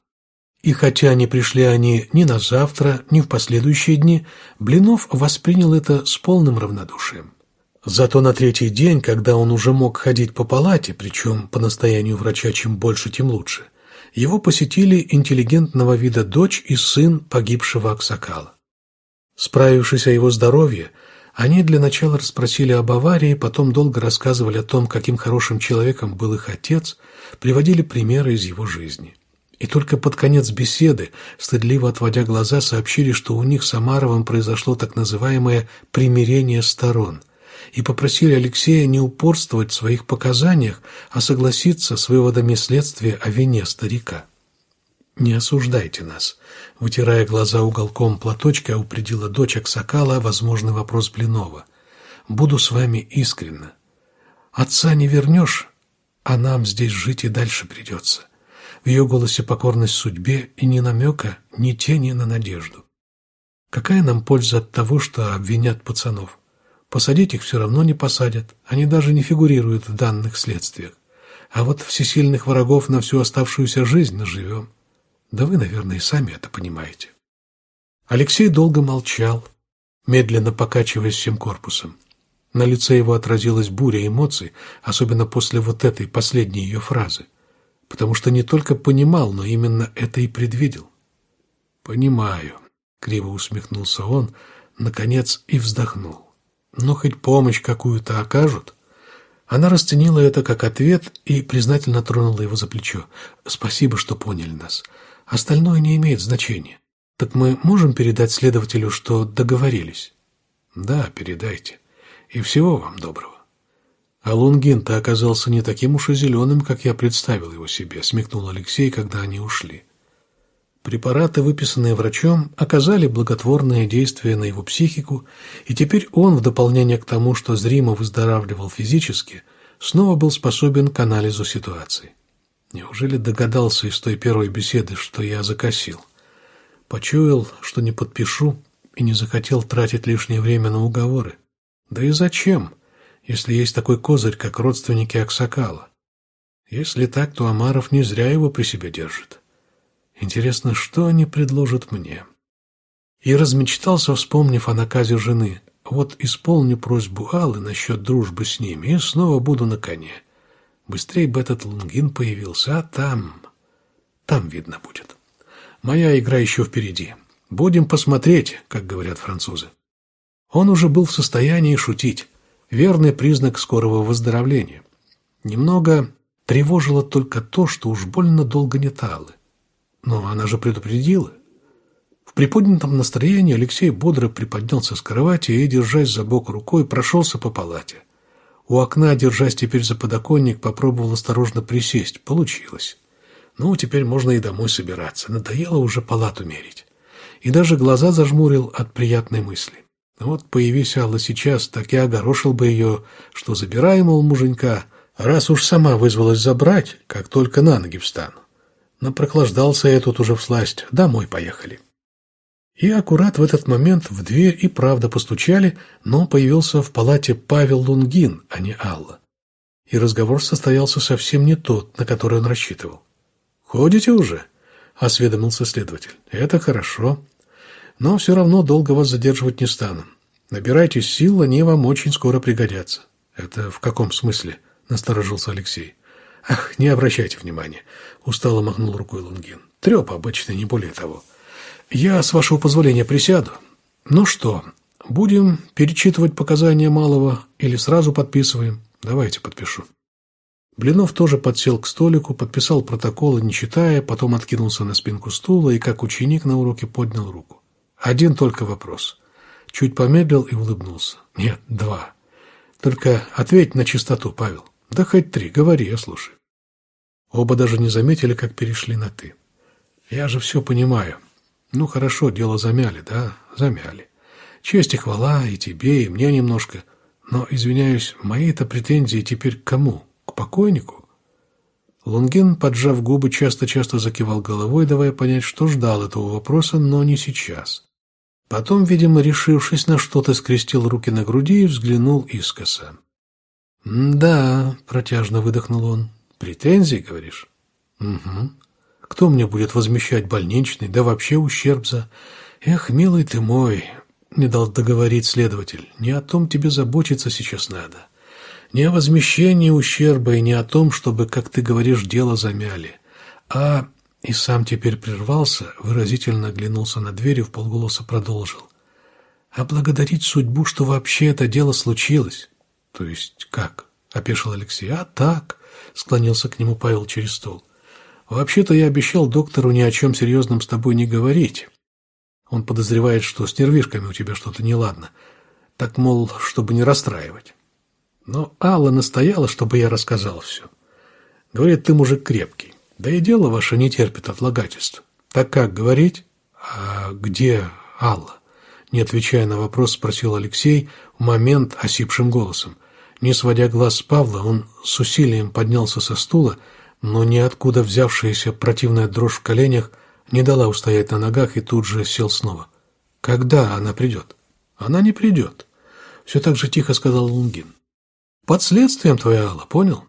И хотя не пришли они ни на завтра, ни в последующие дни, Блинов воспринял это с полным равнодушием. Зато на третий день, когда он уже мог ходить по палате, причем по настоянию врача чем больше, тем лучше, его посетили интеллигентного вида дочь и сын погибшего Аксакала. Справившись о его здоровье, они для начала расспросили об аварии, потом долго рассказывали о том, каким хорошим человеком был их отец, приводили примеры из его жизни. И только под конец беседы, стыдливо отводя глаза, сообщили, что у них с Амаровым произошло так называемое «примирение сторон», и попросили Алексея не упорствовать в своих показаниях, а согласиться с выводами следствия о вине старика. «Не осуждайте нас», — вытирая глаза уголком платочка, упредила дочь Аксакала возможный вопрос Блинова. «Буду с вами искренна. Отца не вернешь, а нам здесь жить и дальше придется. В ее голосе покорность судьбе и ни намека, ни тени на надежду. Какая нам польза от того, что обвинят пацанов? Посадить их все равно не посадят, они даже не фигурируют в данных следствиях. А вот всесильных врагов на всю оставшуюся жизнь наживем. Да вы, наверное, и сами это понимаете. Алексей долго молчал, медленно покачиваясь всем корпусом. На лице его отразилась буря эмоций, особенно после вот этой последней ее фразы – потому что не только понимал, но именно это и предвидел. «Понимаю», — криво усмехнулся он, наконец и вздохнул. «Но хоть помощь какую-то окажут?» Она расценила это как ответ и признательно тронула его за плечо. «Спасибо, что поняли нас. Остальное не имеет значения. Так мы можем передать следователю, что договорились?» «Да, передайте. И всего вам доброго». А Лунгин-то оказался не таким уж и зеленым, как я представил его себе, смекнул Алексей, когда они ушли. Препараты, выписанные врачом, оказали благотворное действие на его психику, и теперь он, в дополнение к тому, что зримо выздоравливал физически, снова был способен к анализу ситуации. Неужели догадался из той первой беседы, что я закосил? Почуял, что не подпишу, и не захотел тратить лишнее время на уговоры. Да и зачем, если есть такой козырь, как родственники Аксакала? Если так, то Амаров не зря его при себе держит. Интересно, что они предложат мне? И размечтался, вспомнив о наказе жены. Вот исполню просьбу Аллы насчет дружбы с ними и снова буду на коне. Быстрее бы этот Лунгин появился, а там... Там видно будет. Моя игра еще впереди. Будем посмотреть, как говорят французы. Он уже был в состоянии шутить. Верный признак скорого выздоровления. Немного тревожило только то, что уж больно долго не талы. Но она же предупредила. В приподнятом настроении Алексей бодро приподнялся с кровати и, держась за бок рукой, прошелся по палате. У окна, держась теперь за подоконник, попробовал осторожно присесть. Получилось. Ну, теперь можно и домой собираться. Надоело уже палату мерить. И даже глаза зажмурил от приятной мысли. Вот появись Алла сейчас, так я огорошил бы ее, что забирай, мол, муженька, раз уж сама вызвалась забрать, как только на ноги встану. Напроклаждался я тут уже всласть. Домой поехали. И аккурат в этот момент в дверь и правда постучали, но появился в палате Павел Лунгин, а не Алла. И разговор состоялся совсем не тот, на который он рассчитывал. «Ходите уже?» – осведомился следователь. «Это хорошо. Но все равно долго вас задерживать не стану. Набирайтесь сил, они вам очень скоро пригодятся». «Это в каком смысле?» – насторожился Алексей. «Ах, не обращайте внимания», – устало махнул рукой Лунгин. «Треп обычно, не более того. Я, с вашего позволения, присяду. Ну что, будем перечитывать показания малого или сразу подписываем? Давайте подпишу». Блинов тоже подсел к столику, подписал протоколы, не читая, потом откинулся на спинку стула и, как ученик на уроке, поднял руку. Один только вопрос. Чуть помедлил и улыбнулся. Нет, два. Только ответь на чистоту, Павел. Да хоть три, говори, я слушаю. Оба даже не заметили, как перешли на «ты». Я же все понимаю. Ну, хорошо, дело замяли, да, замяли. Честь и хвала и тебе, и мне немножко. Но, извиняюсь, мои-то претензии теперь к кому? К покойнику? Лунгин, поджав губы, часто-часто закивал головой, давая понять, что ждал этого вопроса, но не сейчас. Потом, видимо, решившись на что-то, скрестил руки на груди и взглянул искоса. «Да», — протяжно выдохнул он, — «претензии, говоришь?» «Угу. Кто мне будет возмещать больничный, да вообще ущерб за...» «Эх, милый ты мой», — не дал договорить следователь, — «не о том тебе заботиться сейчас надо. Не о возмещении ущерба и не о том, чтобы, как ты говоришь, дело замяли, а...» И сам теперь прервался, выразительно оглянулся на дверь и в полголоса продолжил. «А благодарить судьбу, что вообще это дело случилось». «То есть как?» — опешил Алексей. «А так», — склонился к нему Павел через стол. «Вообще-то я обещал доктору ни о чем серьезном с тобой не говорить. Он подозревает, что с нервишками у тебя что-то неладно. Так, мол, чтобы не расстраивать. Но Алла настояла, чтобы я рассказал все. Говорит, ты мужик крепкий. Да и дело ваше не терпит отлагательств. Так как говорить? А где Алла? Не отвечая на вопрос, спросил Алексей в момент осипшим голосом. Не сводя глаз с Павла, он с усилием поднялся со стула, но ниоткуда взявшаяся противная дрожь в коленях не дала устоять на ногах и тут же сел снова. «Когда она придет?» «Она не придет», — все так же тихо сказал Лунгин. Под следствием твоя Алла, понял?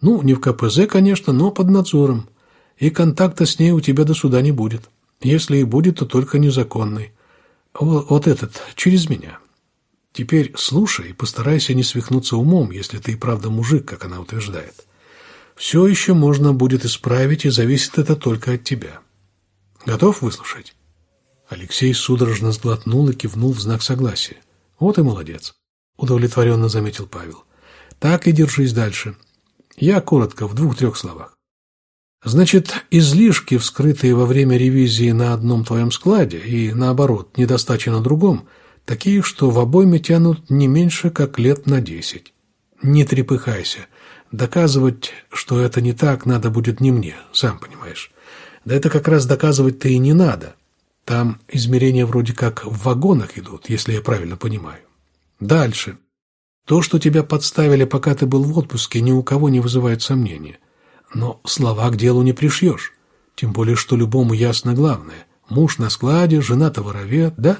Ну, не в КПЗ, конечно, но под надзором. И контакта с ней у тебя до суда не будет. Если и будет, то только незаконный. Вот, этот, через меня. Теперь слушай и постарайся не свихнуться умом, если ты и правда мужик, как она утверждает. Все еще можно будет исправить, и зависит это только от тебя. Готов выслушать?» Алексей судорожно сглотнул и кивнул в знак согласия. «Вот и молодец», — удовлетворенно заметил Павел. Так и держись дальше. Я коротко, в двух-трех словах. Значит, излишки, вскрытые во время ревизии на одном твоем складе, и, наоборот, недостачи на другом, такие, что в обойме тянут не меньше, как лет на десять. Не трепыхайся. Доказывать, что это не так, надо будет не мне, сам понимаешь. Да это как раз доказывать-то и не надо. Там измерения вроде как в вагонах идут, если я правильно понимаю. Дальше. То, что тебя подставили, пока ты был в отпуске, ни у кого не вызывает сомнения. Но слова к делу не пришьешь. Тем более, что любому ясно главное. Муж на складе, жена товаровед, да?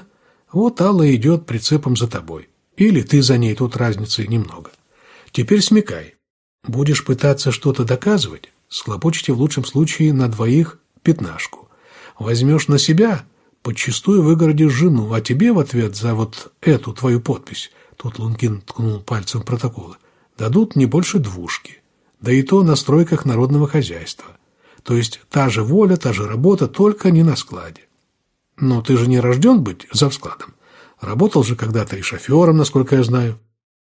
Вот Алла идет прицепом за тобой. Или ты за ней, тут разницы немного. Теперь смекай. Будешь пытаться что-то доказывать, схлопочете в лучшем случае на двоих пятнашку. Возьмешь на себя, подчистую выгородишь жену, а тебе в ответ за вот эту твою подпись, тут Лунгин ткнул пальцем в протоколы, дадут не больше двушки. Да и то на стройках народного хозяйства. То есть та же воля, та же работа, только не на складе. Но ты же не рожден быть за складом. Работал же когда-то и шофером, насколько я знаю.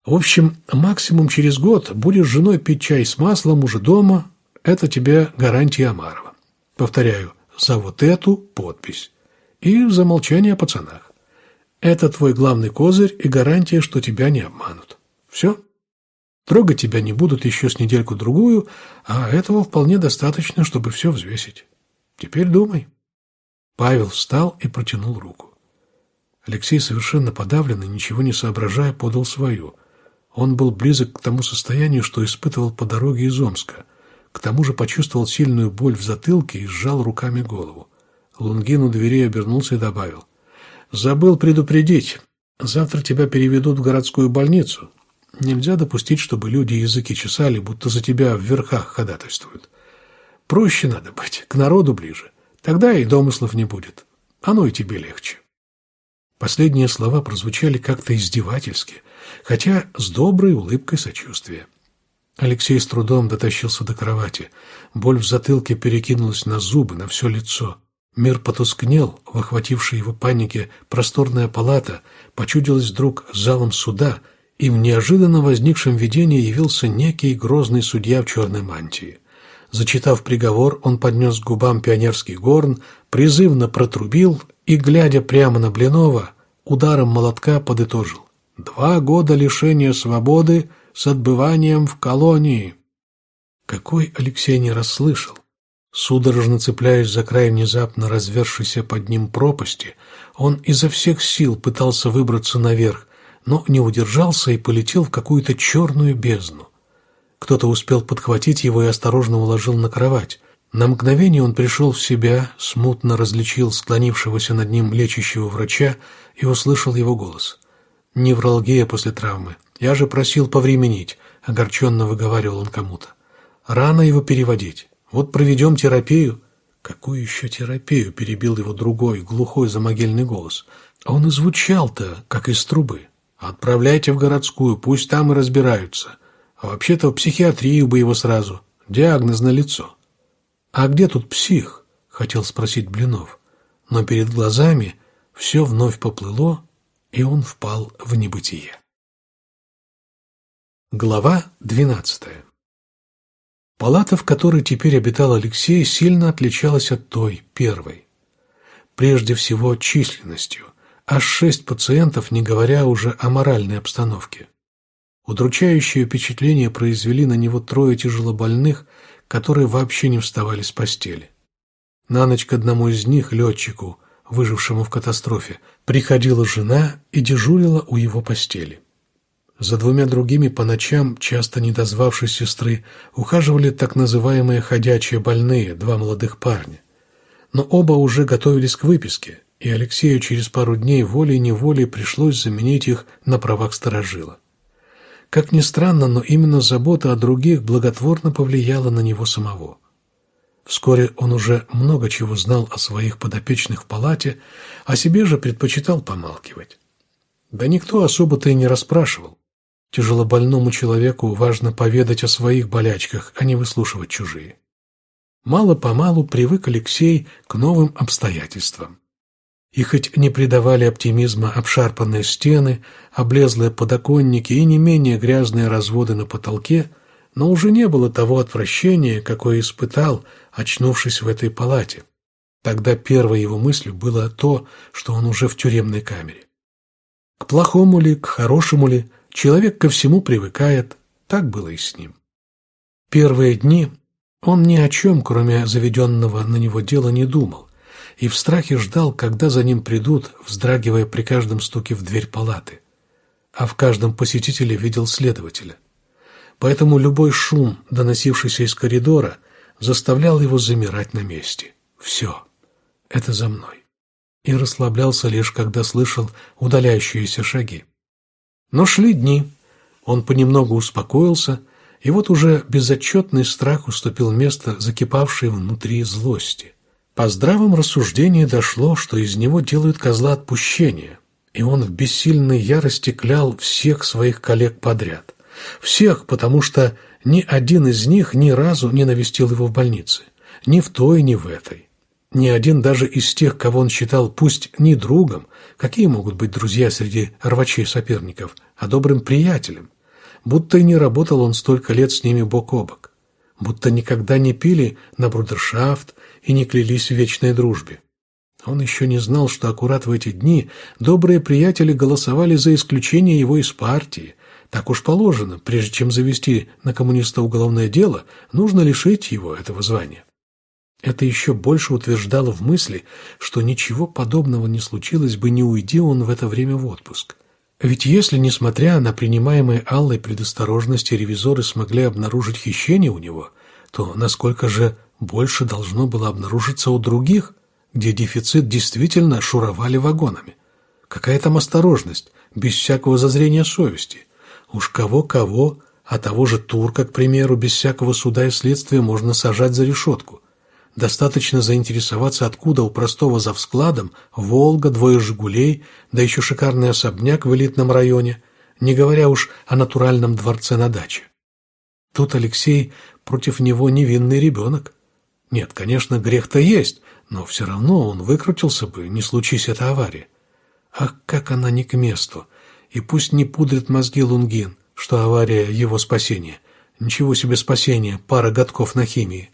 В общем, максимум через год будешь женой пить чай с маслом уже дома. Это тебе гарантия Амарова. Повторяю, за вот эту подпись. И за молчание о пацанах. Это твой главный козырь и гарантия, что тебя не обманут. Все. Трогать тебя не будут еще с недельку-другую, а этого вполне достаточно, чтобы все взвесить. Теперь думай. Павел встал и протянул руку. Алексей, совершенно подавленный, ничего не соображая, подал свою. Он был близок к тому состоянию, что испытывал по дороге из Омска. К тому же почувствовал сильную боль в затылке и сжал руками голову. Лунгин у двери обернулся и добавил. «Забыл предупредить. Завтра тебя переведут в городскую больницу. Нельзя допустить, чтобы люди языки чесали, будто за тебя в верхах ходатайствуют. Проще надо быть, к народу ближе. Тогда и домыслов не будет. Оно и тебе легче». Последние слова прозвучали как-то издевательски, хотя с доброй улыбкой сочувствия. Алексей с трудом дотащился до кровати. Боль в затылке перекинулась на зубы, на все лицо. Мир потускнел, в охватившей его панике просторная палата почудилась вдруг залом суда, и в неожиданно возникшем видении явился некий грозный судья в черной мантии. Зачитав приговор, он поднес к губам пионерский горн, призывно протрубил и, глядя прямо на Блинова, ударом молотка подытожил. «Два года лишения свободы с отбыванием в колонии». Какой Алексей не расслышал. Судорожно цепляясь за край внезапно развершейся под ним пропасти, он изо всех сил пытался выбраться наверх, но не удержался и полетел в какую-то черную бездну. Кто-то успел подхватить его и осторожно уложил на кровать. На мгновение он пришел в себя, смутно различил склонившегося над ним лечащего врача и услышал его голос. «Невралгия после травмы. Я же просил повременить», — огорченно выговаривал он кому-то. «Рано его переводить. Вот проведем терапию». «Какую еще терапию?» — перебил его другой, глухой замогильный голос. А он и звучал-то, как из трубы. «Отправляйте в городскую, пусть там и разбираются. А вообще-то в психиатрию бы его сразу. Диагноз на лицо. «А где тут псих?» — хотел спросить Блинов. Но перед глазами все вновь поплыло, и он впал в небытие. Глава двенадцатая Палата, в которой теперь обитал Алексей, сильно отличалась от той, первой. Прежде всего численностью, аж шесть пациентов, не говоря уже о моральной обстановке. Удручающее впечатление произвели на него трое тяжелобольных, которые вообще не вставали с постели. На ночь к одному из них, летчику, выжившему в катастрофе, приходила жена и дежурила у его постели. За двумя другими по ночам, часто не дозвавшись сестры, ухаживали так называемые ходячие больные, два молодых парня. Но оба уже готовились к выписке, и Алексею через пару дней волей-неволей пришлось заменить их на правах сторожила. Как ни странно, но именно забота о других благотворно повлияла на него самого. Вскоре он уже много чего знал о своих подопечных в палате, о себе же предпочитал помалкивать. Да никто особо-то и не расспрашивал. Тяжелобольному человеку важно поведать о своих болячках, а не выслушивать чужие. Мало-помалу привык Алексей к новым обстоятельствам. И хоть не придавали оптимизма обшарпанные стены, облезлые подоконники и не менее грязные разводы на потолке, но уже не было того отвращения, какое испытал, очнувшись в этой палате. Тогда первой его мыслью было то, что он уже в тюремной камере. К плохому ли, к хорошему ли, человек ко всему привыкает, так было и с ним. Первые дни он ни о чем, кроме заведенного на него дела, не думал, и в страхе ждал, когда за ним придут, вздрагивая при каждом стуке в дверь палаты. А в каждом посетителе видел следователя. Поэтому любой шум, доносившийся из коридора, заставлял его замирать на месте. Все. это за мной. И расслаблялся лишь, когда слышал удаляющиеся шаги. Но шли дни. Он понемногу успокоился, и вот уже безотчетный страх уступил место закипавшей внутри злости. По здравом рассуждении дошло, что из него делают козла отпущения, и он в бессильной ярости клял всех своих коллег подряд. Всех, потому что ни один из них ни разу не навестил его в больнице. Ни в той, ни в этой. Ни один даже из тех, кого он считал пусть не другом, какие могут быть друзья среди рвачей соперников, а добрым приятелем. Будто и не работал он столько лет с ними бок о бок. Будто никогда не пили на брудершафт и не клялись в вечной дружбе. Он еще не знал, что аккурат в эти дни добрые приятели голосовали за исключение его из партии. Так уж положено, прежде чем завести на коммуниста уголовное дело, нужно лишить его этого звания. Это еще больше утверждало в мысли, что ничего подобного не случилось бы, не уйди он в это время в отпуск. Ведь если, несмотря на принимаемые Аллой предосторожности, ревизоры смогли обнаружить хищение у него, то насколько же больше должно было обнаружиться у других, где дефицит действительно шуровали вагонами? Какая там осторожность, без всякого зазрения совести? Уж кого-кого, а того же турка, к примеру, без всякого суда и следствия можно сажать за решетку. Достаточно заинтересоваться, откуда у простого завскладом «Волга», двое «Жигулей», да еще шикарный особняк в элитном районе, не говоря уж о натуральном дворце на даче. Тут Алексей против него невинный ребенок. Нет, конечно, грех-то есть, но все равно он выкрутился бы, не случись эта авария. Ах, как она не к месту! И пусть не пудрит мозги Лунгин, что авария – его спасение. Ничего себе спасение, пара годков на химии.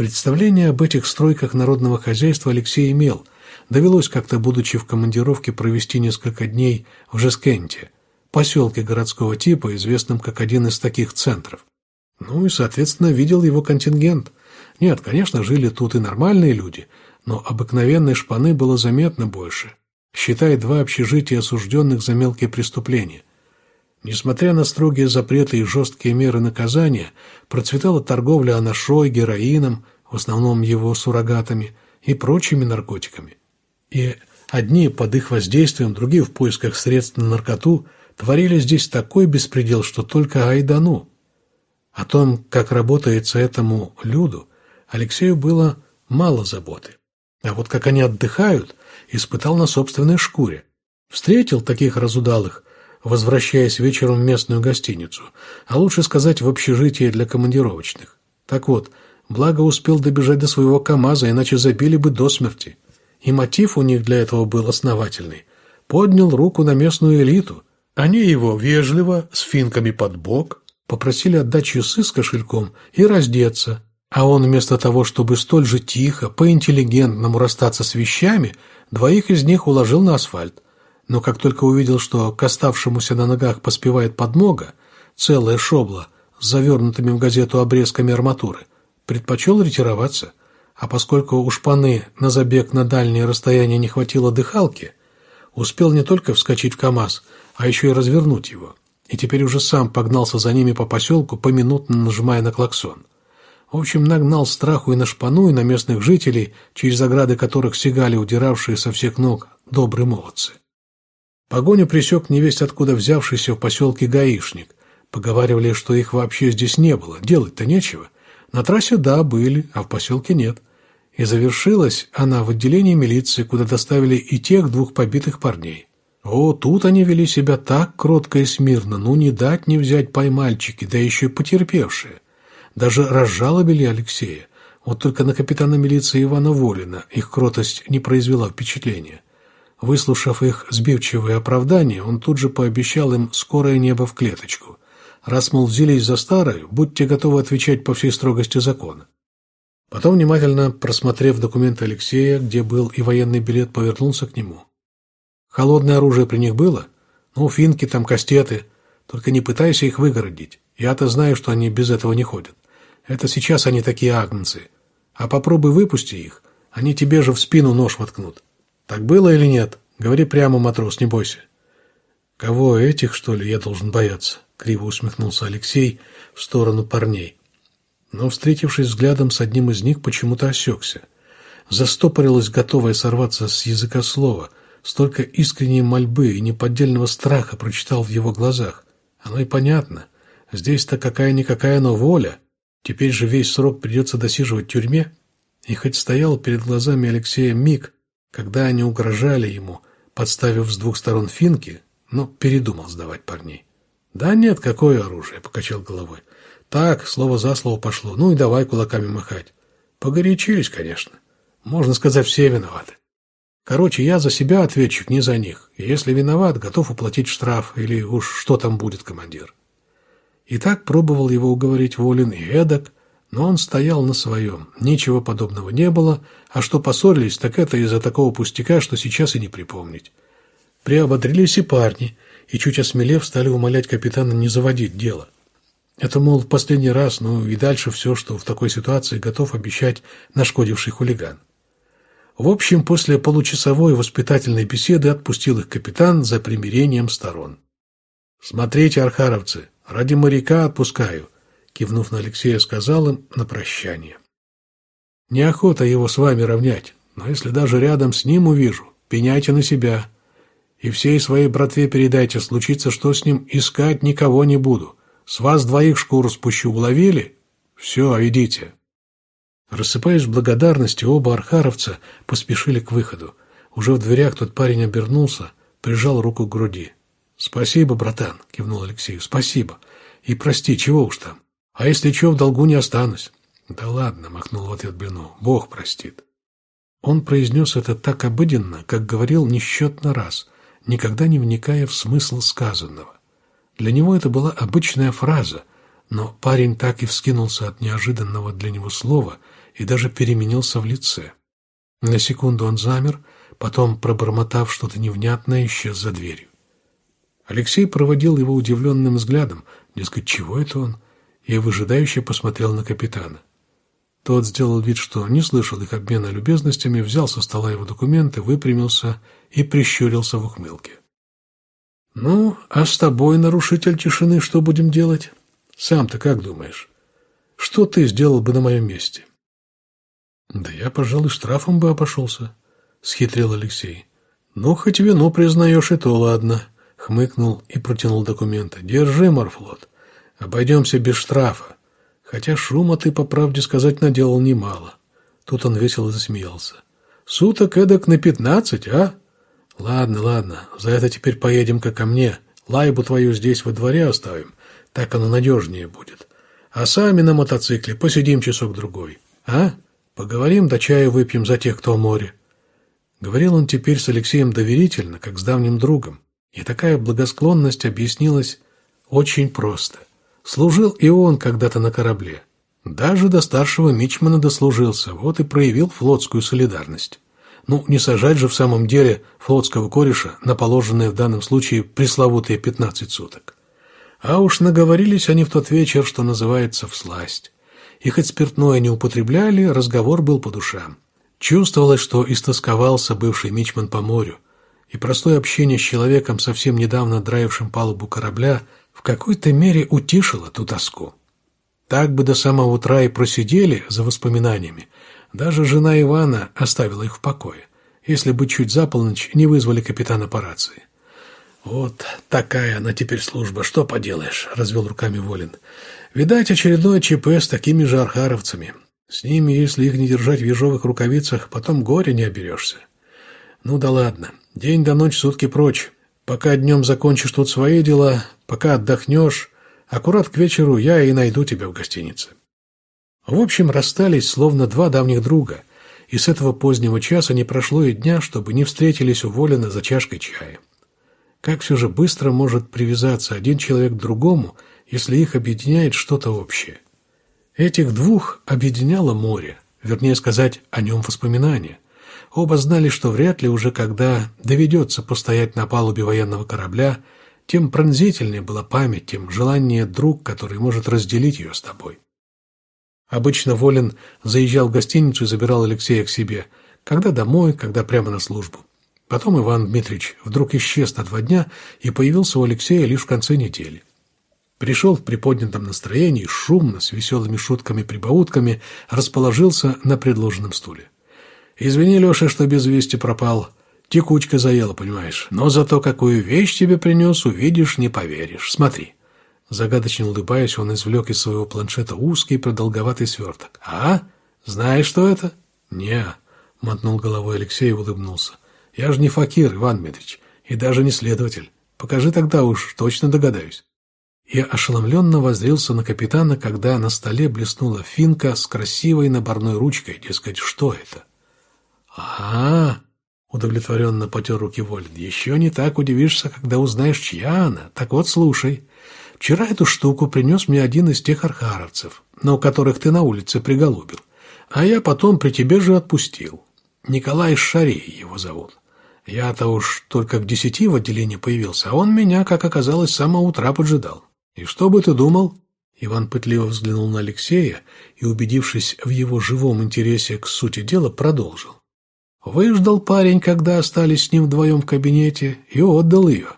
Представление об этих стройках народного хозяйства Алексей имел. Довелось как-то, будучи в командировке, провести несколько дней в Жескенте, поселке городского типа, известном как один из таких центров. Ну и, соответственно, видел его контингент. Нет, конечно, жили тут и нормальные люди, но обыкновенной шпаны было заметно больше, считая два общежития осужденных за мелкие преступления. Несмотря на строгие запреты и жесткие меры наказания, процветала торговля анашой, героином, в основном его суррогатами, и прочими наркотиками. И одни под их воздействием, другие в поисках средств на наркоту, творили здесь такой беспредел, что только айдану. О том, как работается этому люду, Алексею было мало заботы. А вот как они отдыхают, испытал на собственной шкуре. Встретил таких разудалых, возвращаясь вечером в местную гостиницу, а лучше сказать в общежитие для командировочных. Так вот, благо успел добежать до своего КамАЗа, иначе забили бы до смерти. И мотив у них для этого был основательный. Поднял руку на местную элиту. Они его вежливо, с финками под бок, попросили отдать часы с кошельком и раздеться, а он вместо того, чтобы столь же тихо, по-интеллигентному расстаться с вещами, двоих из них уложил на асфальт – но как только увидел, что к оставшемуся на ногах поспевает подмога, целая шобла с завернутыми в газету обрезками арматуры, предпочел ретироваться, а поскольку у шпаны на забег на дальние расстояния не хватило дыхалки, успел не только вскочить в КАМАЗ, а еще и развернуть его, и теперь уже сам погнался за ними по поселку, поминутно нажимая на клаксон. В общем, нагнал страху и на шпану, и на местных жителей, через ограды которых сигали удиравшие со всех ног добрые молодцы. Погоню присек невесть откуда взявшийся в поселке гаишник. Поговаривали, что их вообще здесь не было, делать-то нечего. На трассе да, были, а в поселке нет. И завершилась она в отделении милиции, куда доставили и тех двух побитых парней. О, тут они вели себя так кротко и смирно, ну не дать не взять поймальчики, да еще и потерпевшие. Даже разжалобили Алексея. Вот только на капитана милиции Ивана Волина их кротость не произвела впечатления. Выслушав их сбивчивые оправдания, он тут же пообещал им скорое небо в клеточку. Раз, мол, взялись за старое, будьте готовы отвечать по всей строгости закона. Потом, внимательно просмотрев документы Алексея, где был и военный билет, повернулся к нему. «Холодное оружие при них было? Ну, финки там, кастеты. Только не пытайся их выгородить. Я-то знаю, что они без этого не ходят. Это сейчас они такие агнцы. А попробуй выпусти их, они тебе же в спину нож воткнут. Так было или нет? Говори прямо, матрос, не бойся. Кого, этих, что ли, я должен бояться? Криво усмехнулся Алексей в сторону парней. Но, встретившись взглядом с одним из них, почему-то осекся. Застопорилось, готовое сорваться с языка слова. Столько искренней мольбы и неподдельного страха прочитал в его глазах. Оно и понятно. Здесь-то какая-никакая, но воля. Теперь же весь срок придется досиживать в тюрьме. И хоть стоял перед глазами Алексея миг, когда они угрожали ему, подставив с двух сторон финки, но передумал сдавать парней. «Да нет, какое оружие?» – покачал головой. «Так, слово за слово пошло. Ну и давай кулаками махать. Погорячились, конечно. Можно сказать, все виноваты. Короче, я за себя ответчик, не за них. И если виноват, готов уплатить штраф или уж что там будет, командир». И так пробовал его уговорить Волин и эдак, но он стоял на своем. Ничего подобного не было, а что поссорились, так это из-за такого пустяка, что сейчас и не припомнить. Приободрились и парни, и чуть осмелев стали умолять капитана не заводить дело. Это, мол, в последний раз, ну и дальше все, что в такой ситуации готов обещать нашкодивший хулиган. В общем, после получасовой воспитательной беседы отпустил их капитан за примирением сторон. «Смотрите, архаровцы, ради моряка отпускаю», кивнув на Алексея, сказал им на прощание. «Неохота его с вами равнять, но если даже рядом с ним увижу, пеняйте на себя. И всей своей братве передайте, случится, что с ним искать никого не буду. С вас двоих шкуру спущу, уловили? Все, идите». Рассыпаясь в благодарности, оба архаровца поспешили к выходу. Уже в дверях тот парень обернулся, прижал руку к груди. «Спасибо, братан», — кивнул Алексею, — «спасибо. И прости, чего уж там. А если чего, в долгу не останусь». «Да ладно», — махнул в ответ Блину, — «Бог простит». Он произнес это так обыденно, как говорил несчетно раз, никогда не вникая в смысл сказанного. Для него это была обычная фраза, но парень так и вскинулся от неожиданного для него слова и даже переменился в лице. На секунду он замер, потом, пробормотав что-то невнятное, исчез за дверью. Алексей проводил его удивленным взглядом, дескать, чего это он, и выжидающе посмотрел на капитана. Тот сделал вид, что не слышал их обмена любезностями, взял со стола его документы, выпрямился и прищурился в ухмылке. «Ну, а с тобой, нарушитель тишины, что будем делать? Сам-то как думаешь? Что ты сделал бы на моем месте?» «Да я, пожалуй, штрафом бы обошелся», — схитрил Алексей. «Ну, хоть вину признаешь, и то ладно», — хмыкнул и протянул документы. «Держи, морфлот. Обойдемся без штрафа. Хотя шума ты, по правде сказать, наделал немало». Тут он весело засмеялся. «Суток эдак на пятнадцать, а?» «Ладно, ладно, за это теперь поедем-ка ко мне. Лайбу твою здесь во дворе оставим, так оно надежнее будет. А сами на мотоцикле посидим часок-другой. А? Поговорим, да чаю выпьем за тех, кто в море». Говорил он теперь с Алексеем доверительно, как с давним другом. И такая благосклонность объяснилась очень просто. Служил и он когда-то на корабле. Даже до старшего мичмана дослужился, вот и проявил флотскую солидарность. Ну, не сажать же в самом деле флотского кореша на положенные в данном случае пресловутые пятнадцать суток. А уж наговорились они в тот вечер, что называется, всласть. И хоть спиртное не употребляли, разговор был по душам. Чувствовалось, что истосковался бывший мичман по морю, и простое общение с человеком, совсем недавно драившим палубу корабля, в какой-то мере утишило ту тоску. Так бы до самого утра и просидели за воспоминаниями, даже жена Ивана оставила их в покое, если бы чуть за полночь не вызвали капитана по рации. «Вот такая она теперь служба, что поделаешь», — развел руками Волин. «Видать, очередное ЧП с такими же архаровцами. С ними, если их не держать в ежовых рукавицах, потом горе не оберешься. Ну да ладно, день до ночи, сутки прочь. Пока днем закончишь тут свои дела, пока отдохнешь, аккурат к вечеру я и найду тебя в гостинице». В общем, расстались словно два давних друга, и с этого позднего часа не прошло и дня, чтобы не встретились уволены за чашкой чая. Как все же быстро может привязаться один человек к другому, если их объединяет что-то общее? Этих двух объединяло море, вернее сказать, о нем воспоминания. Оба знали, что вряд ли уже когда доведется постоять на палубе военного корабля, тем пронзительнее была память, тем желание друг, который может разделить ее с тобой. Обычно Волин заезжал в гостиницу и забирал Алексея к себе, когда домой, когда прямо на службу. Потом Иван Дмитриевич вдруг исчез на два дня и появился у Алексея лишь в конце недели. Пришел в приподнятом настроении, шумно, с веселыми шутками-прибаутками, расположился на предложенном стуле. Извини, Леша, что без вести пропал. Текучка заела, понимаешь. Но зато какую вещь тебе принес, увидишь, не поверишь. Смотри». Загадочно улыбаясь, он извлек из своего планшета узкий продолговатый сверток. «А? Знаешь, что это?» «Не», — мотнул головой Алексей и улыбнулся. «Я же не факир, Иван Дмитриевич, и даже не следователь. Покажи тогда уж, точно догадаюсь». Я ошеломленно воззрился на капитана, когда на столе блеснула финка с красивой наборной ручкой, дескать, что это? а, -а, -а удовлетворенно потер руки Волин. «Еще не так удивишься, когда узнаешь, чья она. Так вот, слушай. Вчера эту штуку принес мне один из тех архаровцев, но которых ты на улице приголубил. А я потом при тебе же отпустил. Николай Шарей его зовут. Я-то уж только к десяти в отделении появился, а он меня, как оказалось, с самого утра поджидал. И что бы ты думал?» Иван пытливо взглянул на Алексея и, убедившись в его живом интересе к сути дела, продолжил. Выждал парень, когда остались с ним вдвоем в кабинете, и отдал ее.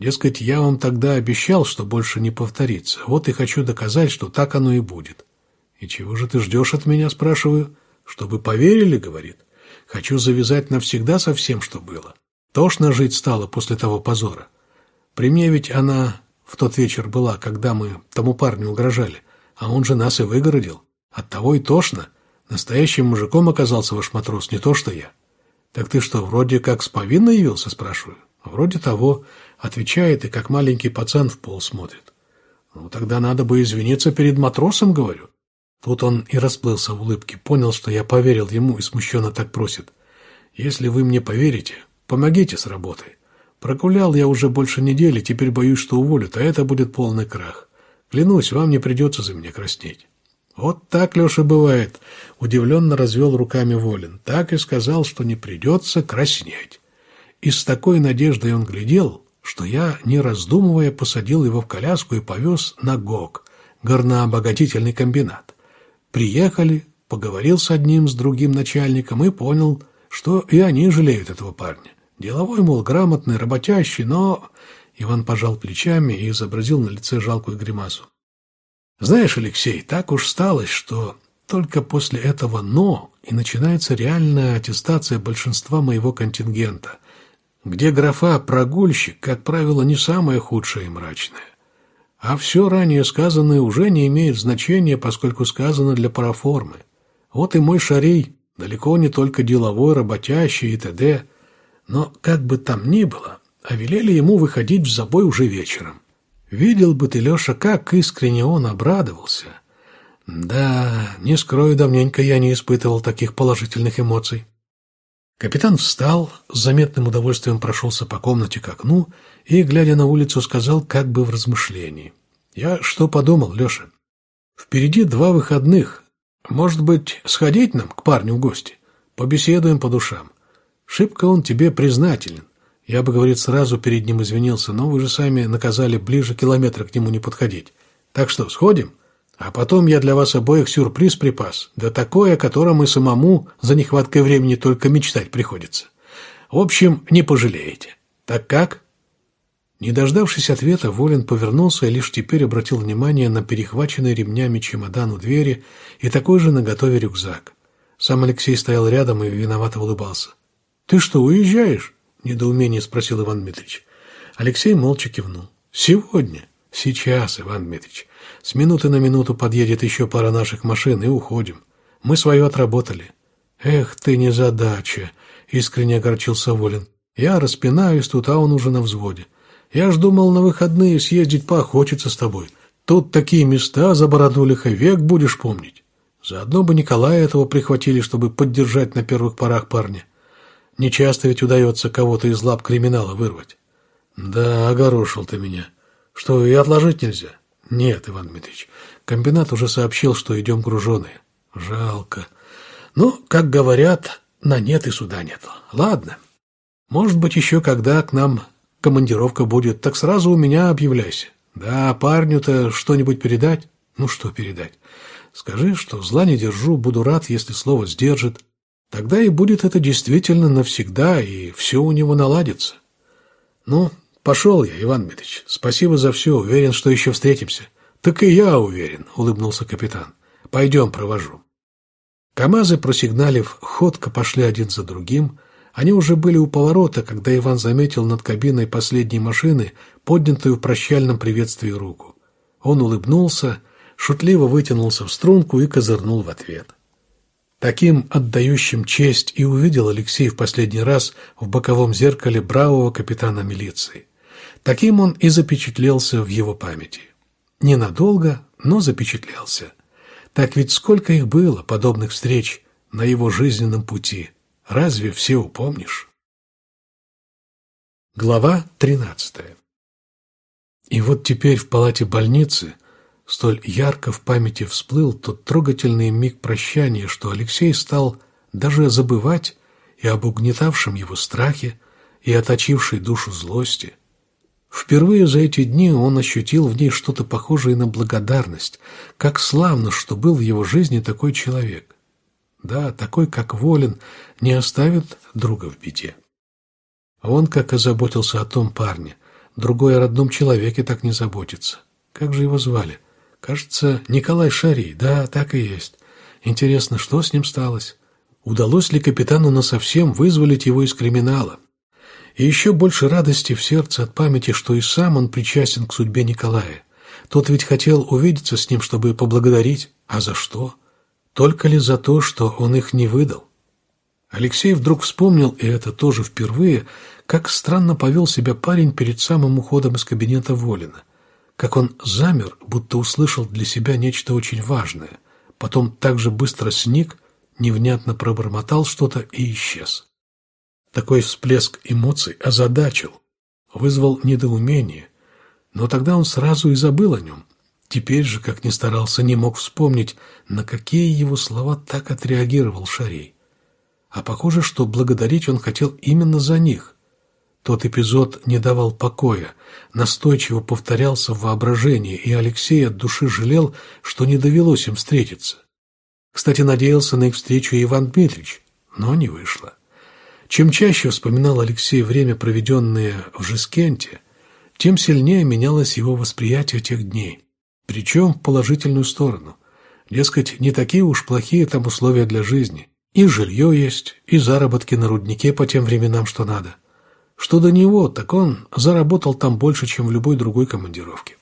Дескать, я вам тогда обещал, что больше не повторится. Вот и хочу доказать, что так оно и будет. «И чего же ты ждешь от меня?» – спрашиваю. «Чтобы поверили?» – говорит. «Хочу завязать навсегда со всем, что было. Тошно жить стало после того позора. При мне ведь она в тот вечер была, когда мы тому парню угрожали, а он же нас и выгородил. Оттого и тошно. Настоящим мужиком оказался ваш матрос, не то что я». «Так ты что, вроде как с повинной явился?» – спрашиваю. «Вроде того», – отвечает и как маленький пацан в пол смотрит. «Ну, тогда надо бы извиниться перед матросом», – говорю. Тут он и расплылся в улыбке, понял, что я поверил ему и смущенно так просит. «Если вы мне поверите, помогите с работой. Прогулял я уже больше недели, теперь боюсь, что уволят, а это будет полный крах. Клянусь, вам не придется за меня краснеть». «Вот так, Леша, бывает», — удивленно развел руками Волин. Так и сказал, что не придется краснеть. И с такой надеждой он глядел, что я, не раздумывая, посадил его в коляску и повез на ГОК, горнообогатительный комбинат. Приехали, поговорил с одним, с другим начальником и понял, что и они жалеют этого парня. Деловой, мол, грамотный, работящий, но... Иван пожал плечами и изобразил на лице жалкую гримасу. Знаешь, Алексей, так уж сталось, что только после этого «но» и начинается реальная аттестация большинства моего контингента, где графа «прогульщик», как правило, не самая худшая и мрачная. А все ранее сказанное уже не имеет значения, поскольку сказано для параформы. Вот и мой шарей, далеко не только деловой, работящий и т.д., но как бы там ни было, а велели ему выходить в забой уже вечером. Видел бы ты, Леша, как искренне он обрадовался. Да, не скрою, давненько я не испытывал таких положительных эмоций. Капитан встал, с заметным удовольствием прошелся по комнате к окну и, глядя на улицу, сказал как бы в размышлении. «Я что подумал, Леша? Впереди два выходных. Может быть, сходить нам к парню в гости? Побеседуем по душам. Шибко он тебе признателен. Я бы, говорит, сразу перед ним извинился, но вы же сами наказали ближе километра к нему не подходить. Так что, сходим? А потом я для вас обоих сюрприз припас, да такое, о котором и самому за нехваткой времени только мечтать приходится. В общем, не пожалеете. Так как?» Не дождавшись ответа, Волин повернулся и лишь теперь обратил внимание на перехваченный ремнями чемодан у двери и такой же наготове рюкзак. Сам Алексей стоял рядом и виновато улыбался. «Ты что, уезжаешь?» – недоумение спросил Иван Дмитрич. Алексей молча кивнул. «Сегодня?» «Сейчас, Иван Дмитрич. С минуты на минуту подъедет еще пара наших машин, и уходим. Мы свое отработали». «Эх ты, незадача!» – искренне огорчился Волин. «Я распинаюсь тут, а он уже на взводе. Я ж думал на выходные съездить поохотиться с тобой. Тут такие места за бородулиха век будешь помнить. Заодно бы Николая этого прихватили, чтобы поддержать на первых порах парня. Нечасто ведь удается кого-то из лап криминала вырвать. Да, огорошил ты меня. Что, и отложить нельзя? Нет, Иван Дмитриевич, комбинат уже сообщил, что идем груженые. Жалко. Ну, как говорят, на нет и суда нет. Ладно. Может быть, еще когда к нам командировка будет, так сразу у меня объявляйся. Да, парню-то что-нибудь передать? Ну, что передать? Скажи, что зла не держу, буду рад, если слово сдержит. Тогда и будет это действительно навсегда, и все у него наладится. Ну, пошел я, Иван Дмитриевич. Спасибо за все, уверен, что еще встретимся. Так и я уверен, улыбнулся капитан. Пойдем, провожу. КамАЗы, просигналив, ходко пошли один за другим. Они уже были у поворота, когда Иван заметил над кабиной последней машины поднятую в прощальном приветствии руку. Он улыбнулся, шутливо вытянулся в струнку и козырнул в ответ. Таким отдающим честь и увидел Алексей в последний раз в боковом зеркале бравого капитана милиции. Таким он и запечатлелся в его памяти. Ненадолго, но запечатлелся. Так ведь сколько их было, подобных встреч, на его жизненном пути. Разве все упомнишь? Глава тринадцатая. И вот теперь в палате больницы столь ярко в памяти всплыл тот трогательный миг прощания, что Алексей стал даже забывать и об угнетавшем его страхе, и оточившей душу злости. Впервые за эти дни он ощутил в ней что-то похожее на благодарность, как славно, что был в его жизни такой человек. Да, такой, как Волин, не оставит друга в беде. Он как озаботился о том парне, другой о родном человеке так не заботится. Как же его звали? — Кажется, Николай Шарий. Да, так и есть. Интересно, что с ним сталось? Удалось ли капитану насовсем вызволить его из криминала? И еще больше радости в сердце от памяти, что и сам он причастен к судьбе Николая. Тот ведь хотел увидеться с ним, чтобы поблагодарить. А за что? Только ли за то, что он их не выдал? Алексей вдруг вспомнил, и это тоже впервые, как странно повел себя парень перед самым уходом из кабинета Волина как он замер, будто услышал для себя нечто очень важное, потом так же быстро сник, невнятно пробормотал что-то и исчез. Такой всплеск эмоций озадачил, вызвал недоумение, но тогда он сразу и забыл о нем. Теперь же, как ни старался, не мог вспомнить, на какие его слова так отреагировал Шарей. А похоже, что благодарить он хотел именно за них – тот эпизод не давал покоя, настойчиво повторялся в воображении, и Алексей от души жалел, что не довелось им встретиться. Кстати, надеялся на их встречу Иван Дмитриевич, но не вышло. Чем чаще вспоминал Алексей время, проведенное в Жескенте, тем сильнее менялось его восприятие тех дней, причем в положительную сторону. Дескать, не такие уж плохие там условия для жизни. И жилье есть, и заработки на руднике по тем временам, что надо. Что до него, так он заработал там больше, чем в любой другой командировке.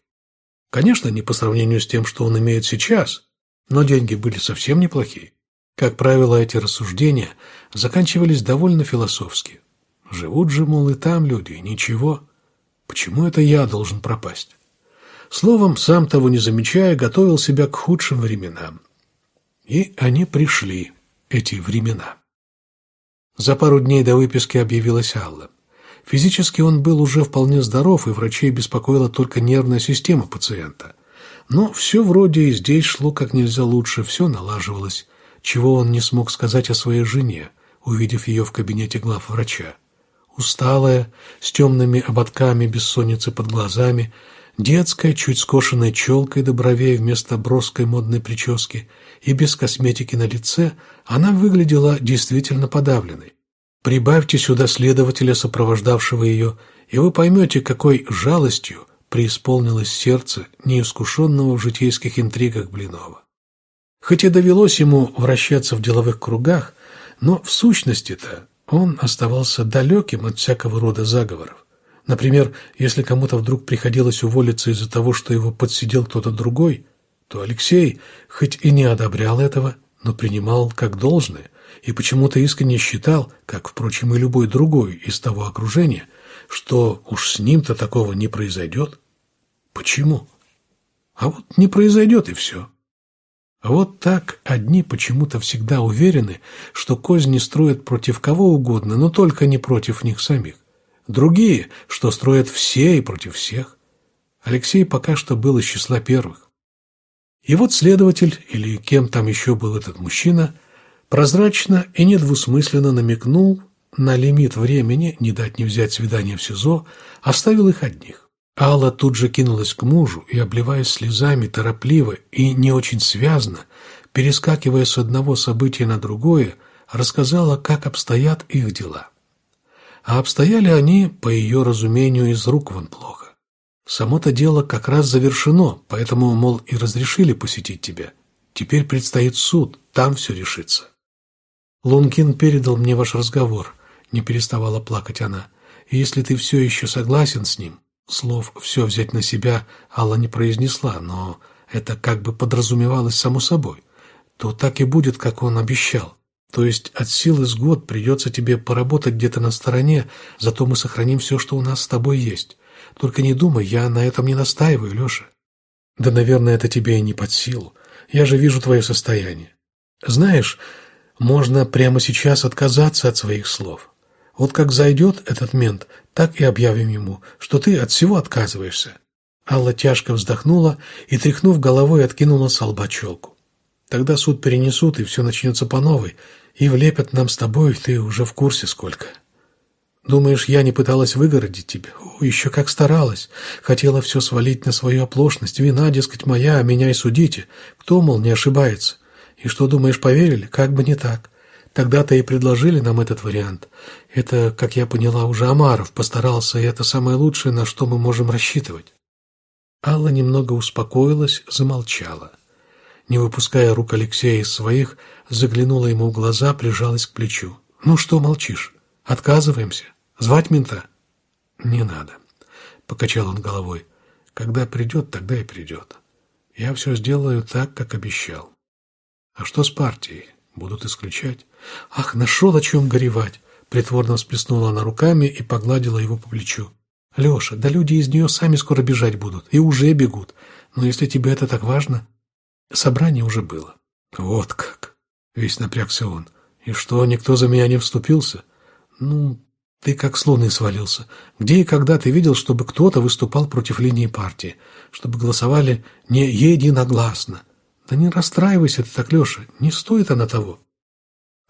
Конечно, не по сравнению с тем, что он имеет сейчас, но деньги были совсем неплохие. Как правило, эти рассуждения заканчивались довольно философски. Живут же, мол, и там люди, и ничего. Почему это я должен пропасть? Словом, сам того не замечая, готовил себя к худшим временам. И они пришли, эти времена. За пару дней до выписки объявилась Алла. Физически он был уже вполне здоров, и врачей беспокоила только нервная система пациента. Но все вроде и здесь шло как нельзя лучше, все налаживалось, чего он не смог сказать о своей жене, увидев ее в кабинете главврача. Усталая, с темными ободками бессонницы под глазами, детская, чуть скошенной челкой до бровей вместо броской модной прически и без косметики на лице, она выглядела действительно подавленной. Прибавьте сюда следователя, сопровождавшего ее, и вы поймете, какой жалостью преисполнилось сердце неискушенного в житейских интригах Блинова. Хоть и довелось ему вращаться в деловых кругах, но в сущности-то он оставался далеким от всякого рода заговоров. Например, если кому-то вдруг приходилось уволиться из-за того, что его подсидел кто-то другой, то Алексей, хоть и не одобрял этого, но принимал как должное – и почему-то искренне считал, как, впрочем, и любой другой из того окружения, что уж с ним-то такого не произойдет. Почему? А вот не произойдет и все. Вот так одни почему-то всегда уверены, что козни строят против кого угодно, но только не против них самих. Другие, что строят все и против всех. Алексей пока что был из числа первых. И вот следователь, или кем там еще был этот мужчина – Прозрачно и недвусмысленно намекнул на лимит времени, не дать не взять свидание в СИЗО, оставил их одних. Алла тут же кинулась к мужу и, обливаясь слезами, торопливо и не очень связно, перескакивая с одного события на другое, рассказала, как обстоят их дела. А обстояли они, по ее разумению, из рук вон плохо. Само-то дело как раз завершено, поэтому, мол, и разрешили посетить тебя. Теперь предстоит суд, там все решится. Лункин передал мне ваш разговор, не переставала плакать она. И если ты все еще согласен с ним, слов «все взять на себя» Алла не произнесла, но это как бы подразумевалось само собой, то так и будет, как он обещал. То есть от силы с год придется тебе поработать где-то на стороне, зато мы сохраним все, что у нас с тобой есть. Только не думай, я на этом не настаиваю, Леша. Да, наверное, это тебе и не под силу. Я же вижу твое состояние. Знаешь, можно прямо сейчас отказаться от своих слов. Вот как зайдет этот мент, так и объявим ему, что ты от всего отказываешься. Алла тяжко вздохнула и, тряхнув головой, откинула с лба челку. Тогда суд перенесут, и все начнется по новой, и влепят нам с тобой, ты уже в курсе сколько. Думаешь, я не пыталась выгородить тебя? О, еще как старалась. Хотела все свалить на свою оплошность. Вина, дескать, моя, а меня и судите. Кто, мол, не ошибается? И что, думаешь, поверили? Как бы не так. Тогда-то и предложили нам этот вариант. Это, как я поняла, уже Амаров постарался, и это самое лучшее, на что мы можем рассчитывать. Алла немного успокоилась, замолчала не выпуская рук Алексея из своих, заглянула ему в глаза, прижалась к плечу. «Ну что молчишь? Отказываемся? Звать мента?» «Не надо», — покачал он головой. «Когда придет, тогда и придет. Я все сделаю так, как обещал. А что с партией? Будут исключать?» «Ах, нашел о чем горевать!» Притворно всплеснула она руками и погладила его по плечу. «Леша, да люди из нее сами скоро бежать будут, и уже бегут. Но если тебе это так важно, Собрание уже было. Вот как. Весь напрягся он. И что, никто за меня не вступился? Ну, ты как с луны свалился. Где и когда ты видел, чтобы кто-то выступал против линии партии? Чтобы голосовали не единогласно? Да не расстраивайся ты так, Леша, не стоит она того.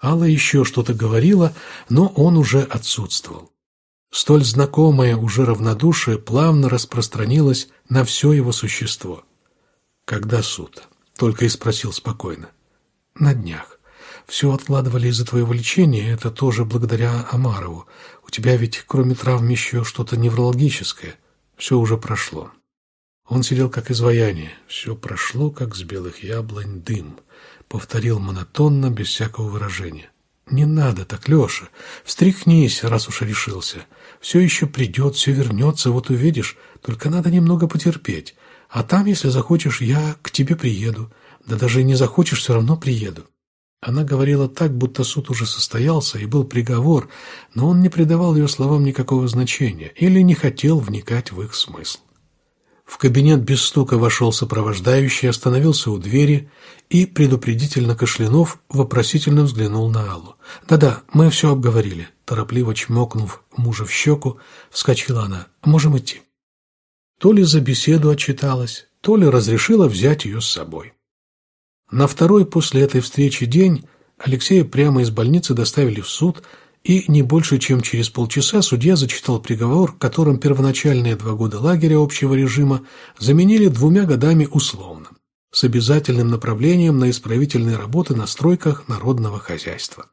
Алла еще что-то говорила, но он уже отсутствовал. Столь знакомое уже равнодушие плавно распространилось на все его существо. Когда суд? Только и спросил спокойно. На днях. Все откладывали из-за твоего лечения, это тоже благодаря Амарову. У тебя ведь, кроме травм, еще что-то неврологическое. Все уже прошло. Он сидел как изваяние. Все прошло, как с белых яблонь дым. Повторил монотонно, без всякого выражения. «Не надо так, Леша. Встряхнись, раз уж решился. Все еще придет, все вернется, вот увидишь. Только надо немного потерпеть. А там, если захочешь, я к тебе приеду. Да даже не захочешь, все равно приеду». Она говорила так, будто суд уже состоялся и был приговор, но он не придавал ее словам никакого значения или не хотел вникать в их смысл. В кабинет без стука вошел сопровождающий, остановился у двери и, предупредительно кашлянув, вопросительно взглянул на Аллу. «Да-да, мы все обговорили», – торопливо чмокнув мужа в щеку, вскочила она. «Можем идти». То ли за беседу отчиталась, то ли разрешила взять ее с собой. На второй после этой встречи день Алексея прямо из больницы доставили в суд, и не больше чем через полчаса судья зачитал приговор, которым первоначальные два года лагеря общего режима заменили двумя годами условно, с обязательным направлением на исправительные работы на стройках народного хозяйства.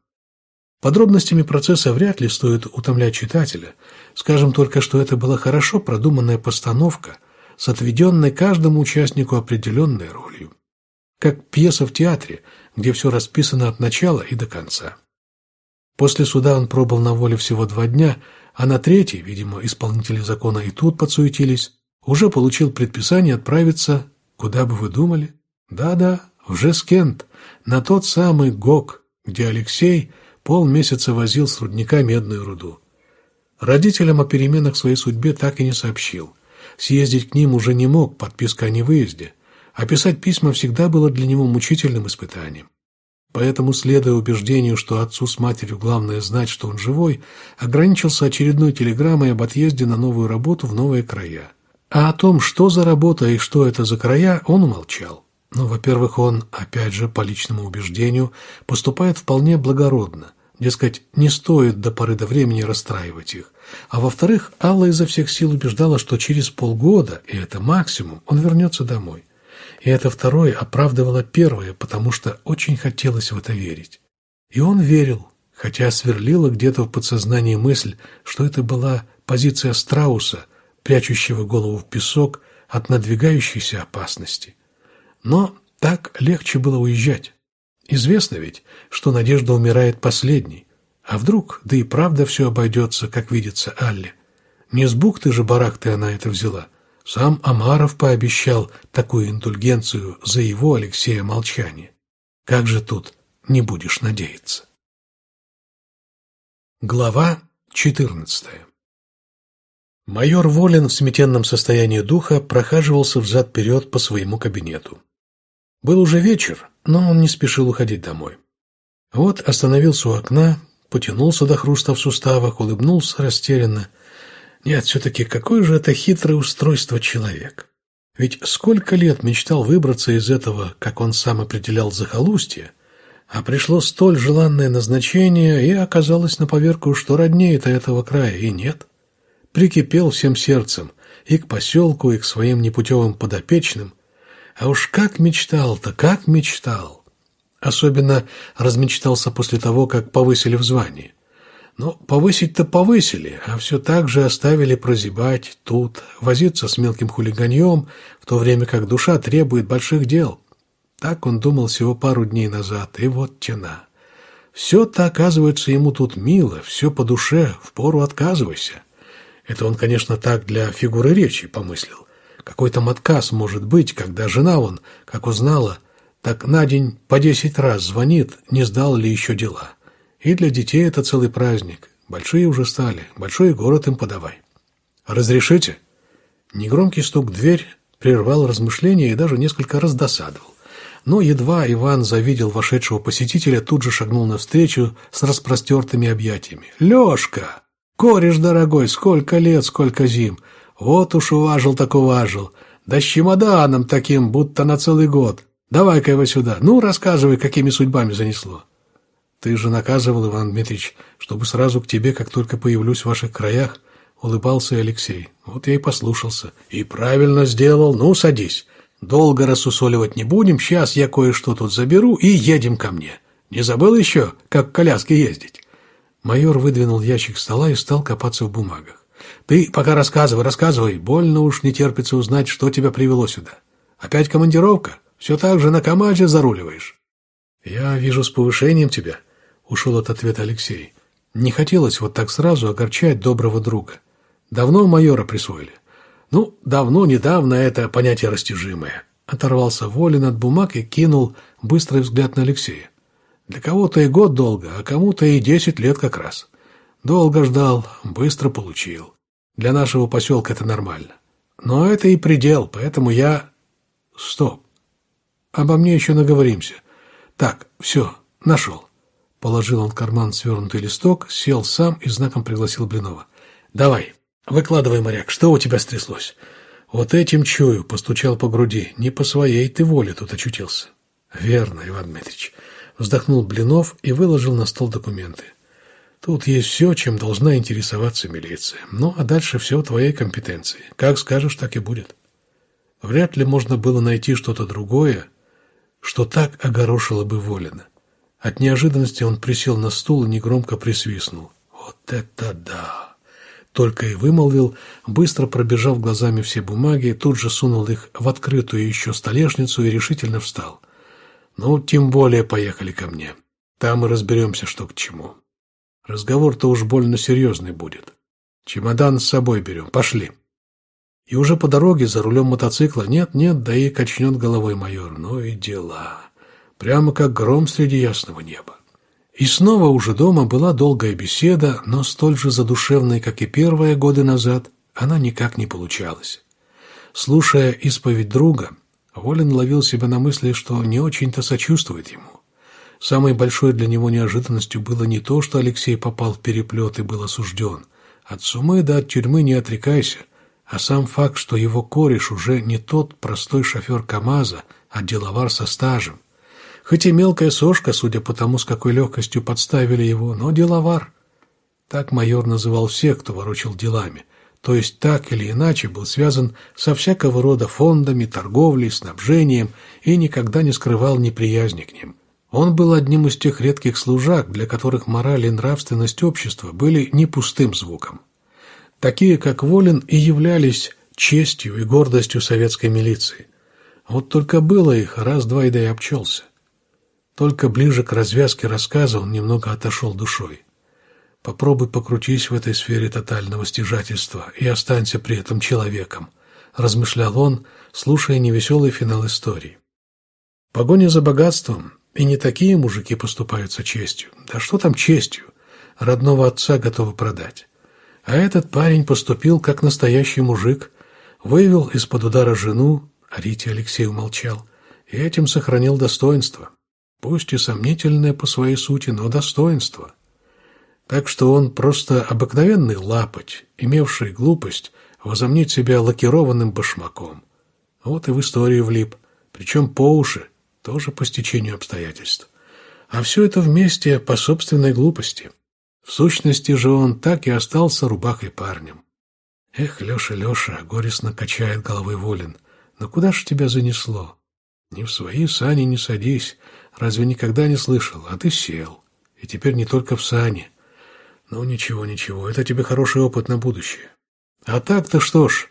Подробностями процесса вряд ли стоит утомлять читателя – Скажем только, что это была хорошо продуманная постановка с отведенной каждому участнику определенной ролью. Как пьеса в театре, где все расписано от начала и до конца. После суда он пробыл на воле всего два дня, а на третий, видимо, исполнители закона и тут подсуетились, уже получил предписание отправиться, куда бы вы думали? Да-да, в Жескент, на тот самый ГОК, где Алексей полмесяца возил с рудника медную руду. Родителям о переменах своей судьбе так и не сообщил. Съездить к ним уже не мог, подписка о невыезде. А писать письма всегда было для него мучительным испытанием. Поэтому, следуя убеждению, что отцу с матерью главное знать, что он живой, ограничился очередной телеграммой об отъезде на новую работу в новые края. А о том, что за работа и что это за края, он умолчал. Ну, во-первых, он, опять же, по личному убеждению, поступает вполне благородно – Дескать, не стоит до поры до времени расстраивать их. А во-вторых, Алла изо всех сил убеждала, что через полгода, и это максимум, он вернется домой. И это второе оправдывало первое, потому что очень хотелось в это верить. И он верил, хотя сверлила где-то в подсознании мысль, что это была позиция страуса, прячущего голову в песок от надвигающейся опасности. Но Так легче было уезжать. Известно ведь, что Надежда умирает последней. А вдруг, да и правда все обойдется, как видится Алле. Не с бухты же барахты она это взяла. Сам Амаров пообещал такую индульгенцию за его, Алексея, молчание. Как же тут не будешь надеяться? Глава четырнадцатая Майор Волин в сметенном состоянии духа прохаживался взад-вперед по своему кабинету. Был уже вечер, но он не спешил уходить домой. Вот остановился у окна, потянулся до хруста в суставах, улыбнулся растерянно. Нет, все-таки какое же это хитрое устройство человек. Ведь сколько лет мечтал выбраться из этого, как он сам определял, захолустья, а пришло столь желанное назначение, и оказалось на поверку, что роднее-то этого края и нет. Прикипел всем сердцем и к поселку, и к своим непутевым подопечным – а уж как мечтал-то, как мечтал! Особенно размечтался после того, как повысили в звании. Но повысить-то повысили, а все так же оставили прозябать тут, возиться с мелким хулиганьем, в то время как душа требует больших дел. Так он думал всего пару дней назад, и вот тена. Все-то, оказывается, ему тут мило, все по душе, впору отказывайся. Это он, конечно, так для фигуры речи помыслил. Какой там отказ может быть, когда жена он, как узнала, так на день по десять раз звонит, не сдал ли еще дела. И для детей это целый праздник. Большие уже стали, большой город им подавай. «Разрешите?» Негромкий стук в дверь прервал размышления и даже несколько раздосадовал. Но едва Иван завидел вошедшего посетителя, тут же шагнул навстречу с распростертыми объятиями. «Лешка! Кореш дорогой, сколько лет, сколько зим! Вот уж уважил так уважил. Да с чемоданом таким, будто на целый год. Давай-ка его сюда. Ну, рассказывай, какими судьбами занесло. Ты же наказывал, Иван Дмитриевич, чтобы сразу к тебе, как только появлюсь в ваших краях, улыбался Алексей. Вот я и послушался. И правильно сделал. Ну, садись. Долго рассусоливать не будем. Сейчас я кое-что тут заберу и едем ко мне. Не забыл еще, как в коляске ездить? Майор выдвинул ящик стола и стал копаться в бумагах. Ты пока рассказывай, рассказывай. Больно уж не терпится узнать, что тебя привело сюда. Опять командировка? Все так же на КамАЗе заруливаешь. Я вижу с повышением тебя, ушел от ответа Алексей. Не хотелось вот так сразу огорчать доброго друга. Давно майора присвоили. Ну, давно, недавно это понятие растяжимое. Оторвался Волин от бумаг и кинул быстрый взгляд на Алексея. Для кого-то и год долго, а кому-то и десять лет как раз. Долго ждал, быстро получил. Для нашего поселка это нормально. Но это и предел, поэтому я... Стоп. Обо мне еще наговоримся. Так, все, нашел. Положил он в карман свернутый листок, сел сам и знаком пригласил Блинова. Давай, выкладывай, моряк, что у тебя стряслось? Вот этим чую, постучал по груди. Не по своей ты воле тут очутился. Верно, Иван Дмитриевич. Вздохнул Блинов и выложил на стол документы. Тут есть все, чем должна интересоваться милиция. Ну, а дальше все в твоей компетенции. Как скажешь, так и будет. Вряд ли можно было найти что-то другое, что так огорошило бы Волина. От неожиданности он присел на стул и негромко присвистнул. «Вот это да!» Только и вымолвил, быстро пробежав глазами все бумаги, тут же сунул их в открытую еще столешницу и решительно встал. «Ну, тем более поехали ко мне. Там и разберемся, что к чему». Разговор-то уж больно серьезный будет. Чемодан с собой берем. Пошли. И уже по дороге за рулем мотоцикла нет-нет, да и качнет головой майор. Ну и дела. Прямо как гром среди ясного неба. И снова уже дома была долгая беседа, но столь же задушевной, как и первые годы назад, она никак не получалась. Слушая исповедь друга, Волин ловил себя на мысли, что не очень-то сочувствует ему. Самой большой для него неожиданностью было не то, что Алексей попал в переплет и был осужден. От сумы да от тюрьмы не отрекайся, а сам факт, что его кореш уже не тот простой шофер КамАЗа, а деловар со стажем. Хоть и мелкая сошка, судя по тому, с какой легкостью подставили его, но деловар. Так майор называл всех, кто ворочил делами, то есть так или иначе был связан со всякого рода фондами, торговлей, снабжением и никогда не скрывал неприязни к ним. Он был одним из тех редких служак, для которых мораль и нравственность общества были не пустым звуком. Такие, как Волин, и являлись честью и гордостью советской милиции. Вот только было их, раз-два и да и обчелся. Только ближе к развязке рассказа он немного отошел душой. Попробуй покрутись в этой сфере тотального стяжательства и останься при этом человеком, размышлял он, слушая невеселый финал истории. Погоня за богатством, и не такие мужики поступаются честью. Да что там честью? Родного отца готовы продать. А этот парень поступил как настоящий мужик, вывел из-под удара жену, а Рите Алексей умолчал, и этим сохранил достоинство. Пусть и сомнительное по своей сути, но достоинство. Так что он просто обыкновенный лапоть, имевший глупость возомнить себя лакированным башмаком. Вот и в историю влип, причем по уши, тоже по стечению обстоятельств. А все это вместе по собственной глупости. В сущности же он так и остался рубахой парнем. Эх, Леша, Леша, горестно качает головой Волин, но куда ж тебя занесло? Ни в свои сани не садись, разве никогда не слышал, а ты сел. И теперь не только в сани. Ну, ничего, ничего, это тебе хороший опыт на будущее. А так-то что ж,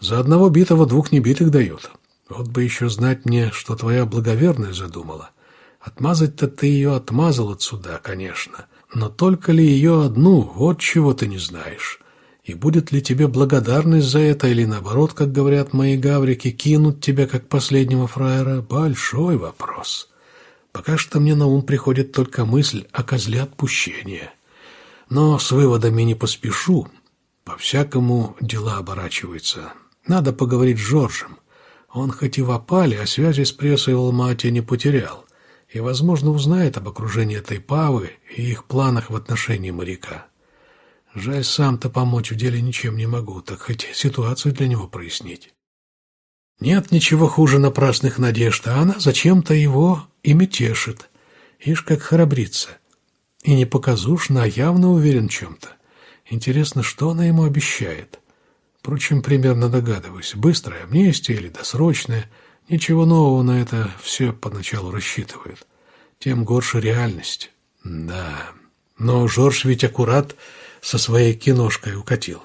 за одного битого двух небитых дают. Вот бы еще знать мне, что твоя благоверная задумала. Отмазать-то ты ее отмазал отсюда, конечно. Но только ли ее одну, вот чего ты не знаешь. И будет ли тебе благодарность за это, или наоборот, как говорят мои гаврики, кинут тебя, как последнего фраера? Большой вопрос. Пока что мне на ум приходит только мысль о козле отпущения. Но с выводами не поспешу. По-всякому дела оборачиваются. Надо поговорить с Жоржем. Он хоть и в опале, а связи с прессой в Алмате не потерял. И, возможно, узнает об окружении этой Павы и их планах в отношении моряка. Жаль, сам-то помочь в деле ничем не могу, так хоть ситуацию для него прояснить. Нет ничего хуже напрасных надежд, а она зачем-то его ими тешит. Ишь, как храбрится. И не показушно, а явно уверен чем-то. Интересно, что она ему обещает? Впрочем, примерно догадываюсь, быстрое амнистия или досрочное. Ничего нового на это все поначалу рассчитывают. Тем горше реальность. Да, но Жорж ведь аккурат со своей киношкой укатил.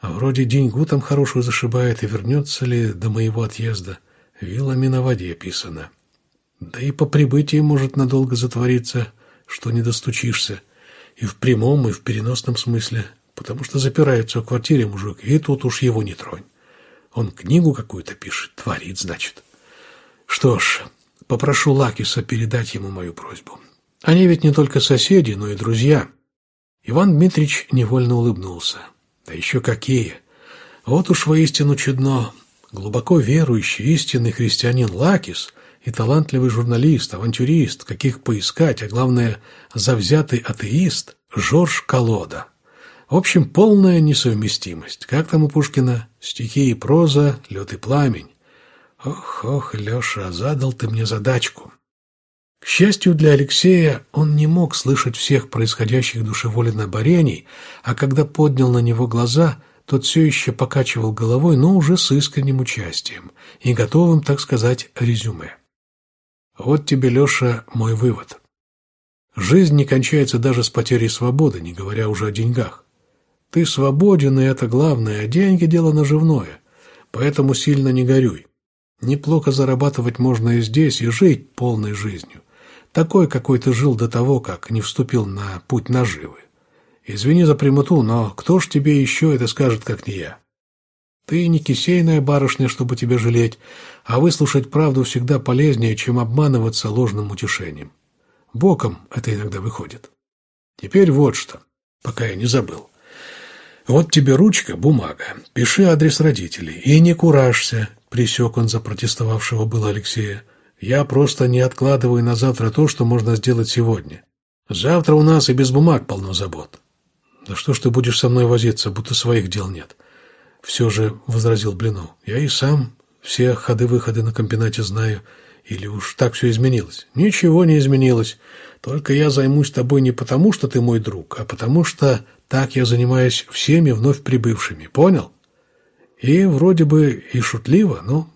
А вроде деньгу там хорошую зашибает, и вернется ли до моего отъезда. Вилами на воде писано. Да и по прибытии может надолго затвориться, что не достучишься. И в прямом, и в переносном смысле. Потому что запирается в квартире мужик, и тут уж его не тронь. Он книгу какую-то пишет, творит, значит. Что ж, попрошу Лакиса передать ему мою просьбу. Они ведь не только соседи, но и друзья. Иван Дмитрич невольно улыбнулся. Да еще какие! Вот уж воистину чудно. Глубоко верующий истинный христианин Лакис и талантливый журналист, авантюрист, каких поискать, а главное, завзятый атеист Жорж Колода. В общем, полная несовместимость. Как там у Пушкина? Стихи и проза, лед и пламень. Ох, ох, Леша, задал ты мне задачку. К счастью для Алексея, он не мог слышать всех происходящих душеволенно борений, а когда поднял на него глаза, тот все еще покачивал головой, но уже с искренним участием и готовым, так сказать, резюме. Вот тебе, Леша, мой вывод. Жизнь не кончается даже с потерей свободы, не говоря уже о деньгах. Ты свободен, и это главное, а деньги – дело наживное, поэтому сильно не горюй. Неплохо зарабатывать можно и здесь, и жить полной жизнью такой, какой ты жил до того, как не вступил на путь наживы. Извини за прямоту, но кто ж тебе еще это скажет, как не я? Ты не кисейная барышня, чтобы тебя жалеть, а выслушать правду всегда полезнее, чем обманываться ложным утешением. Боком это иногда выходит. Теперь вот что, пока я не забыл. Вот тебе ручка, бумага. Пиши адрес родителей. И не куражься, присек он запротестовавшего было Алексея. Я просто не откладываю на завтра то, что можно сделать сегодня. Завтра у нас и без бумаг полно забот. Да что ж ты будешь со мной возиться, будто своих дел нет? Все же, — возразил Блинов, — я и сам все ходы-выходы на комбинате знаю. Или уж так все изменилось? Ничего не изменилось. Только я займусь тобой не потому, что ты мой друг, а потому что так я занимаюсь всеми вновь прибывшими. Понял? И вроде бы и шутливо, но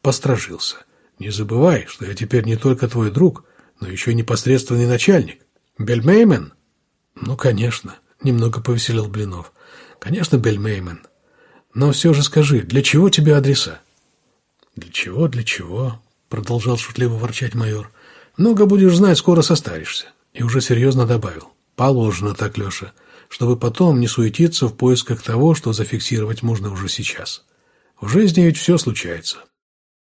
построжился. Не забывай, что я теперь не только твой друг, но еще и непосредственный начальник. Бельмеймен? Ну, конечно, немного повеселил Блинов. Конечно, Бельмеймен. Но все же скажи, для чего тебе адреса? «Для чего, для чего?» — продолжал шутливо ворчать майор. «Много будешь знать, скоро состаришься». И уже серьезно добавил. «Положено так, Леша, чтобы потом не суетиться в поисках того, что зафиксировать можно уже сейчас. В жизни ведь все случается.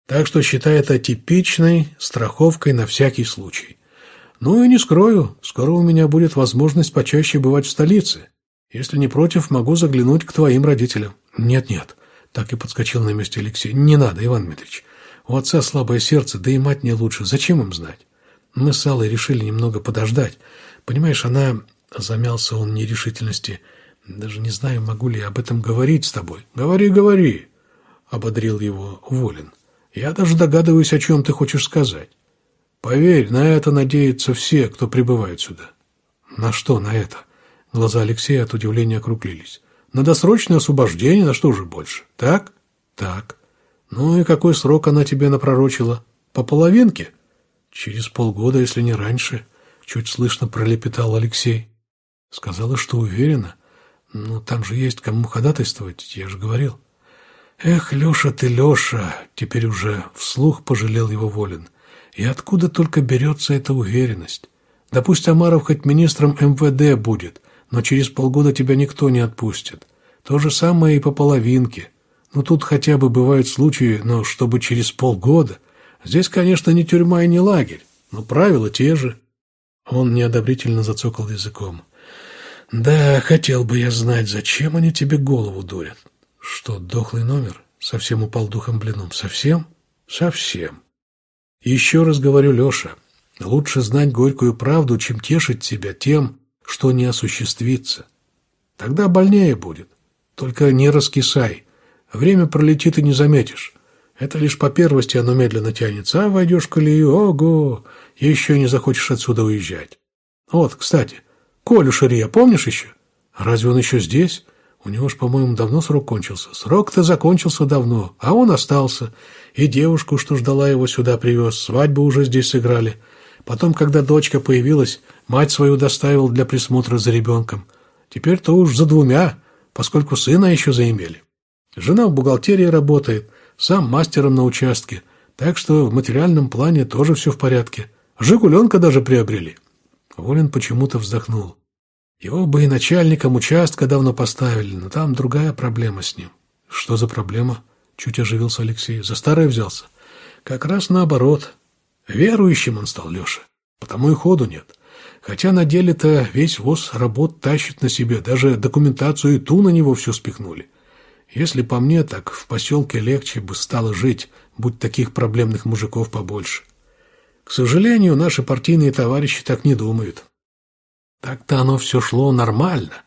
Так что считай это типичной страховкой на всякий случай. Ну и не скрою, скоро у меня будет возможность почаще бывать в столице. Если не против, могу заглянуть к твоим родителям. Нет-нет, так и подскочил на месте Алексей. Не надо, Иван Дмитриевич. У отца слабое сердце, да и мать не лучше. Зачем им знать? Мы с Аллой решили немного подождать. Понимаешь, она... Замялся он в нерешительности. Даже не знаю, могу ли я об этом говорить с тобой. Говори, говори, ободрил его Волин. Я даже догадываюсь, о чем ты хочешь сказать. Поверь, на это надеются все, кто прибывает сюда. На что на это? Глаза Алексея от удивления округлились. На досрочное освобождение, на что же больше? Так? Так. Ну и какой срок она тебе напророчила? По половинке? Через полгода, если не раньше, чуть слышно пролепетал Алексей. Сказала, что уверена. Ну, там же есть кому ходатайствовать, я же говорил. Эх, Леша ты, Леша, теперь уже вслух пожалел его Волин. И откуда только берется эта уверенность? Да пусть Амаров хоть министром МВД будет, но через полгода тебя никто не отпустит. То же самое и по половинке. Ну, тут хотя бы бывают случаи, но чтобы через полгода. Здесь, конечно, не тюрьма и не лагерь, но правила те же. Он неодобрительно зацокал языком. Да, хотел бы я знать, зачем они тебе голову дурят. Что, дохлый номер? Совсем упал духом блином. Совсем? Совсем. Еще раз говорю, Леша, лучше знать горькую правду, чем тешить себя тем, что не осуществится. Тогда больнее будет. Только не раскисай. Время пролетит и не заметишь. Это лишь по первости оно медленно тянется, а войдешь в колею, ого, еще не захочешь отсюда уезжать. Вот, кстати, Колю Ширия помнишь еще? Разве он еще здесь? У него ж, по-моему, давно срок кончился. Срок-то закончился давно, а он остался. И девушку, что ждала его, сюда привез. Свадьбу уже здесь сыграли. Потом, когда дочка появилась, мать свою доставил для присмотра за ребенком. Теперь-то уж за двумя, поскольку сына еще заимели. Жена в бухгалтерии работает, сам мастером на участке, так что в материальном плане тоже все в порядке. Жигуленка даже приобрели. Волин почему-то вздохнул. Его бы и начальником участка давно поставили, но там другая проблема с ним. Что за проблема? Чуть оживился Алексей. За старое взялся. Как раз наоборот. Верующим он стал, Леша. Потому и ходу нет. Хотя на деле-то весь ВОЗ работ тащит на себе, даже документацию и ту на него все спихнули. Если по мне, так в поселке легче бы стало жить, будь таких проблемных мужиков побольше. К сожалению, наши партийные товарищи так не думают. Так-то оно все шло нормально.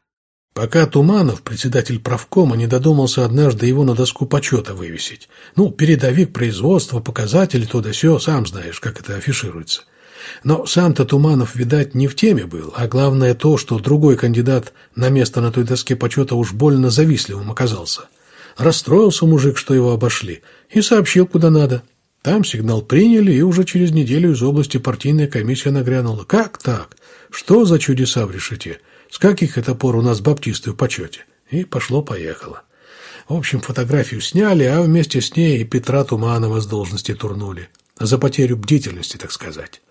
Пока Туманов, председатель правкома, не додумался однажды его на доску почета вывесить. Ну, передовик производства, показатели, то да сё, сам знаешь, как это афишируется. Но сам-то Туманов, видать, не в теме был, а главное то, что другой кандидат на место на той доске почета уж больно завистливым оказался. Расстроился мужик, что его обошли, и сообщил, куда надо. Там сигнал приняли, и уже через неделю из области партийная комиссия нагрянула. Как так? Что за чудеса в решете? С каких это пор у нас баптисты в почете? И пошло-поехало. В общем, фотографию сняли, а вместе с ней и Петра Туманова с должности турнули. За потерю бдительности, так сказать.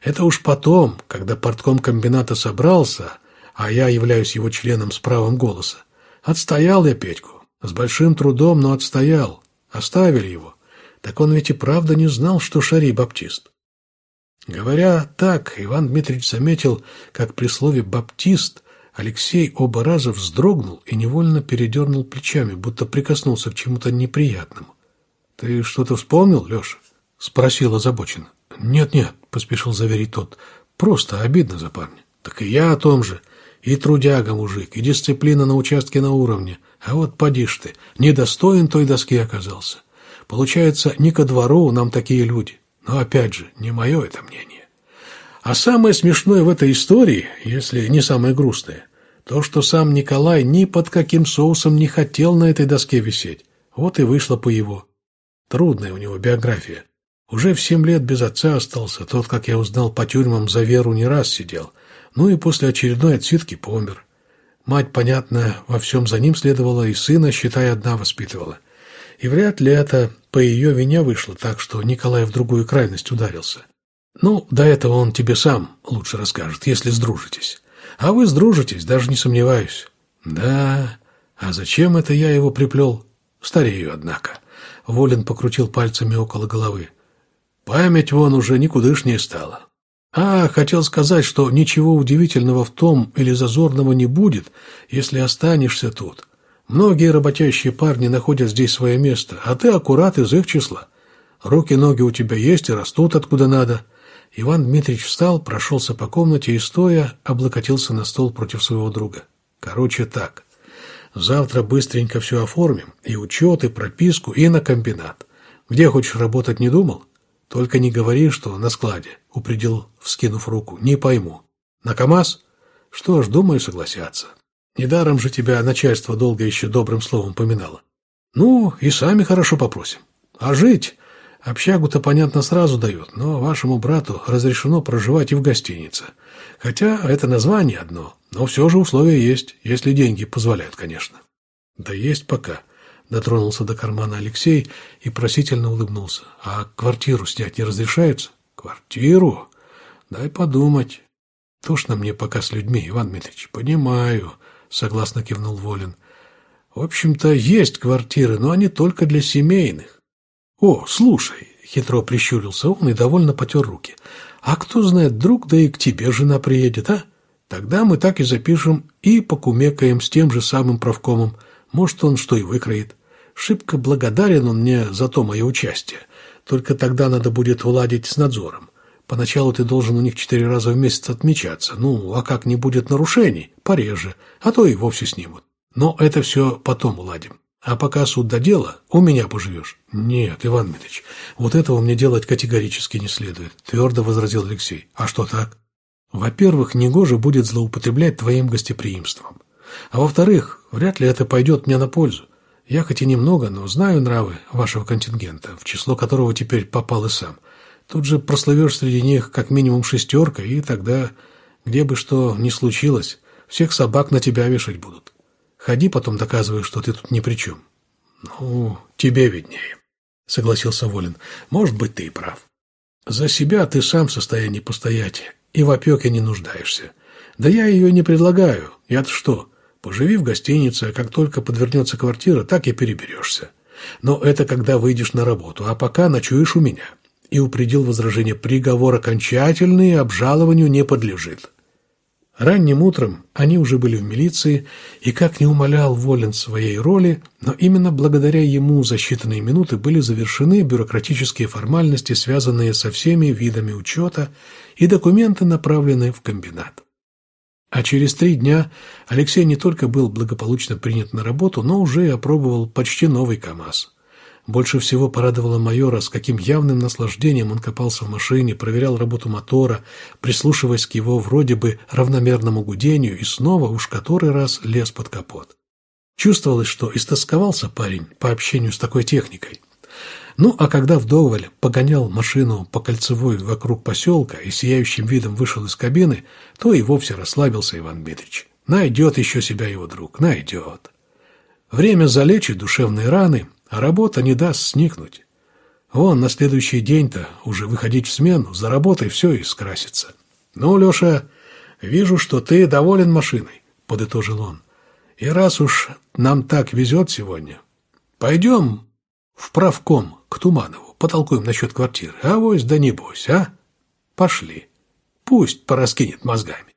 Это уж потом, когда портком комбината собрался, а я являюсь его членом с правом голоса. Отстоял я Петьку. С большим трудом, но отстоял. Оставили его. Так он ведь и правда не знал, что Шари баптист. Говоря так, Иван Дмитриевич заметил, как при слове «баптист» Алексей оба раза вздрогнул и невольно передернул плечами, будто прикоснулся к чему-то неприятному. «Ты что-то вспомнил, Леша?» — спросил озабоченно. «Нет-нет», — поспешил заверить тот, — «просто обидно за парня». «Так и я о том же. И трудяга мужик, и дисциплина на участке на уровне. А вот поди ты, недостоин той доски оказался. Получается, не ко двору нам такие люди. Но опять же, не мое это мнение. А самое смешное в этой истории, если не самое грустное, то, что сам Николай ни под каким соусом не хотел на этой доске висеть. Вот и вышло по его. Трудная у него биография. Уже в семь лет без отца остался. Тот, как я узнал, по тюрьмам за веру не раз сидел. Ну и после очередной отсидки помер. Мать, понятно, во всем за ним следовала, и сына, считай, одна воспитывала. И вряд ли это по ее вине вышло так, что Николай в другую крайность ударился. Ну, до этого он тебе сам лучше расскажет, если сдружитесь. А вы сдружитесь, даже не сомневаюсь. Да, а зачем это я его приплел? Старею, однако. Волин покрутил пальцами около головы. Память вон уже никудышнее стала. А, хотел сказать, что ничего удивительного в том или зазорного не будет, если останешься тут. Многие работящие парни находят здесь свое место, а ты аккурат из их числа. Руки-ноги у тебя есть и растут откуда надо. Иван Дмитриевич встал, прошелся по комнате и, стоя, облокотился на стол против своего друга. Короче, так. Завтра быстренько все оформим, и учет, и прописку, и на комбинат. Где хочешь работать, не думал? Только не говори, что на складе, — упредил, вскинув руку. Не пойму. На КамАЗ? Что ж, думаю, согласятся. Недаром же тебя начальство долго еще добрым словом поминало. Ну, и сами хорошо попросим. А жить? Общагу-то, понятно, сразу дают, но вашему брату разрешено проживать и в гостинице. Хотя это название одно, но все же условия есть, если деньги позволяют, конечно. Да есть пока. Дотронулся до кармана Алексей и просительно улыбнулся. А квартиру снять не разрешается? Квартиру? Дай подумать. Тошно мне пока с людьми, Иван Дмитриевич. Понимаю, согласно кивнул Волин. В общем-то, есть квартиры, но они только для семейных. О, слушай, хитро прищурился он и довольно потер руки. А кто знает, друг, да и к тебе жена приедет, а? Тогда мы так и запишем и покумекаем с тем же самым правкомом. Может, он что и выкроет. Шибко благодарен он мне за то мое участие. Только тогда надо будет уладить с надзором. Поначалу ты должен у них четыре раза в месяц отмечаться. Ну, а как не будет нарушений, пореже, а то и вовсе снимут. Но это все потом уладим. А пока суд до дела, у меня поживешь. Нет, Иван Дмитриевич, вот этого мне делать категорически не следует, твердо возразил Алексей. А что так? Во-первых, негоже будет злоупотреблять твоим гостеприимством. А во-вторых, вряд ли это пойдет мне на пользу. Я хоть и немного, но знаю нравы вашего контингента, в число которого теперь попал и сам. Тут же прослывешь среди них как минимум шестерка, и тогда, где бы что ни случилось, всех собак на тебя вешать будут. Ходи потом доказывай, что ты тут ни при чем. Ну, тебе виднее, согласился Волин. Может быть, ты и прав. За себя ты сам в состоянии постоять, и в опеке не нуждаешься. Да я ее не предлагаю. Я-то что? Поживи в гостинице, а как только подвернется квартира, так и переберешься. Но это когда выйдешь на работу, а пока ночуешь у меня. И упредил возражение, приговор окончательный обжалованию не подлежит. Ранним утром они уже были в милиции, и как не умолял Волин своей роли, но именно благодаря ему за считанные минуты были завершены бюрократические формальности, связанные со всеми видами учета, и документы направлены в комбинат. А через три дня Алексей не только был благополучно принят на работу, но уже и опробовал почти новый КАМАЗ. Больше всего порадовало майора, с каким явным наслаждением он копался в машине, проверял работу мотора, прислушиваясь к его вроде бы равномерному гудению и снова уж который раз лез под капот. Чувствовалось, что истосковался парень по общению с такой техникой. Ну, а когда вдоволь погонял машину по кольцевой вокруг поселка и сияющим видом вышел из кабины, то и вовсе расслабился Иван Дмитрич. Найдет еще себя его друг, найдет. Время залечит душевные раны, а работа не даст сникнуть. Вон, на следующий день-то уже выходить в смену, за работой все и скрасится. Ну, Леша, вижу, что ты доволен машиной, подытожил он. И раз уж нам так везет сегодня, пойдем в правком к Туманову, потолкуем насчет квартиры. А вось да не бойся, а? Пошли. Пусть пораскинет мозгами.